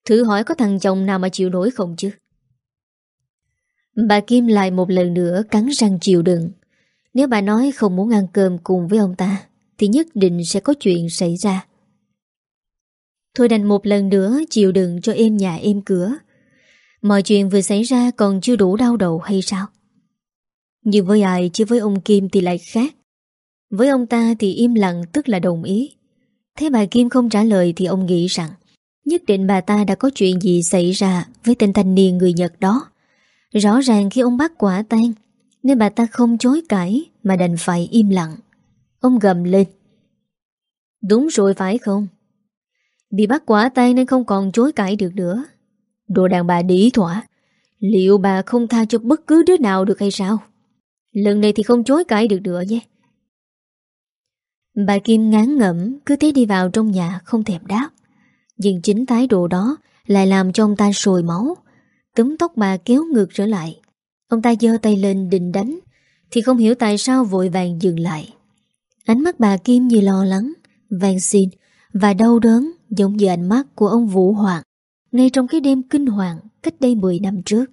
Thử hỏi có thằng chồng nào mà chịu nổi không chứ? Bà Kim lại một lần nữa cắn răng chịu đựng. Nếu bà nói không muốn ăn cơm cùng với ông ta thì nhất định sẽ có chuyện xảy ra. Thôi đành một lần nữa chịu đựng cho em nhà em cửa. Mọi chuyện vừa xảy ra còn chưa đủ đau đầu hay sao? Nhưng với ai chứ với ông Kim thì lại khác. Với ông ta thì im lặng tức là đồng ý. Thế bà Kim không trả lời thì ông nghĩ rằng, Nhất định bà ta đã có chuyện gì xảy ra với tên thanh niên người Nhật đó. Rõ ràng khi ông bắt quả tang, Nên bà ta không chối cãi Mà đành phải im lặng. Ông gầm lên. Đúng rồi phải không? Bị bắt quả tay nên không còn chối cãi được nữa. Đồ đàn bà đĩ thỏa. Liệu bà không tha cho bất cứ đứa nào được hay sao? Lần này thì không chối cãi được nữa nhé. Bà Kim ngán ngẩm, Cứ thế đi vào trong nhà, không thèm đáp. Nhưng chính thái độ đó Lại làm cho ông ta sồi máu. Túm tóc bà kéo ngược trở lại. Ông ta giơ tay lên định đánh, Thì không hiểu tại sao vội vàng dừng lại. Ánh mắt bà Kim như lo lắng Vàng xin Và đau đớn giống như ánh mắt của ông Vũ Hoàng ngay trong cái đêm kinh hoàng cách đây 10 năm trước.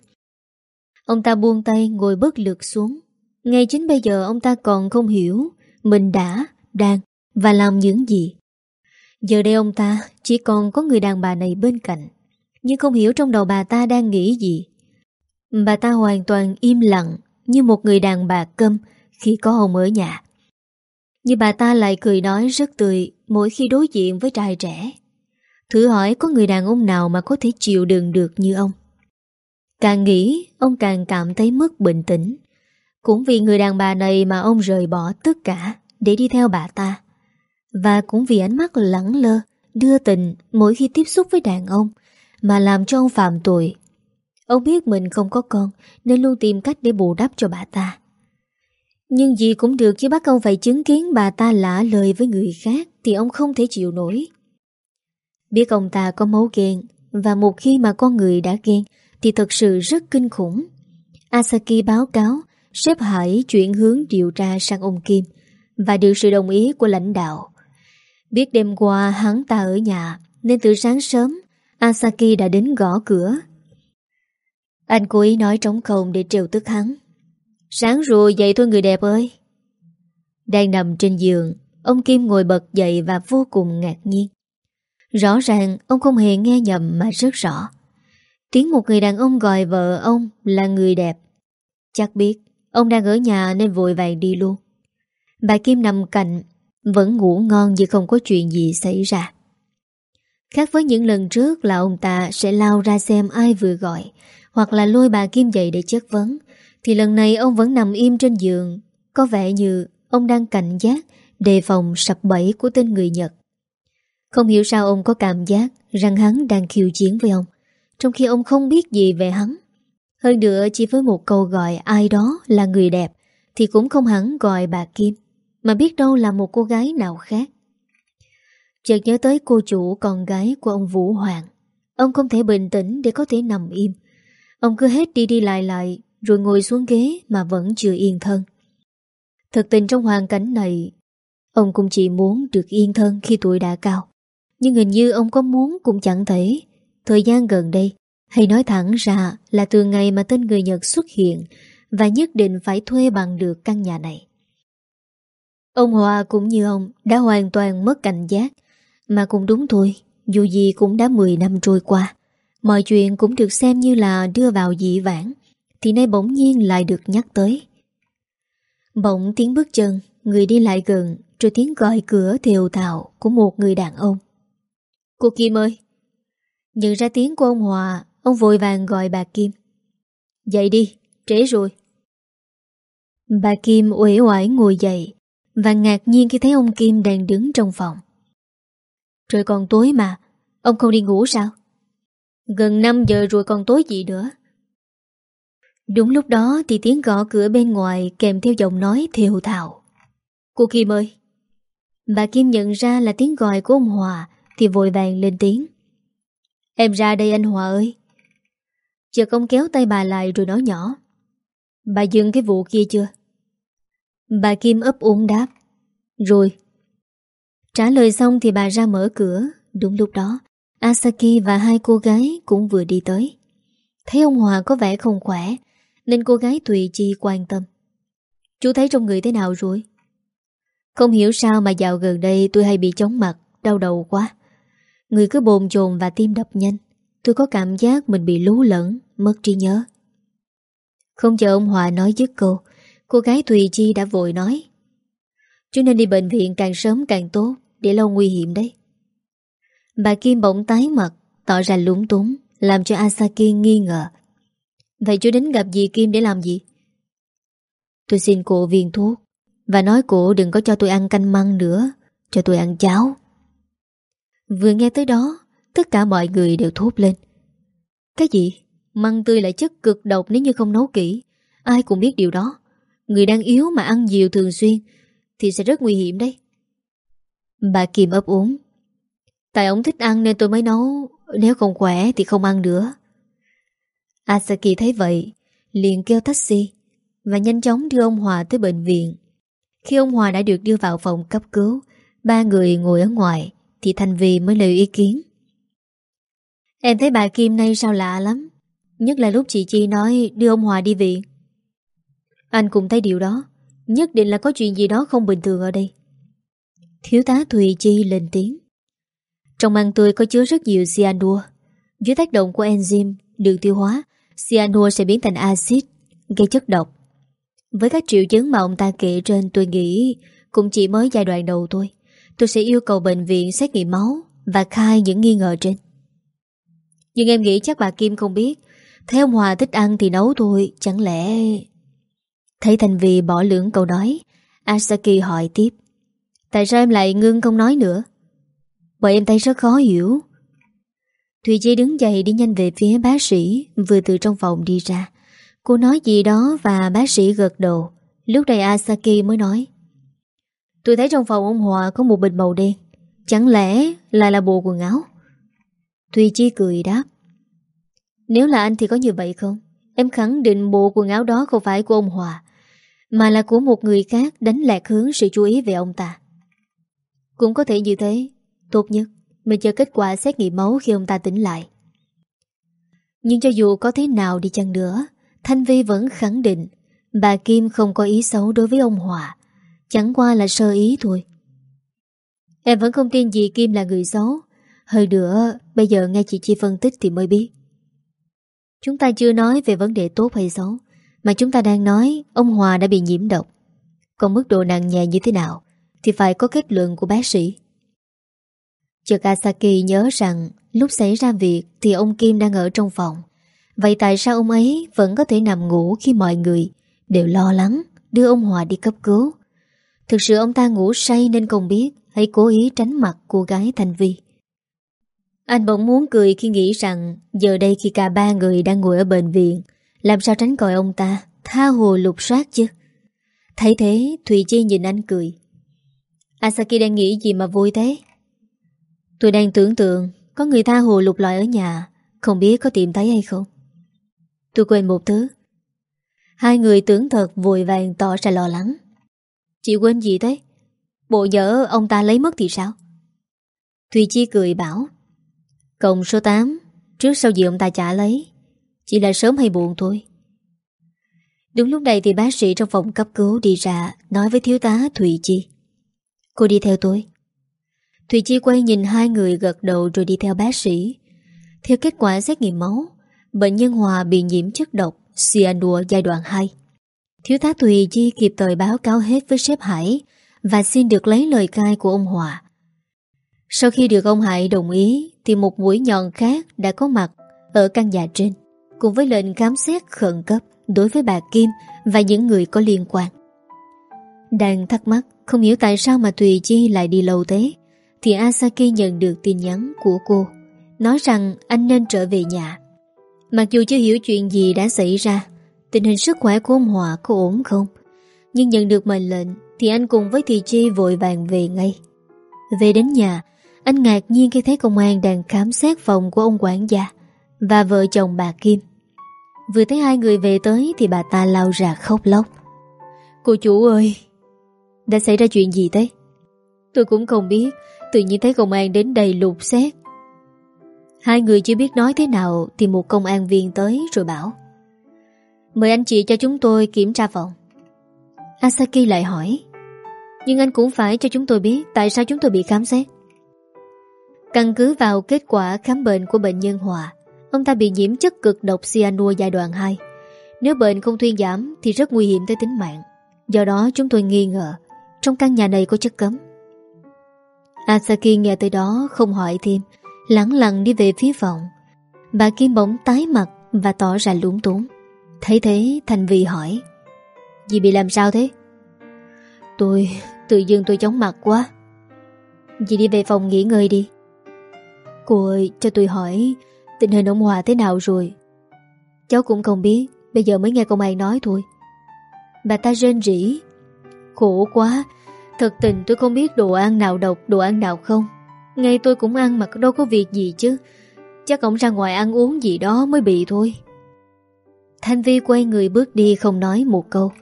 Ông ta buông tay ngồi bớt lực xuống. Ngay chính bây giờ ông ta còn không hiểu mình đã, đang và làm những gì. Giờ đây ông ta chỉ còn có người đàn bà này bên cạnh. Nhưng không hiểu trong đầu bà ta đang nghĩ gì. Bà ta hoàn toàn im lặng như một người đàn bà câm khi có ông ở nhà. Nhưng bà ta lại cười nói rất tươi mỗi khi đối diện với trai trẻ. Thử hỏi có người đàn ông nào mà có thể chịu đựng được như ông? Càng nghĩ, Ông càng cảm thấy mất bình tĩnh. Cũng vì người đàn bà này mà ông rời bỏ tất cả Để đi theo bà ta. Và cũng vì ánh mắt lẳng lơ, Đưa tình mỗi khi tiếp xúc với đàn ông Mà làm cho ông phạm tội. Ông biết mình không có con Nên luôn tìm cách để bù đắp cho bà ta. Nhưng gì cũng được chứ bác ông phải chứng kiến bà ta lạ lời với người khác Thì ông không thể chịu nổi. Biết ông ta có máu ghen Và một khi mà con người đã ghen Thì thật sự rất kinh khủng. Asaki báo cáo, Sếp Hải chuyển hướng điều tra sang ông Kim Và được sự đồng ý của lãnh đạo. Biết đêm qua hắn ta ở nhà, Nên từ sáng sớm, Asaki đã đến gõ cửa. Anh cố ý nói trống không để trêu tức hắn. Sáng rồi dậy thôi người đẹp ơi Đang nằm trên giường Ông Kim ngồi bật dậy và vô cùng ngạc nhiên Rõ ràng ông không hề nghe nhầm mà rất rõ. Tiếng một người đàn ông gọi vợ ông là người đẹp. Chắc biết ông đang ở nhà nên vội vàng đi luôn. Bà Kim nằm cạnh, vẫn ngủ ngon như không có chuyện gì xảy ra. Khác với những lần trước là ông ta sẽ lao ra xem ai vừa gọi, hoặc là lôi bà Kim dậy để chất vấn, thì lần này ông vẫn nằm im trên giường, có vẻ như ông đang cảnh giác, đề phòng sập bẫy của tên người Nhật. Không hiểu sao ông có cảm giác rằng hắn đang khiêu chiến với ông, trong khi ông không biết gì về hắn. Hơn nữa chỉ với một câu gọi ai đó là người đẹp thì cũng không hẳn gọi bà Kim, mà biết đâu là một cô gái nào khác. Chợt nhớ tới cô chủ con gái của ông Vũ Hoàng. Ông không thể bình tĩnh để có thể nằm im. Ông cứ hết đi đi lại lại rồi ngồi xuống ghế mà vẫn chưa yên thân. Thực tình trong hoàn cảnh này, ông cũng chỉ muốn được yên thân khi tuổi đã cao. Nhưng hình như ông có muốn cũng chẳng thể Thời gian gần đây Hay nói thẳng ra là từ ngày mà tên người Nhật xuất hiện Và nhất định phải thuê bằng được căn nhà này Ông Hòa cũng như ông Đã hoàn toàn mất cảnh giác Mà cũng đúng thôi Dù gì cũng đã 10 năm trôi qua Mọi chuyện cũng được xem như là đưa vào dị vãng thì nay bỗng nhiên lại được nhắc tới. Bỗng tiếng bước chân Người đi lại gần Rồi tiếng gọi cửa thều thào Của một người đàn ông. Cô Kim ơi! Nhận ra tiếng của ông Hòa Ông vội vàng gọi bà Kim. Dậy đi, trễ rồi. Bà Kim uể oải ngồi dậy Và ngạc nhiên khi thấy ông Kim đang đứng trong phòng. Trời còn tối mà Ông không đi ngủ sao? Gần 5 giờ rồi còn tối gì nữa? Đúng lúc đó thì tiếng gõ cửa bên ngoài kèm theo giọng nói thiều thào. Cô Kim ơi! Bà Kim nhận ra là tiếng gọi của ông Hòa thì vội vàng lên tiếng. Em ra đây anh Hòa ơi! Chợt ông kéo tay bà lại rồi nói nhỏ. Bà dừng cái vụ kia chưa? Bà Kim ấp úng đáp. Rồi. Trả lời xong thì bà ra mở cửa. Đúng lúc đó, Asaki và hai cô gái cũng vừa đi tới. Thấy ông Hòa có vẻ không khỏe nên cô gái Thùy Chi quan tâm. Chú thấy trong người thế nào rồi? Không hiểu sao mà dạo gần đây tôi hay bị chóng mặt, Đau đầu quá. Người cứ bồn chồn và tim đập nhanh. Tôi có cảm giác mình bị lú lẫn, Mất trí nhớ. Không chờ ông Hòa nói dứt câu, Cô gái Thùy Chi đã vội nói. Chú nên đi bệnh viện càng sớm càng tốt, Để lâu nguy hiểm đấy. Bà Kim bỗng tái mặt, Tỏ ra lúng túng, Làm cho Asaki nghi ngờ. Vậy chú đến gặp dì Kim để làm gì? Tôi xin cô viên thuốc Và nói cô đừng có cho tôi ăn canh măng nữa, Cho tôi ăn cháo. Vừa nghe tới đó, Tất cả mọi người đều thốt lên. Cái gì? Măng tươi là chất cực độc nếu như không nấu kỹ. Ai cũng biết điều đó. Người đang yếu mà ăn nhiều thường xuyên Thì sẽ rất nguy hiểm đấy. Bà Kim ấp uống Tại ông thích ăn nên tôi mới nấu, Nếu không khỏe thì không ăn nữa. Asaki thấy vậy, liền kêu taxi và nhanh chóng đưa ông Hòa tới bệnh viện. Khi ông Hòa đã được đưa vào phòng cấp cứu, ba người ngồi ở ngoài thì thành vì mới lời ý kiến. Em thấy bà Kim nay sao lạ lắm, nhất là lúc chị Chi nói đưa ông Hòa đi viện. Anh cũng thấy điều đó, nhất định là có chuyện gì đó không bình thường ở đây. Thiếu tá Thùy Chi lên tiếng. Trong măng tươi có chứa rất nhiều cyanua. Dưới tác động của enzyme, đường tiêu hóa, Cyanua sẽ biến thành axit gây chất độc. Với các triệu chứng mà ông ta kể trên tôi nghĩ cũng chỉ mới giai đoạn đầu thôi. Tôi sẽ yêu cầu bệnh viện xét nghiệm máu và khai những nghi ngờ trên. Nhưng em nghĩ chắc bà Kim không biết. Thấy ông Hòa thích ăn thì nấu thôi, chẳng lẽ... Thấy Thành Vì bỏ lưỡng câu nói, Asaki hỏi tiếp. Tại sao em lại ngưng không nói nữa? Bởi em thấy rất khó hiểu. Thùy Chi đứng dậy đi nhanh về phía bác sĩ, Vừa từ trong phòng đi ra. Cô nói gì đó và bác sĩ gật đầu. Lúc này Asaki mới nói, Tôi thấy trong phòng ông Hòa có một bình màu đen. Chẳng lẽ lại là bộ quần áo? Thùy Chi cười đáp, Nếu là anh thì có như vậy không? Em khẳng định bộ quần áo đó không phải của ông Hòa, Mà là của một người khác đánh lạc hướng sự chú ý về ông ta. Cũng có thể như thế, Tốt nhất mình chờ kết quả xét nghiệm máu khi ông ta tỉnh lại. Nhưng cho dù có thế nào đi chăng nữa, Thanh Vi vẫn khẳng định Bà Kim không có ý xấu đối với ông Hòa. Chẳng qua là sơ ý thôi. Em vẫn không tin gì Kim là người xấu. Hơi nữa, Bây giờ nghe chị Chi phân tích thì mới biết. Chúng ta chưa nói về vấn đề tốt hay xấu, Mà chúng ta đang nói Ông Hòa đã bị nhiễm độc. Còn mức độ nặng nhẹ như thế nào Thì phải có kết luận của bác sĩ. Chợt Asaki nhớ rằng lúc xảy ra việc thì ông Kim đang ở trong phòng. Vậy tại sao ông ấy vẫn có thể nằm ngủ khi mọi người đều lo lắng đưa ông Hòa đi cấp cứu? Thực sự ông ta ngủ say nên không biết, hãy cố ý tránh mặt cô gái Thanh Vi. Anh bỗng muốn cười khi nghĩ rằng giờ đây khi cả ba người đang ngồi ở bệnh viện, làm sao tránh coi ông ta tha hồ lục soát chứ? Thấy thế, Thùy Chi nhìn anh cười. Asaki đang nghĩ gì mà vui thế? Tôi đang tưởng tượng Có người tha hồ lục loại ở nhà, Không biết có tìm thấy hay không. Tôi quên một thứ. Hai người tưởng thật vội vàng tỏ ra lo lắng. Chị quên gì thế? Bộ nhỡ ông ta lấy mất thì sao? Thùy Chi cười bảo, Cộng số 8 Trước sau gì ông ta trả lấy, Chỉ là sớm hay buồn thôi. Đúng lúc này thì bác sĩ trong phòng cấp cứu đi ra Nói với thiếu tá Thùy Chi, Cô đi theo tôi. Thùy Chi quay nhìn hai người gật đầu rồi đi theo bác sĩ. Theo kết quả xét nghiệm máu, bệnh nhân Hòa bị nhiễm chất độc cyanua giai đoạn 2. Thiếu tá Thùy Chi kịp thời báo cáo hết với sếp Hải và xin được lấy lời cai của ông Hòa. Sau khi được ông Hải đồng ý thì một mũi nhọn khác đã có mặt ở căn nhà trên cùng với lệnh khám xét khẩn cấp đối với bà Kim và những người có liên quan. Đang thắc mắc Không hiểu tại sao mà Tùy Chi lại đi lâu thế thì Asaki nhận được tin nhắn của cô, Nói rằng anh nên trở về nhà. Mặc dù chưa hiểu chuyện gì đã xảy ra, Tình hình sức khỏe của ông Hòa có ổn không? Nhưng nhận được mệnh lệnh Thì anh cùng với Thị Chi vội vàng về ngay. Về đến nhà, Anh ngạc nhiên khi thấy công an đang khám xét phòng của ông quản gia Và vợ chồng bà Kim. Vừa thấy hai người về tới Thì bà ta lao ra khóc lóc. Cô chủ ơi, Đã xảy ra chuyện gì thế? Tôi cũng không biết Tự nhiên thấy công an đến đây lục xét. Hai người chưa biết nói thế nào Thì một công an viên tới rồi bảo, Mời anh chị cho chúng tôi kiểm tra phòng. Asaki lại hỏi, Nhưng anh cũng phải cho chúng tôi biết Tại sao chúng tôi bị khám xét. Căn cứ vào kết quả khám bệnh của bệnh nhân Hòa, Ông ta bị nhiễm chất cực độc cyanua giai đoạn 2 Nếu bệnh không thuyên giảm Thì rất nguy hiểm tới tính mạng. Do đó chúng tôi nghi ngờ, Trong căn nhà này có chất cấm. Asaki nghe tới đó không hỏi thêm Lắng lặng đi về phía phòng. Bà Kim bỗng tái mặt Và tỏ ra lúng túng. Thấy thế, Thành Vy hỏi, Dì bị làm sao thế? Tôi, tự dưng tôi chóng mặt quá. Dì đi về phòng nghỉ ngơi đi. Cô ơi, cho tôi hỏi, Tình hình ông Hòa thế nào rồi? Cháu cũng không biết, Bây giờ mới nghe công an nói thôi. Bà ta rên rỉ, Khổ quá Thật tình tôi không biết đồ ăn nào độc, Đồ ăn nào không. Ngay tôi cũng ăn mà đâu có việc gì chứ. Chắc ông ra ngoài ăn uống gì đó mới bị thôi. Thanh Vi quay người bước đi không nói một câu.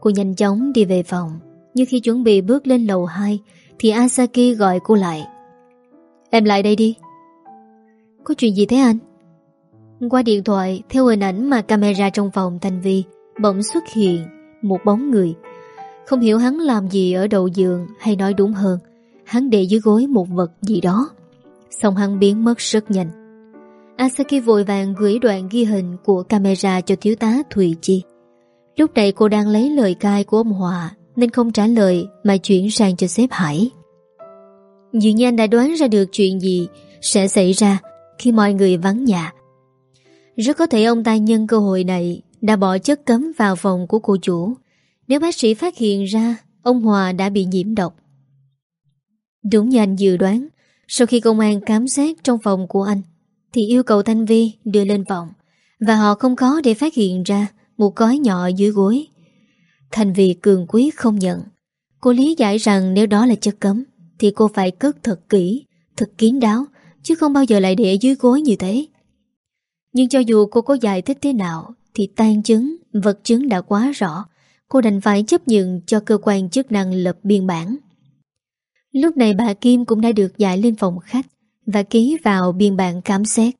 Cô nhanh chóng đi về phòng. Nhưng khi chuẩn bị bước lên lầu 2 Thì Asaki gọi cô lại. Em lại đây đi. Có chuyện gì thế anh? Qua điện thoại, Theo hình ảnh mà camera trong phòng, Thanh Vi, Bỗng xuất hiện Một bóng người. Không hiểu hắn làm gì ở đầu giường Hay nói đúng hơn Hắn để dưới gối một vật gì đó Xong hắn biến mất rất nhanh Asaki vội vàng gửi đoạn ghi hình của camera cho thiếu tá Thùy Chi. Lúc này cô đang lấy lời cai của ông Hòa, nên không trả lời mà chuyển sang cho sếp Hải. Dường như anh đã đoán ra được chuyện gì sẽ xảy ra khi mọi người vắng nhà. Rất có thể ông ta nhân cơ hội này đã bỏ chất cấm vào phòng của cô chủ. Nếu bác sĩ phát hiện ra ông Hòa đã bị nhiễm độc. Đúng như anh dự đoán, sau khi công an khám xét trong phòng của anh, thì yêu cầu Thanh Vi đưa lên phòng và họ không có để phát hiện ra một gói nhỏ dưới gối. Thanh Vi cường quyết không nhận. Cô lý giải rằng nếu đó là chất cấm thì cô phải cất thật kỹ, thật kín đáo chứ không bao giờ lại để dưới gối như thế. Nhưng cho dù cô có giải thích thế nào thì tan chứng, vật chứng đã quá rõ. Cô đành phải chấp nhận cho cơ quan chức năng lập biên bản. Lúc này bà Kim cũng đã được giải lên phòng khách và ký vào biên bản khám xét.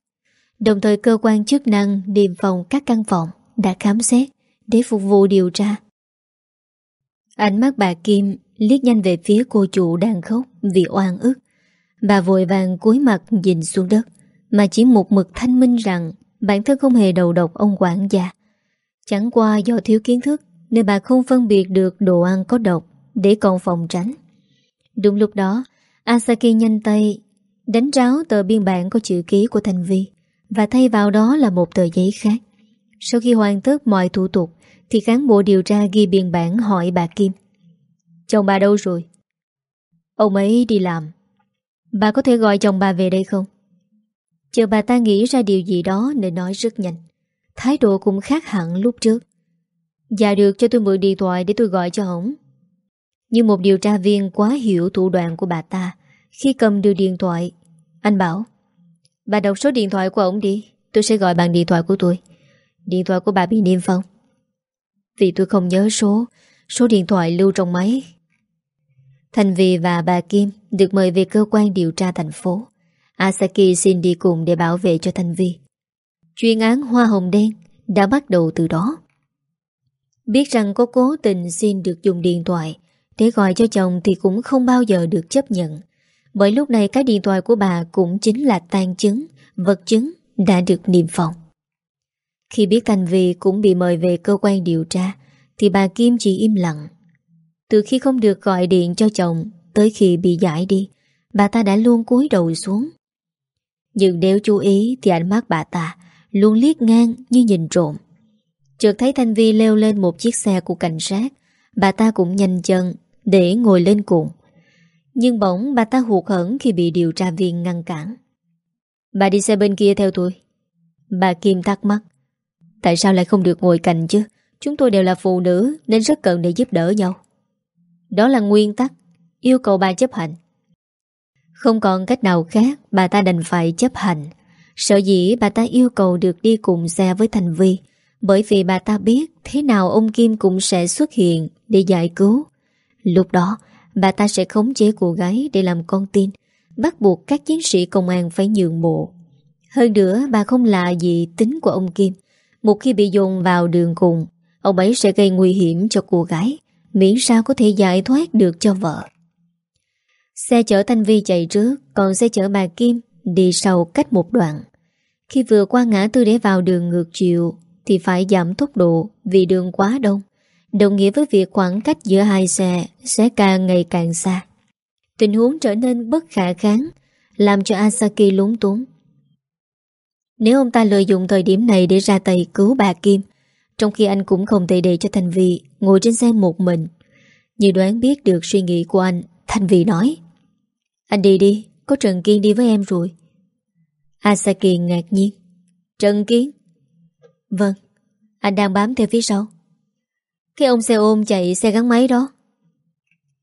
Đồng thời cơ quan chức năng điềm phòng các căn phòng đã khám xét để phục vụ điều tra. Ánh mắt bà Kim liếc nhanh về phía cô chủ đang khóc vì oan ức. Bà vội vàng cúi mặt nhìn xuống đất, mà chỉ một mực thanh minh rằng bản thân không hề đầu độc ông quản gia. Chẳng qua do thiếu kiến thức nên bà không phân biệt được đồ ăn có độc để còn phòng tránh. Đúng lúc đó, Asaki nhanh tay Đánh ráo tờ biên bản có chữ ký của Thành Vi Và thay vào đó là một tờ giấy khác Sau khi hoàn tất mọi thủ tục Thì cán bộ điều tra ghi biên bản hỏi bà Kim Chồng bà đâu rồi? Ông ấy đi làm Bà có thể gọi chồng bà về đây không? Chờ bà ta nghĩ ra điều gì đó Nên nói rất nhanh Thái độ cũng khác hẳn lúc trước Dạ được cho tôi mượn điện thoại để tôi gọi cho ổng. Nhưng một điều tra viên quá hiểu thủ đoạn của bà ta, Khi cầm đưa điện thoại, anh bảo, Bà đọc số điện thoại của ổng đi, Tôi sẽ gọi bằng điện thoại của tôi. Điện thoại của bà bị niêm phong. Vì tôi không nhớ số Số điện thoại lưu trong máy. Thành Vì và bà Kim Được mời về cơ quan điều tra thành phố. Asaki xin đi cùng để bảo vệ cho Thành Vi Chuyên án Hoa Hồng Đen Đã bắt đầu từ đó. Biết rằng có cố tình xin được dùng điện thoại Để gọi cho chồng thì cũng không bao giờ được chấp nhận bởi lúc này cái điện thoại của bà cũng chính là tan chứng, vật chứng đã được niêm phong. Khi biết Thành Vi cũng bị mời về cơ quan điều tra, thì bà Kim chỉ im lặng. Từ khi không được gọi điện cho chồng, tới khi bị giải đi, bà ta đã luôn cúi đầu xuống. Nhưng nếu chú ý thì ánh mắt bà ta luôn liếc ngang như nhìn trộm. Chợt thấy Thanh Vi leo lên một chiếc xe của cảnh sát. Bà ta cũng nhanh chân Để ngồi lên cùng Nhưng bỗng bà ta hụt hẫng Khi bị điều tra viên ngăn cản. Bà đi xe bên kia theo tôi. Bà Kim thắc mắc. Tại sao lại không được ngồi cạnh chứ? Chúng tôi đều là phụ nữ Nên rất cần để giúp đỡ nhau. Đó là nguyên tắc Yêu cầu bà chấp hành. Không còn cách nào khác, Bà ta đành phải chấp hành. Sợ dĩ bà ta yêu cầu được đi cùng xe với Thành Vi bởi vì bà ta biết Thế nào ông Kim cũng sẽ xuất hiện Để giải cứu. Lúc đó, bà ta sẽ khống chế cô gái Để làm con tin, Bắt buộc các chiến sĩ công an phải nhường bộ. Hơn nữa, bà không lạ gì tính của ông Kim. Một khi bị dồn vào đường cùng, Ông ấy sẽ gây nguy hiểm cho cô gái, Miễn sao có thể giải thoát được cho vợ. Xe chở Thanh Vi chạy trước, Còn xe chở bà Kim Đi sau cách một đoạn. Khi vừa qua ngã tư để vào đường ngược chiều thì phải giảm tốc độ Vì đường quá đông. Đồng nghĩa với việc khoảng cách giữa hai xe Sẽ càng ngày càng xa. Tình huống trở nên bất khả kháng, Làm cho Asaki lúng túng. Nếu ông ta lợi dụng thời điểm này Để ra tay cứu bà Kim, Trong khi anh cũng không thể để cho Thành Vi Ngồi trên xe một mình. Như đoán biết được suy nghĩ của anh, Thành Vi nói, Anh đi đi, Có Trần Kiên đi với em rồi. Asaki ngạc nhiên, Trần Kiên? Vâng Anh đang bám theo phía sau. Cái ông xe ôm chạy xe gắn máy đó.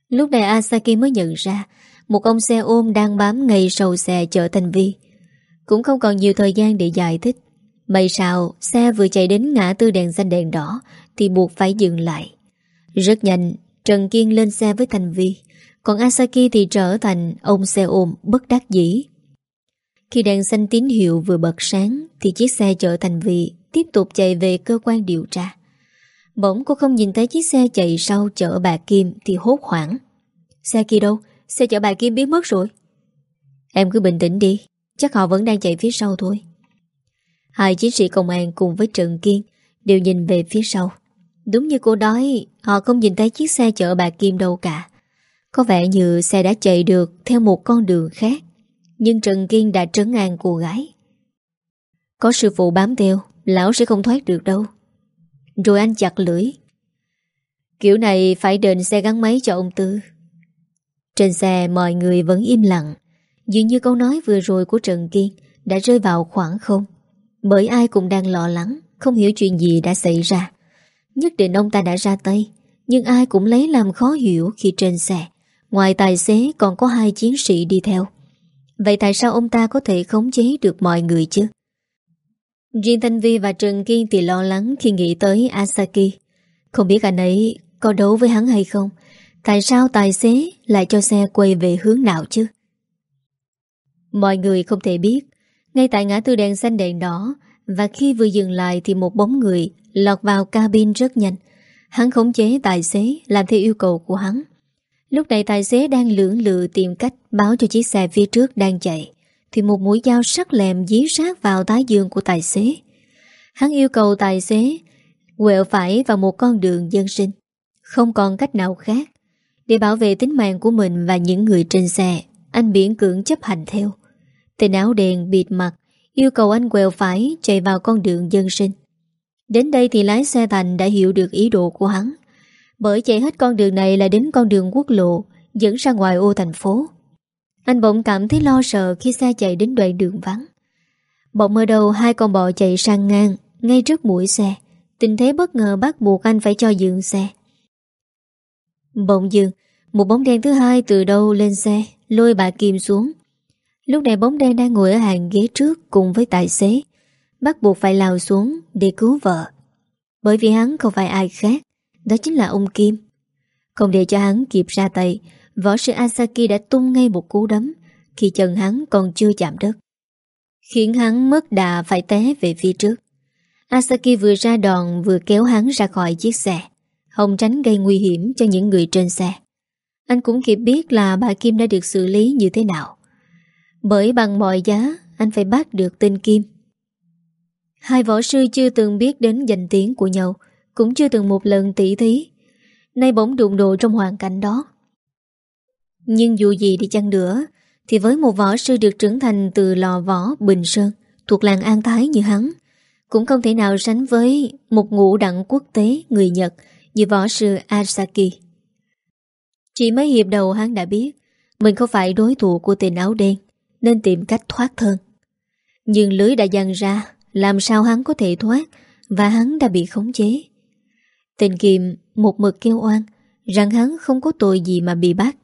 Lúc này Asaki mới nhận ra Một ông xe ôm đang bám ngay sau xe chở Thành Vi. Cũng không còn nhiều thời gian để giải thích. May sao, xe vừa chạy đến ngã tư đèn xanh đèn đỏ Thì buộc phải dừng lại. Rất nhanh, Trần Kiên lên xe với Thành Vi. Còn Asaki thì trở thành ông xe ôm bất đắc dĩ. Khi đèn xanh tín hiệu vừa bật sáng Thì chiếc xe chở Thành Vi Tiếp tục chạy về cơ quan điều tra. Bỗng cô không nhìn thấy chiếc xe chạy sau chở bà Kim Thì hốt hoảng. Xe kia đâu? Xe chở bà Kim biến mất rồi. Em cứ bình tĩnh đi, Chắc họ vẫn đang chạy phía sau thôi. Hai chiến sĩ công an cùng với Trần Kiên Đều nhìn về phía sau. Đúng như cô nói, Họ không nhìn thấy chiếc xe chở bà Kim đâu cả. Có vẻ như xe đã chạy được Theo một con đường khác. Nhưng Trần Kiên đã trấn an cô gái. Có sư phụ bám theo. Lão sẽ không thoát được đâu. Rồi anh chặt lưỡi. Kiểu này phải đền xe gắn máy cho ông Tư. Trên xe mọi người vẫn im lặng, Dường như câu nói vừa rồi của Trần Kiên Đã rơi vào khoảng không. Bởi ai cũng đang lo lắng, Không hiểu chuyện gì đã xảy ra. Nhất định ông ta đã ra tay, Nhưng ai cũng lấy làm khó hiểu khi trên xe, Ngoài tài xế còn có hai chiến sĩ đi theo. Vậy tại sao ông ta có thể khống chế được mọi người chứ? Riêng Thanh Vi và Trần Kiên thì lo lắng khi nghĩ tới Asaki Không biết anh ấy có đấu với hắn hay không Tại sao tài xế lại cho xe quay về hướng nào chứ? Mọi người không thể biết Ngay tại ngã tư đèn xanh đèn đỏ, Và khi vừa dừng lại thì một bóng người lọt vào cabin rất nhanh. Hắn khống chế tài xế, làm theo yêu cầu của hắn. Lúc này tài xế đang lưỡng lự tìm cách báo cho chiếc xe phía trước đang chạy thì một mũi dao sắc lẹm dí sát vào tái dương của tài xế. Hắn yêu cầu tài xế quẹo phải vào một con đường dân sinh. Không còn cách nào khác. Để bảo vệ tính mạng của mình và những người trên xe, anh biển cưỡng chấp hành theo. Tên áo đèn bịt mặt yêu cầu anh quẹo phải chạy vào con đường dân sinh. Đến đây thì lái xe Thành đã hiểu được ý đồ của hắn. Bởi chạy hết con đường này là đến con đường quốc lộ dẫn ra ngoài ô thành phố. Anh bỗng cảm thấy lo sợ khi xe chạy đến đoạn đường vắng. Bỗng mơ đầu hai con bò chạy sang ngang ngay trước mũi xe. Tình thế bất ngờ bắt buộc anh phải cho dừng xe. Bỗng dừng, một bóng đen thứ hai từ đâu lên xe, lôi bà Kim xuống. Lúc này bóng đen đang ngồi ở hàng ghế trước cùng với tài xế bắt buộc phải lao xuống để cứu vợ. Bởi vì hắn không phải ai khác, đó chính là ông Kim. Không để cho hắn kịp ra tay, võ sư Asaki đã tung ngay một cú đấm khi chân hắn còn chưa chạm đất. Khiến hắn mất đà phải té về phía trước. Asaki vừa ra đòn vừa kéo hắn ra khỏi chiếc xe, hồng tránh gây nguy hiểm cho những người trên xe. Anh cũng kịp biết là bà Kim đã được xử lý như thế nào. Bởi bằng mọi giá, anh phải bắt được tên Kim Hai võ sư chưa từng biết đến danh tiếng của nhau Cũng chưa từng một lần tỉ thí Nay bỗng đụng độ trong hoàn cảnh đó nhưng dù gì đi chăng nữa, Thì với một võ sư được trưởng thành từ lò võ Bình Sơn, Thuộc làng An Thái như hắn, Cũng không thể nào sánh với một ngũ đẳng quốc tế người Nhật như võ sư Asaki. Chỉ mấy hiệp đầu hắn đã biết, mình không phải đối thủ của tên áo đen, nên tìm cách thoát thân. Nhưng lưới đã dằn ra, làm sao hắn có thể thoát, và hắn đã bị khống chế. Tên Kiệm một mực kêu oan, rằng hắn không có tội gì mà bị bắt.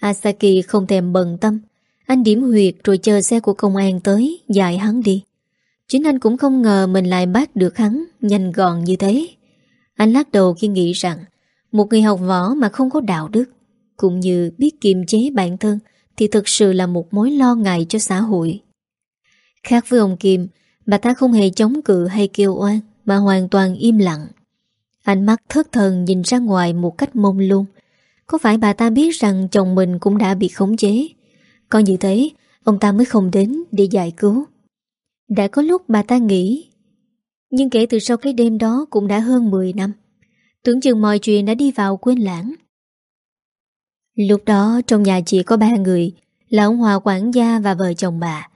Asaki không thèm bận tâm. Anh điểm huyệt rồi chờ xe của công an tới, Dạy hắn đi. Chính anh cũng không ngờ mình lại bắt được hắn Nhanh gọn như thế. Anh lắc đầu khi nghĩ rằng, Một người học võ mà không có đạo đức, Cũng như biết kiềm chế bản thân, Thì thực sự là một mối lo ngại cho xã hội. Khác với ông Kim, Bà ta không hề chống cự hay kêu oan, Mà hoàn toàn im lặng. Ánh mắt thất thần nhìn ra ngoài một cách mông lung có phải bà ta biết rằng chồng mình cũng đã bị khống chế? Có như thế, Ông ta mới không đến để giải cứu. Đã có lúc bà ta nghĩ, Nhưng kể từ sau cái đêm đó Cũng đã hơn 10 năm. Tưởng chừng mọi chuyện đã đi vào quên lãng. Lúc đó trong nhà chỉ có ba người, Là ông Hòa quản gia và vợ chồng bà.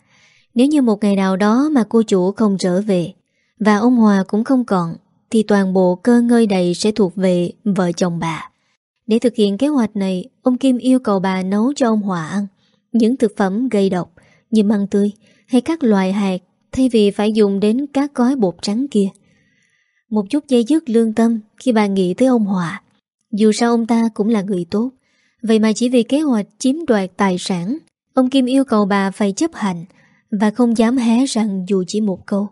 Nếu như một ngày nào đó Mà cô chủ không trở về, Và ông Hòa cũng không còn, Thì toàn bộ cơ ngơi đầy sẽ thuộc về Vợ chồng bà. Để thực hiện kế hoạch này Ông Kim yêu cầu bà nấu cho ông Hòa ăn những thực phẩm gây độc như măng tươi hay các loại hạt thay vì phải dùng đến các gói bột trắng kia. Một chút dây dứt lương tâm khi bà nghĩ tới ông Hòa. Dù sao ông ta cũng là người tốt, vậy mà chỉ vì kế hoạch chiếm đoạt tài sản, ông Kim yêu cầu bà phải chấp hành và không dám hé rằng dù chỉ một câu.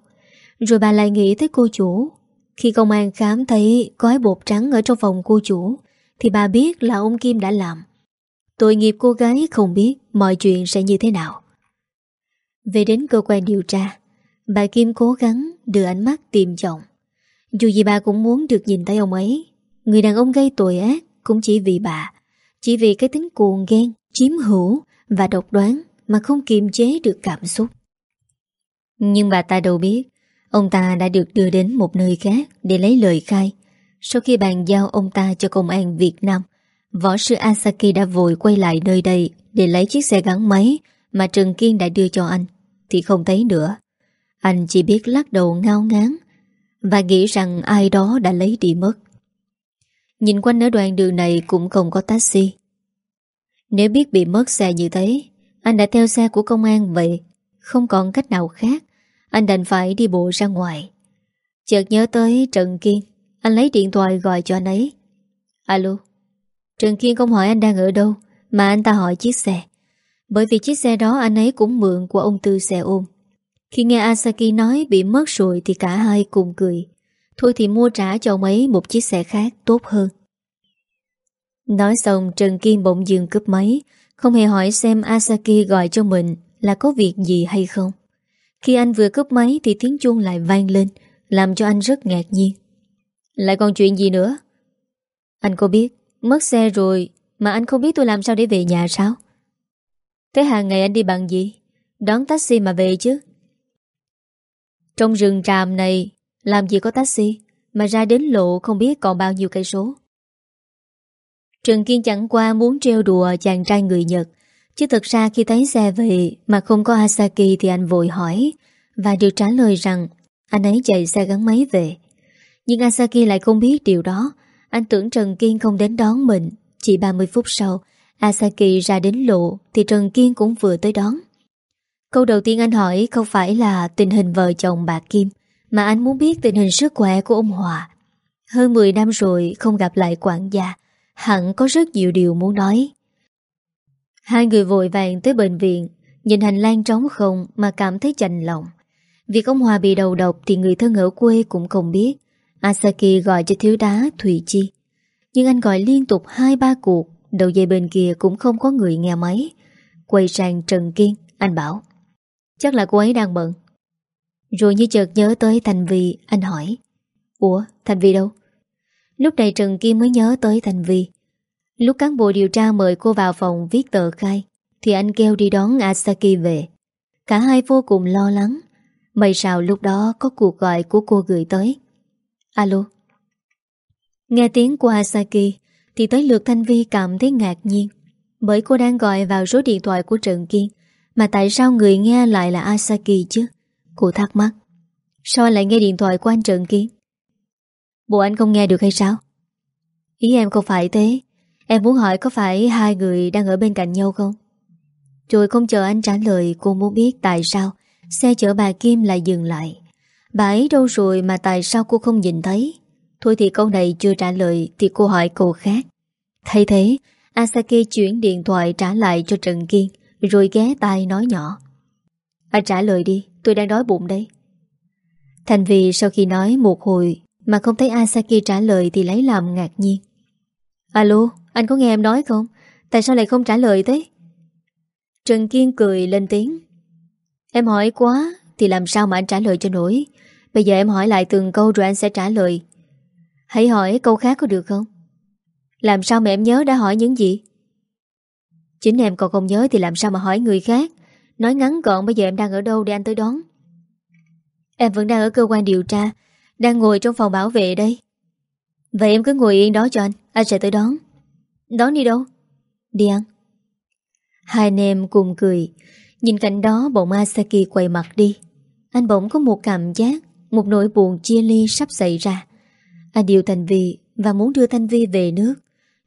Rồi bà lại nghĩ tới cô chủ. Khi công an khám thấy gói bột trắng ở trong phòng cô chủ, thì bà biết là ông Kim đã làm. Tội nghiệp cô gái không biết mọi chuyện sẽ như thế nào. Về đến cơ quan điều tra, bà Kim cố gắng đưa ánh mắt tìm chồng. Dù gì bà cũng muốn được nhìn thấy ông ấy. Người đàn ông gây tội ác cũng chỉ vì bà. Chỉ vì cái tính cuồng ghen, chiếm hữu và độc đoán mà không kiềm chế được cảm xúc. Nhưng bà ta đâu biết, ông ta đã được đưa đến một nơi khác để lấy lời khai. Sau khi bàn giao ông ta cho công an Việt Nam, Võ sư Asaki đã vội quay lại nơi đây để lấy chiếc xe gắn máy mà Trần Kiên đã đưa cho anh, thì không thấy nữa. Anh chỉ biết lắc đầu ngao ngán và nghĩ rằng ai đó đã lấy đi mất. Nhìn quanh ở đoạn đường này cũng không có taxi. Nếu biết bị mất xe như thế, anh đã theo xe của công an vậy, không còn cách nào khác, anh đành phải đi bộ ra ngoài. Chợt nhớ tới Trần Kiên, anh lấy điện thoại gọi cho anh ấy. Alo. Trần Kiên không hỏi anh đang ở đâu, Mà anh ta hỏi chiếc xe. Bởi vì chiếc xe đó anh ấy cũng mượn của ông Tư xe ôm. Khi nghe Asaki nói bị mất rồi Thì cả hai cùng cười. Thôi thì mua trả cho ông ấy một chiếc xe khác tốt hơn. Nói xong, Trần Kiên bỗng dừng cướp máy, Không hề hỏi xem Asaki gọi cho mình Là có việc gì hay không. Khi anh vừa cướp máy Thì tiếng chuông lại vang lên, Làm cho anh rất ngạc nhiên. Lại còn chuyện gì nữa? Anh có biết, Mất xe rồi Mà anh không biết tôi làm sao để về nhà sao? Thế hàng ngày anh đi bằng gì? Đón taxi mà về chứ. Trong rừng tràm này, Làm gì có taxi Mà ra đến lộ không biết còn bao nhiêu cây số. Trần Kiên chẳng qua muốn treo đùa chàng trai người Nhật, Chứ thực ra khi thấy xe về Mà không có Asaki thì anh vội hỏi Và được trả lời rằng Anh ấy chạy xe gắn máy về. Nhưng Asaki lại không biết điều đó. Anh tưởng Trần Kiên không đến đón mình. Chỉ 30 phút sau, Asaki ra đến lộ Thì Trần Kiên cũng vừa tới đón. Câu đầu tiên anh hỏi không phải là tình hình vợ chồng bà Kim, Mà anh muốn biết tình hình sức khỏe của ông Hòa. Hơn 10 năm rồi không gặp lại quản gia, Hẳn có rất nhiều điều muốn nói. Hai người vội vàng tới bệnh viện, Nhìn hành lang trống không mà cảm thấy chạnh lòng. Việc ông Hòa bị đầu độc thì người thân ở quê cũng không biết. Asaki gọi cho thiếu đá Thủy Chi. Nhưng anh gọi liên tục hai ba cuộc, Đầu dây bên kia cũng không có người nghe máy. Quay sang Trần Kiên, Anh bảo, Chắc là cô ấy đang bận. Rồi như chợt nhớ tới Thành Vi Anh hỏi, Ủa, Thành Vi đâu? Lúc này Trần Kiên mới nhớ tới Thành Vi Lúc cán bộ điều tra mời cô vào phòng viết tờ khai, Thì anh kêu đi đón Asaki về. Cả hai vô cùng lo lắng. May sao lúc đó có cuộc gọi của cô gửi tới. Alo? Nghe tiếng của Asaki Thì tới lượt Thanh Vi cảm thấy ngạc nhiên. Bởi cô đang gọi vào số điện thoại của Trần Kiên, Mà tại sao người nghe lại là Asaki chứ? Cô thắc mắc. Sao anh lại nghe điện thoại của anh Trần Kiên? Bộ anh không nghe được hay sao? Ý em không phải thế? Em muốn hỏi có phải hai người đang ở bên cạnh nhau không? Rồi không chờ anh trả lời, Cô muốn biết tại sao Xe chở bà Kim lại dừng lại. Bà ấy đâu rồi mà tại sao cô không nhìn thấy? Thôi thì câu này chưa trả lời Thì cô hỏi câu khác. Thay thế Asaki chuyển điện thoại trả lại cho Trần Kiên, Rồi ghé tai nói nhỏ. Anh trả lời đi, Tôi đang đói bụng đây. Thành vì sau khi nói một hồi Mà không thấy Asaki trả lời Thì lấy làm ngạc nhiên. Alo, anh có nghe em nói không? Tại sao lại không trả lời thế? Trần Kiên cười lên tiếng. Em hỏi quá, Thì làm sao mà anh trả lời cho nổi? Bây giờ em hỏi lại từng câu rồi anh sẽ trả lời. Hãy hỏi câu khác có được không? Làm sao mà em nhớ đã hỏi những gì? Chính em còn không nhớ Thì làm sao mà hỏi người khác? Nói ngắn gọn bây giờ em đang ở đâu để anh tới đón? Em vẫn đang ở cơ quan điều tra, Đang ngồi trong phòng bảo vệ đây. Vậy em cứ ngồi yên đó cho anh Anh sẽ tới đón. Đón đi đâu? Đi ăn. Hai anh em cùng cười. Nhìn cảnh đó, bỗng Asaki quay mặt đi. Anh bỗng có một cảm giác. Một nỗi buồn chia ly sắp xảy ra. Anh điều Thành Vi Và muốn đưa Thanh Vi về nước.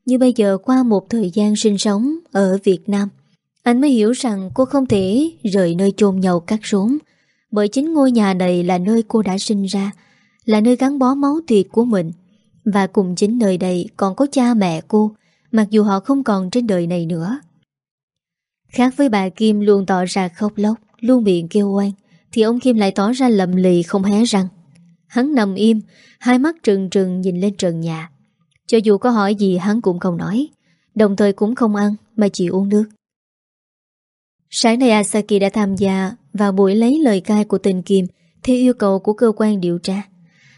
Như bây giờ qua một thời gian sinh sống Ở Việt Nam, Anh mới hiểu rằng cô không thể Rời nơi chôn nhau cắt rốn. Bởi chính ngôi nhà này là nơi cô đã sinh ra, Là nơi gắn bó máu thịt của mình. Và cùng chính nơi đây còn có cha mẹ cô, Mặc dù họ không còn trên đời này nữa. Khác với bà Kim luôn tỏ ra khóc lóc, Luôn miệng kêu oan. Thì ông Kim lại tỏ ra lầm lì không hé răng. Hắn nằm im, Hai mắt trừng trừng nhìn lên trần nhà. Cho dù có hỏi gì, hắn cũng không nói. Đồng thời cũng không ăn, Mà chỉ uống nước. Sáng nay Asaki đã tham gia Vào buổi lấy lời cai của tình Kim, Theo yêu cầu của cơ quan điều tra.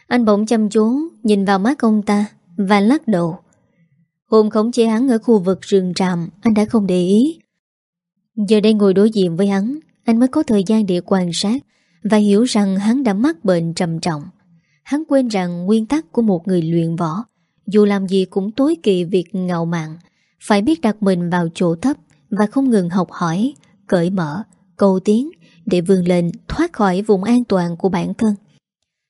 Anh bỗng chăm chú Nhìn vào mắt ông ta Và lắc đầu. Hôm khống chế hắn ở khu vực rừng tràm, Anh đã không để ý. Giờ đây ngồi đối diện với hắn, Anh mới có thời gian để quan sát. Và hiểu rằng hắn đã mắc bệnh trầm trọng Hắn quên rằng nguyên tắc của một người luyện võ Dù làm gì cũng tối kỵ việc ngạo mạn Phải biết đặt mình vào chỗ thấp Và không ngừng học hỏi Cởi mở, cầu tiến Để vươn lên thoát khỏi vùng an toàn của bản thân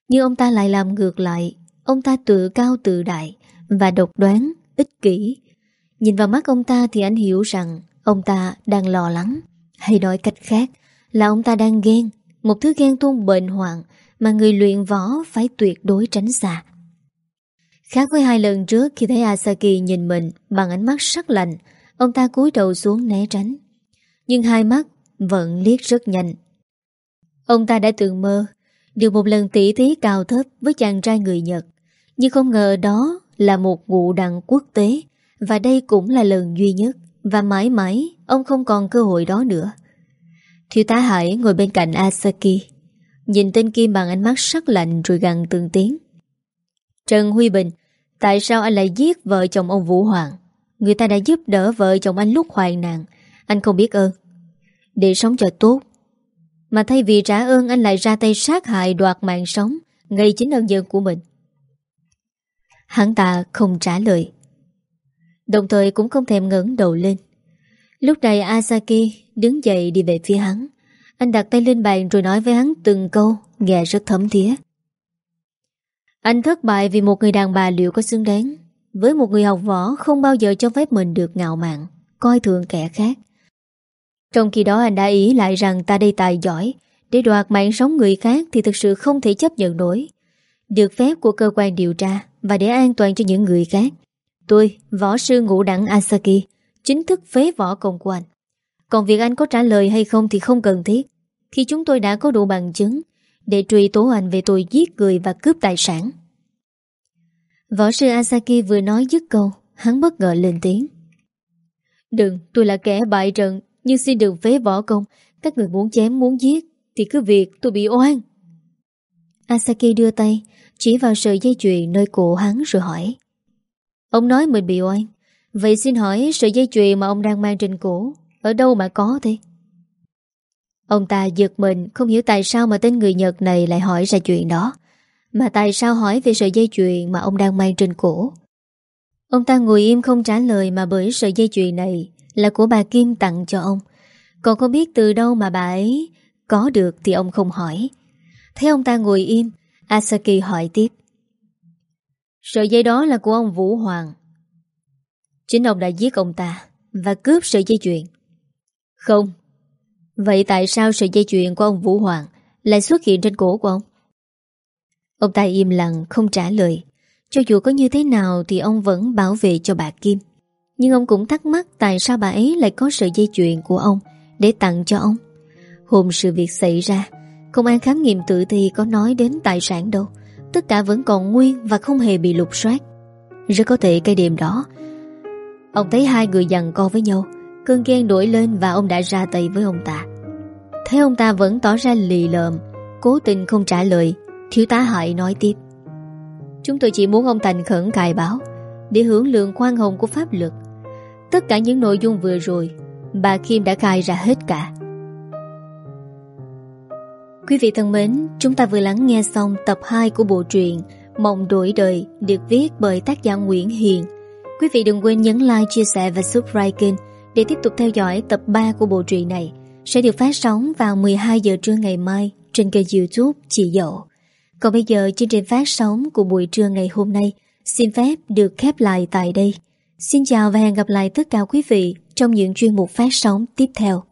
Nhưng ông ta lại làm ngược lại Ông ta tự cao tự đại Và độc đoán ích kỷ. Nhìn vào mắt ông ta thì anh hiểu rằng ông ta đang lo lắng. Hay nói cách khác là ông ta đang ghen, một thứ ghen tuông bệnh hoạn mà người luyện võ phải tuyệt đối tránh xa. Khác với hai lần trước khi thấy Asaki nhìn mình bằng ánh mắt sắc lạnh, ông ta cúi đầu xuống né tránh. Nhưng hai mắt vẫn liếc rất nhanh. Ông ta đã từng mơ được một lần tỉ thí cao thấp với chàng trai người Nhật, nhưng không ngờ đó là một vụ đặng quốc tế và đây cũng là lần duy nhất và mãi mãi ông không còn cơ hội đó nữa. Thiếu tá Hải ngồi bên cạnh Asaki nhìn tên Kim bằng ánh mắt sắc lạnh rồi gằn từng tiếng. Trần Huy Bình, tại sao anh lại giết vợ chồng ông Vũ Hoàng? Người ta đã giúp đỡ vợ chồng anh lúc hoạn nạn, anh không biết ơn. Để sống cho tốt. Mà thay vì trả ơn anh lại ra tay sát hại đoạt mạng sống, ngay chính ơn dân của mình. Hắn ta không trả lời Đồng thời cũng không thèm ngẩng đầu lên Lúc này Asaki đứng dậy đi về phía hắn. Anh đặt tay lên bàn rồi nói với hắn từng câu Nghe rất thấm thía. Anh thất bại vì một người đàn bà liệu có xứng đáng. Với một người học võ Không bao giờ cho phép mình được ngạo mạn Coi thường kẻ khác. Trong khi đó anh đã ý lại rằng ta đây tài giỏi. Để đoạt mạng sống người khác Thì thực sự không thể chấp nhận nổi. Được phép của cơ quan điều tra và để an toàn cho những người khác. Tôi, võ sư ngũ đẳng Asaki, chính thức phế võ công của anh. Còn việc anh có trả lời hay không thì không cần thiết. Khi chúng tôi đã có đủ bằng chứng để truy tố anh về tội giết người và cướp tài sản. Võ sư Asaki vừa nói dứt câu, hắn bất ngờ lên tiếng. Đừng, tôi là kẻ bại trận, nhưng xin đừng phế võ công. Các người muốn chém muốn giết, thì cứ việc tôi bị oan. Asaki đưa tay, chỉ vào sợi dây chuyền nơi cổ hắn rồi hỏi Ông nói mình bị oan Vậy xin hỏi sợi dây chuyền mà ông đang mang trên cổ ở đâu mà có thế? Ông ta giật mình, Không hiểu tại sao mà tên người Nhật này Lại hỏi ra chuyện đó. Mà tại sao hỏi về sợi dây chuyền Mà ông đang mang trên cổ? Ông ta ngồi im không trả lời Mà bởi sợi dây chuyền này Là của bà Kim tặng cho ông. Còn không biết từ đâu mà bà ấy Có được thì ông không hỏi. Thấy ông ta ngồi im, Asaki hỏi tiếp. Sợi dây đó là của ông Vũ Hoàng. Chính ông đã giết ông ta Và cướp sợi dây chuyền. Không? Vậy tại sao sợi dây chuyền của ông Vũ Hoàng Lại xuất hiện trên cổ của ông? Ông ta im lặng, không trả lời. Cho dù có như thế nào Thì ông vẫn bảo vệ cho bà Kim. Nhưng ông cũng thắc mắc Tại sao bà ấy lại có sợi dây chuyền của ông Để tặng cho ông. Hôm sự việc xảy ra, Công an khám nghiệm tử thi có nói đến tài sản đâu. Tất cả vẫn còn nguyên Và không hề bị lục soát. Rất có thể cái đêm đó, Ông thấy hai người dằn co với nhau. Cơn ghen nổi lên và ông đã ra tay với ông ta. Thấy ông ta vẫn tỏ ra lì lợm Cố tình không trả lời Thiếu tá Hải nói tiếp. Chúng tôi chỉ muốn ông thành khẩn cài báo Để hưởng lượng khoan hồng của pháp luật. Tất cả những nội dung vừa rồi Bà Kim đã khai ra hết cả. Quý vị thân mến Chúng ta vừa lắng nghe xong tập 2 của bộ truyện Mộng đổi đời Được viết bởi tác giả Nguyễn Hiền. Quý vị đừng quên nhấn like, chia sẻ và subscribe kênh để tiếp tục theo dõi tập 3 của bộ truyện này Sẽ được phát sóng vào 12 giờ trưa ngày mai Trên kênh youtube Chị Dậu còn bây giờ, chương trình phát sóng của buổi trưa ngày hôm nay xin phép được khép lại tại đây. Xin chào và hẹn gặp lại tất cả quý vị trong những chuyên mục phát sóng tiếp theo.